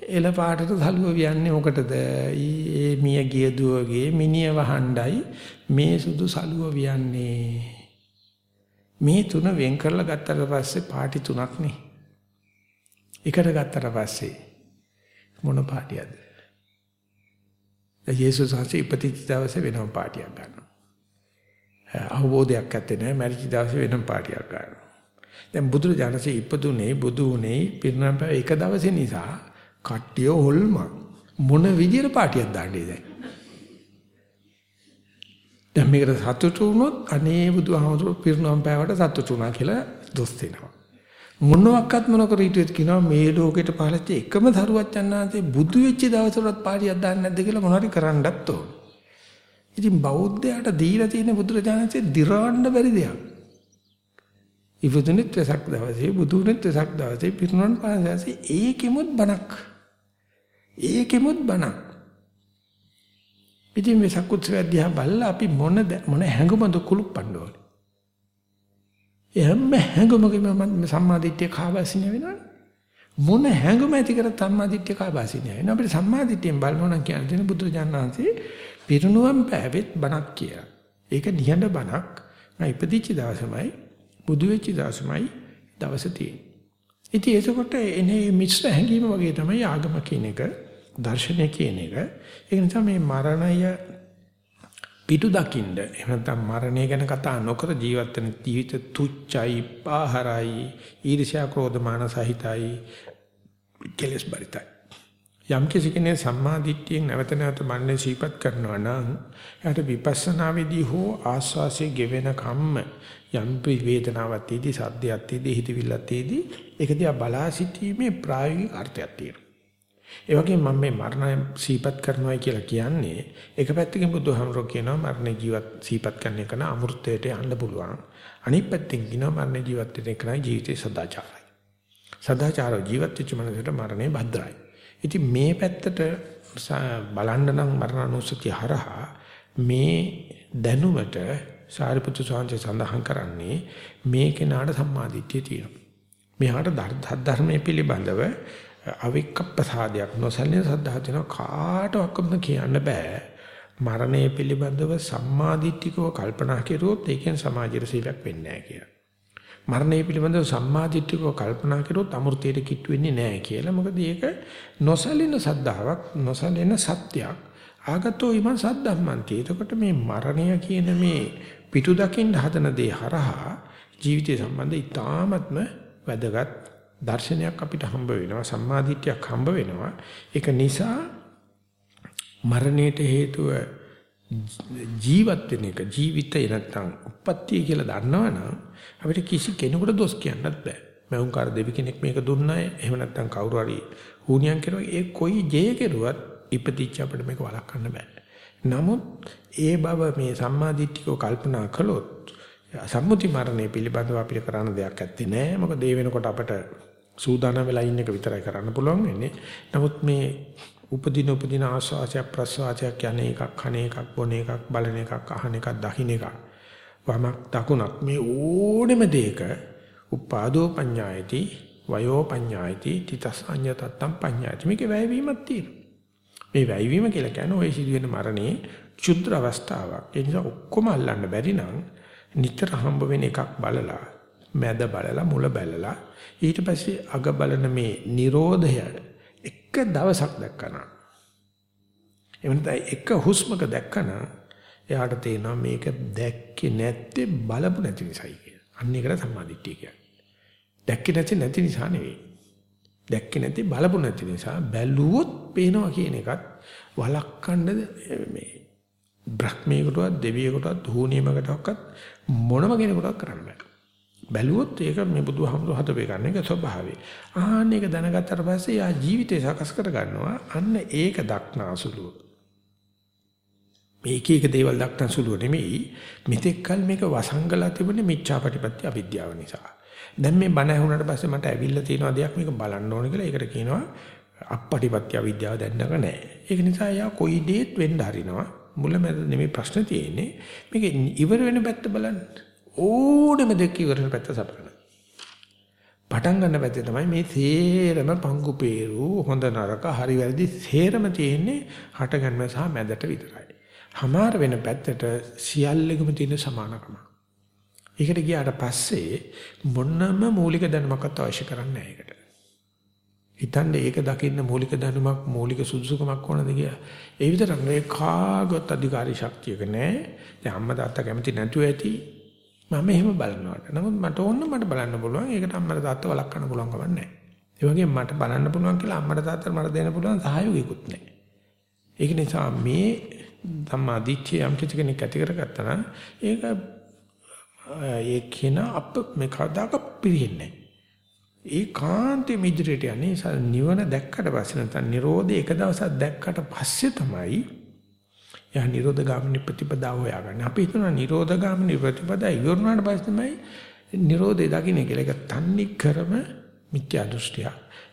එළ පාටට සලුව වියන්නේ මොකටද? ඊ මිය ගිය දුවගේ මිනිය වහණ්ඩයි මේ සුදු සලුව වියන්නේ. මේ තුන වෙන් කරලා ගත්තට පස්සේ පාටි තුනක් නේ. එකට ගත්තට පස්සේ මොන පාටියක්ද? යේසුස් වහන්සේ ඉපදිච්ච දවසේ වෙනම පාටියක් ගන්නවා. අවබෝධයක් ඇත්තේ නැහැ. මැරිච්ච දවසේ වෙනම පාටියක් ගන්නවා. දැන් බුදුරජාණන්සේ ඉපදුනේ බුදු උනේ පිරිනමන එක දවසේ නිසා කට්ටිය හොල්ම මොන විදියට පාටියක් දාන්නේ දැන්. දැන් මේකට සතුටු වුණොත් අනේ බුදුහාමුදුරු පිරිනමන පෑවට සතුටු වුණා කියලා දොස් දෙනවා. මොනවත් මොනකර හිටියත් කියනවා මේ ලෝකෙට පහළච්ච එකම දරුවත් යන්නාන්සේ බුදු වෙච්ච දවසට පාටියක් දාන්නේ නැද්ද කියලා මොනවාරි කරන්නත් ඕන. ඉතින් බෞද්ධයාට දීලා තියෙන බුදුරජාණන්සේ දිරවන්න බැරි දෙයක්. ඉවදුනෙත් වෙසක් දවසේ බුදුනෙත් වෙසක් දවසේ පිරුණන් පාසසේ ඒකෙමුත් බණක්. ඒකෙමුත් බණක්. ඉතින් වෙසක් උත්සවය දිහා බලලා අපි මොන මොන හැඟුමද කුළුප්පන්න ඕනේ. එහම හැඟුමකම සම්මාදිට්ඨිය කාබාසිනිය වෙනවනේ. මොන හැඟුම ඇති කර සම්මාදිට්ඨිය කාබාසිනිය වෙනවා. අපිට සම්මාදිට්ඨියෙන් බලනවා නම් කියන්නේ බුදුරජාණන්සේ පිරුණුවම් පෑවෙත් බණක් කියලා. ඒක නිහඬ බණක්. මම ඉපදිච්ච දවසමයි බුදු වෙච්ච දවසමයි දවස තියෙන්නේ. ඉතින් ඒකකොට එනේ මිශ්‍ර හැඟීම වගේ තමයි ආගම කියන එක, දර්ශනය කියන එක. ඒ නිසා මේ මරණය පිටු දකින්න එහෙම නැත්නම් මරණය ගැන කතා නොකර ජීවත් වෙන ජීවිත තුච්චයි, පාහරයි, ඊර්ෂ්‍යා ක්‍රෝධ මාන සහිතයි, කෙලස් බරිතයි. යම් කිසි කෙනෙක් සම්මා දිට්ඨියෙන් නැවත නැවත මන්නේ සීපත් කරනවා නම් එයාට විපස්සනාවේදී හෝ ආස්වාසිය ගෙවෙන කම්ම යම් වේදනාවක් තියදී සද්දයක් තියදී හිතවිල්ලක් තියදී ඒක දිහා බලා සිටීමේ ප්‍රායෝගික අර්ථයක් තියෙනවා. ඒ වගේම මම මේ මරණය සීපත් කරනවා කියලා කියන්නේ එක පැත්තකින් බුදුහාමරෝ කියනවා මරණ ජීවත් සීපත් කරන එක න අමෘතයට යන්න පුළුවන්. අනිත් පැත්තෙන් කියනවා මරණ ජීවත් වෙන එක නයි ජීවිතේ සදාචාරයි. සදාචාර ජීවත් වෙච්ච මනසට මරණය භද්‍රයි. ඉතින් මේ පැත්තට බලන්න නම් මරණානුස්සතිය හරහා මේ දැනුමට සාරිපුත්‍ර ස්වාමීන් සඳහන් කරන්නේ මේ කෙනාට සම්මාදිට්ඨිය තියෙනවා. මෙහාට ධර්මයේ පිළිබඳව අවික්ක ප්‍රසාදයක් නොසලින සද්ධා තියෙන කාටවත් කියන්න බෑ. මරණය පිළිබඳව සම්මාදිට්ඨිකව කල්පනා කෙරුවොත් ඒකෙන් සමාජයට සීලයක් වෙන්නේ නැහැ කියලා. මරණය පිළිබඳව සම්මාදිට්ඨිකව කල්පනා කළොත් අමෘතයට කිට්ටු වෙන්නේ නැහැ කියලා. මොකද ඒක නොසලින සද්ධාාවක්, නොසලින සත්‍යයක්. ආගතෝ ඊමන් සද්ධම්මන්ති. එතකොට මේ මරණය කියන මේ පිටු දකින්න හදන දේ හරහා ජීවිතය සම්බන්ධ ඉතාමත්ම වැදගත් දර්ශනයක් අපිට හම්බ වෙනවා සම්මාදිට්ඨියක් හම්බ වෙනවා. ඒක නිසා මරණයට හේතුව ජීවත් වෙන එක ජීවිතය නැත්තම් උප්පත්තිය කියලා දන්නවනම් අපිට කිසි කෙනෙකුට දොස් කියන්නත් බෑ. මෞංකාර දෙවි කෙනෙක් මේක දුන්නයි. එහෙම නැත්තම් කවුරු හරි හුනියන් කෙරුවා ඒ කොයි ජේ කෙරුවත් ඉපදිච්ච අපිට මේක වළක්වන්න බෑ. නමුත් ඒ බව මේ සම්මාදිට්ඨිකව කල්පනා කළොත් සම්මුති මරණය පිළිබඳව අපිට කරන්න දෙයක් ඇත්තේ නෑ. මොකද ඒ වෙනකොට අපට සූදානම් වෙලා ඉන්න එක විතරයි කරන්න පුළුවන් වෙන්නේ. නමුත් මේ උපදින උපදින ආස්වාසය ප්‍රසවාසයක් යන්නේ එකක් කන එකක් බොන එකක් බලන එකක් අහන එකක් දකින්න එකක් වමක් දකුණක් මේ ඕනෙම දෙයක උපාදෝ පඤ්ඤායති වයෝ පඤ්ඤායති තිතසඤ්ඤ තත්තම් පඤ්ඤායති මේකේ වැයවීමක් තියෙනවා මේ වැයවීම කියලා කියන්නේ ওই සිදුවෙන මරණේ ක්ෂුද්‍ර අවස්ථාවක්. ඒ නිසා ඔක්කොම අල්ලන්න බැරි නම් නිතර හම්බ වෙන එකක් බලලා, මැද බලලා, මුල බලලා ඊට පස්සේ අග බලන මේ Nirodhaය එක දවසක් දැක්කනා. එවනත එක හුස්මක දැක්කනා එයාට තේනවා මේක දැක්කේ නැත්තේ බලපු නැති නිසායි කියලා. අන්න ඒකට සම්මාදිට්ඨිය කියන්නේ. දැක්කේ නැති නැති නිසා නෙවෙයි. දැක්කේ නැති බලපු නැති නිසා බැලුවොත් පේනවා කියන එකත් වලක්වන්න මේ බ්‍රහ්මීකටවත් දෙවියෙකුටවත් හුනියමකටවත් මොනම කෙනෙකුටවත් කරන්න බෑ. බැලුවොත් ඒක මේ බුදුහාමුදුර හදපේ ගන්න එක ස්වභාවය. ආන්න ඒක දැනගත්තට පස්සේ යා ජීවිතේ සකස් කර ගන්නවා. අන්න ඒක දක්නාසුලුව. මේක එක දේවල් දක්නාසුලුව නෙමෙයි. මෙතෙක් කල මේක වසංගලා තිබුණේ මිච්ඡාපටිපත්‍ය අවිද්‍යාව නිසා. දැන් මේ බණ ඇහුණාට පස්සේ මට ඇවිල්ලා තියෙන දෙයක් මේක බලන්න ඕනේ කියලා ඒකට කියනවා අපපටිපත්‍ය අවිද්‍යාව දැන්නක නැහැ. ඒක නිසා යා කොයි දේත් වෙන්න හරිනවා. මුලමෙද නෙමෙයි ප්‍රශ්න තියෙන්නේ. මේක ඉවර වෙන පැත්ත බලන්න. ඕනෙම දෙක ඉවර වෙන පැත්ත සපරන. පටන් ගන්න පැත්තේ තමයි මේ තේරම පංගු peeru හොඳ නරක හරි වැරදි තේරම තියෙන්නේ හට ගන්න සහ මැදට විතරයි. හමාර වෙන පැත්තට සියල්ලෙකම තියෙන සමානකම. ඒකට ගියාට පස්සේ මොනම මූලික දැනුමක්වත් අවශ්‍ය කරන්නේ නැහැ ඒකට. හිතන්නේ ඒක දකින්න මූලික දැනුමක් මූලික සුදුසුකමක් ඕනද කියලා. ඒ විතරක් නෙවෙයි කාගවත් අධිකාරී ශක්තියක නැහැ. දැන් අම්මා තාත්තා කැමති නැතුව ඇති. මම එහෙම බලනවාට. නමුත් මට ඕන මට බලන්න පුළුවන්. ඒකට අම්මට තාත්තා වළක්වන්න පුළුවන් කමක් නැහැ. ඒ වගේම මට බලන්න පුළුවන් කියලා අම්මට තාත්තට මට දෙන්න පුළුවන් සහයෝගයක්වත් නැහැ. ඒක නිසා මේ ධම්මා දිච්චේ යම් කිසි කෙනෙක් ඇති කරගත්තා නම් ඒක ඒ කියන අප මේ කවදාක පිරෙන්නේ ඒ කාන්තේ මිදිරේට යන්නේ නිවන දැක්කට පස්සේ නැත්නම් Nirodha එක දවසක් දැක්කට පස්සේ තමයි යා නිරෝධ ගාමිනී ප්‍රතිපදාව හොයාගන්න. අපි හිතනවා නිරෝධ ගාමිනී ප්‍රතිපදාව ඉවරනාට පස්සේ තමයි නිරෝධය දකින්න කියලා. ඒක තන්නේ කරම මිත්‍යා දෘෂ්ටිය.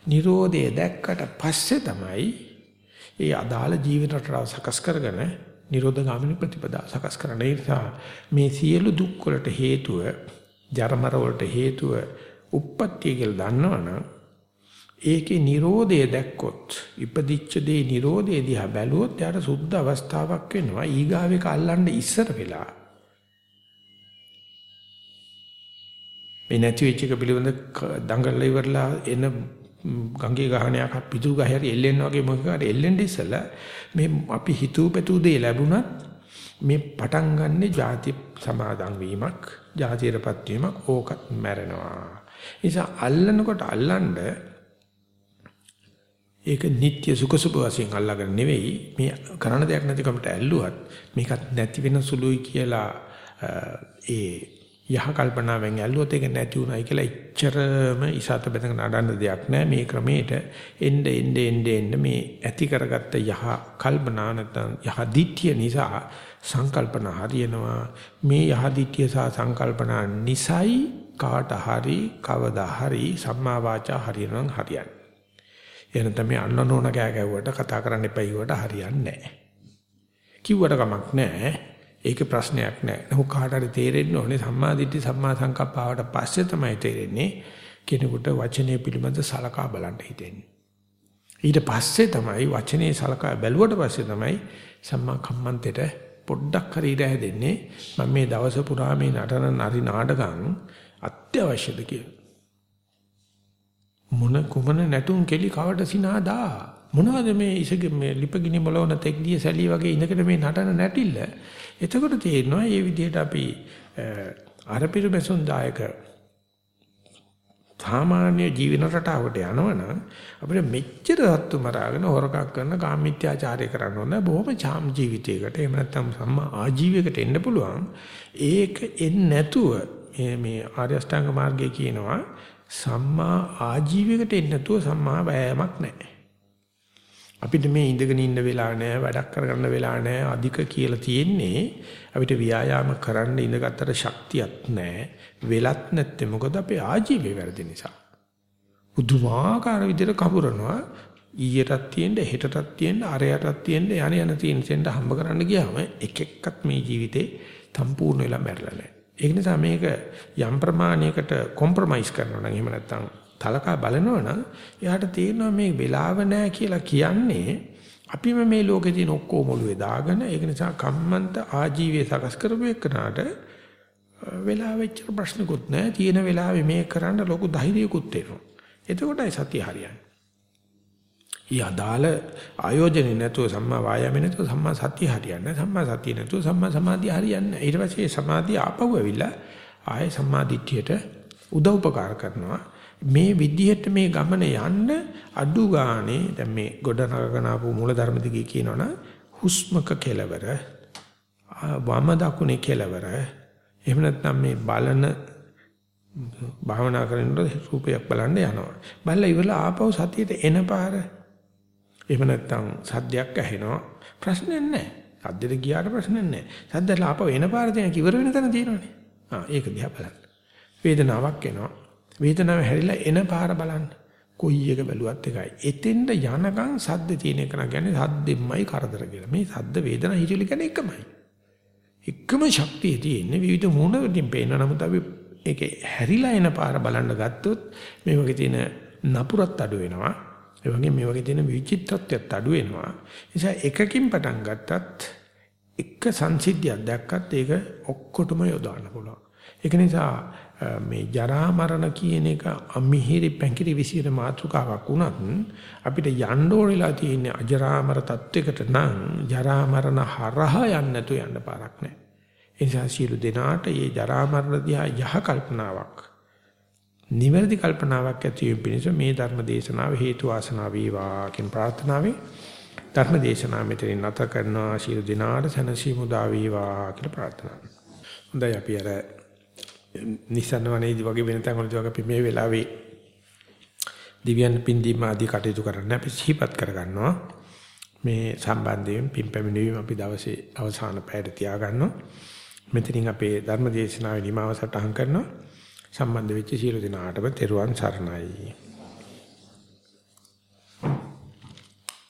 නිරෝධය දැක්කට පස්සේ තමයි ඒ අදාළ ජීවිත රටාව සකස් කරගෙන නිරෝධ ගාමිනී ප්‍රතිපදාව සකස් කරන්න. ඒ නිසා මේ සියලු දුක් වලට හේතුව, ජරමර වලට හේතුව උප්පත්තිය කියලා දන්නවනම් ඒකේ Nirodhe දැක්කොත් ඉපදිච්ච දේ Nirodhe දිහා බැලුවොත් යාට සුද්ධ අවස්ථාවක් වෙනවා ඊගාවෙක අල්ලන්න ඉස්සර වෙලා මේ නැති වෙච්ච එක පිළිබඳ දඟලලා ඉවරලා එන ගංගේ ගහනයක් පිටු ගහේ හරි එල්ලෙන්න වගේ මොකක් හරි එල්ලෙන්න ඉස්සලා මේ අපි හිතූ පැතූ දේ ලැබුණත් මේ පටන් ගන්නෙ ಜಾති සමාදන් වීමක් ಜಾතියටපත් වීමක් ඕකත් මැරෙනවා. නිසා අල්ලනකොට අල්ලන්න ඒක නিত্য සුඛ සුභ වශයෙන් අල්ලගෙන නෙවෙයි මේ කරන දෙයක් නැතිකමට ඇල්ලුවත් මේකත් නැති වෙන සුළුයි කියලා ඒ යහ කල්පනාවෙන් ඇල්ලුවොත් ඒක නැති උනායි කියලා ඉච්චරම ඉසත බඳගෙන නඩන්න දෙයක් නැහැ මේ ක්‍රමයට එnde එnde එnde එnde මේ ඇති කරගත්ත යහ කල්පනා නැත්නම් යහ දිට්ඨිය නිසා සංකල්පන හරියනවා මේ යහ දිට්ඨිය සහ සංකල්පනා නිසයි කාට හරි කවදා හරි සම්මා වාචා හරියනවා හරියන්නේ එහෙනම් තමයි අන්න නෝන කෑ ගැව්වට කතා කරන්න එපා ඊවට හරියන්නේ නැහැ. කිව්වට කමක් නැහැ. ඒක ප්‍රශ්නයක් නැහැ. නමුත් කාට හරි තේරෙන්න ඕනේ සම්මා දිට්ඨි සම්මා සංකප්පාවට පස්සේ තමයි තේරෙන්නේ කෙනෙකුට වචනේ පිළිබඳ සලකා බලන්න හිතෙන්නේ. ඊට පස්සේ තමයි වචනේ සලකා බැලුවට පස්සේ තමයි සම්මා කම්මන්තෙට පොඩ්ඩක් හරි ඉර හැදෙන්නේ මම මේ දවස පුරා මේ නටන නරි නාටකම් අත්‍යවශ්‍යද කියලා. මොන කුමන නැටුම් කෙලි කවට සිනාදා මොනවද මේ ඉසගේ මේ ලිපගිනි මොලවන තෙක්දිය සැලී වගේ ඉඳකට මේ නටන නැටිල්ල එතකොට තේරෙනවා මේ විදිහට අපි අර පිරුමසුන් දායක සාමාන්‍ය ජීවන රටාවට යනවනම් අපිට මෙච්චර සත්තු මරාගෙන හොරකම් කරන කාමීත්‍යාචාරය කරන්න ඕන බොහොම ඡාම් ජීවිතයකට එහෙම නැත්නම් සම්මා ආජීවයකට එන්න පුළුවන් ඒක එන්නේ නැතුව මේ මේ ආර්ය අෂ්ටාංග මාර්ගය කියනවා සම්මා ආජීවයකට එන්නේ නැතුව සම්මා වෑයමක් නැහැ. අපිට මේ ඉඳගෙන ඉන්න වෙලා නැහැ, වැඩක් කරගන්න වෙලා නැහැ, අධික කියලා තියෙන්නේ අපිට ව්‍යායාම කරන්න ඉඳගත්තට ශක්තියක් නැහැ. වෙලත් නැත්තේ මොකද අපේ ආජීවය වැරදි නිසා. පුදුමාකාර විදිහට කපුරනවා ඊයටත් තියෙන්න හෙටටත් තියෙන්න අරයටත් තියෙන්න යන යන තියෙන සෙන්ට හම්බ කරන්න ගියාම එක එක්කත් මේ ජීවිතේ සම්පූර්ණ වෙලා මැරලා නැහැ. ඒක නිසා මේක යම් ප්‍රමාණයකට කොම්ප්‍රොමයිස් කරනවා නම් එහෙම නැත්නම් තලකා බලනවා නම් එයාට තේරෙනවා මේ වෙලාව නැහැ කියලා කියන්නේ අපිම මේ ලෝකේ තියෙන ඔක්කොම ඔළුවේ දාගෙන ඒක නිසා කම්මන්ත ආජීවයේ සකස් කරපු එකනට වෙලාව වෙච්ච ප්‍රශ්නකුත් නැහැ තියෙන වෙලාවේ මේ කරන්න ලොකු ධෛර්යයකුත් එනවා. එතකොටයි සතිය හරියන්නේ. ඊ අදාළ ආයෝජනේ නැතුව සම්මා වායාමේ නැතුව සම්මා සතිය හරියන්නේ සම්මා සතිය නැතුව සම්මා සමාධිය හරියන්නේ ඊට පස්සේ සමාධිය ආපහු ඇවිල්ලා ආයේ සම්මා දිට්ඨියට උදව්පකාර කරනවා. මේ විදිහට මේ ගමන යන්න අඩු ගානේ දැන් මේ ගොඩනගගෙන ආපු මූලධර්ම දිගේ කියනවනම් හුස්මක කෙලවර වම දකුණේ කෙලවර එහෙම නැත්නම් මේ බලන භාවනා කරනකොට රූපයක් බලන්න යනවා බලලා ඉවරලා ආපහු සතියට එන පාර එහෙම නැත්නම් සද්දයක් ඇහෙනවා ප්‍රශ්නයක් නැහැ. සද්දෙට ගියාට ප්‍රශ්නයක් නැහැ. සද්දට ආපහු එන පාර තියෙන කිවර වෙන තැන තියෙනවනේ. ආ ඒක දිහා බලන්න. වේදනාවක් එනවා. වේදනාව හැරිලා එන පාර බලන්න. කොයි එක බැලුවත් එකයි. එතෙන්ද යනකම් සද්ද තියෙන එක කියන්නේ සද්දෙම්මයි කරදර කියලා. මේ සද්ද වේදනා හිතිලි කියන්නේ එකමයි. එකම ශක්තිය තියෙන්නේ විවිධ මූණ වලින් පේන නමුත් අපි ඒකේ හැරිලා එන පාර බලන්න ගත්තොත් මේ වගේ තියෙන නපුරත් අඩු වෙනවා. ඒ වගේ මේ වගේ දෙන විචිත්තත්වයක් අඩු වෙනවා. නිසා එකකින් පටන් ගත්තත් එක සංසිද්ධියක් දැක්කත් ඒක ඔක්කොටම යොදවන්න පුළුවන්. ඒක නිසා මේ ජරා මරණ කියන එක අමිහිරි පැංකිරි විසිර මාතෘකාවක් වුණත් අපිට යන්න ඕනෙලා තියෙන අජරාමර තත්වයකට නම් ජරා මරණ හරහා යන්න නැතු යන්න පාරක් නැහැ. ඒ නිසා සියලු දෙනාට මේ ජරා මරණ දිහා යහ කල්පනාවක් නිවැරදි කල්පනාවක් ඇති වීම පිණිස මේ ධර්ම දේශනාව හේතු වාසනා වේවා කියන ප්‍රාර්ථනාවෙන් ධර්ම දේශනාව මෙතනින් නැත කරනවා සියලු දෙනාට සනසීමු දා වේවා කියලා ප්‍රාර්ථනා කරනවා. හොඳයි අපි අර නිසන්න වනේදී වගේ වෙන තැන් වලදී වගේ අපි මේ වෙලාවේ දිව්‍යන් පින්දීම ආදී කටයුතු කරන්න අපි සිහිපත් කරගන්නවා. මේ සම්බන්ධයෙන් පින් පැමිණීම අපි දවසේ අවසාන පැයට තියාගන්නවා. මෙතනින් අපේ ධර්ම දේශනාවේ නිමාව සටහන් කරනවා. සම්බන්ධ වෙච්ච සියලු දෙනාටම තෙරුවන් සරණයි.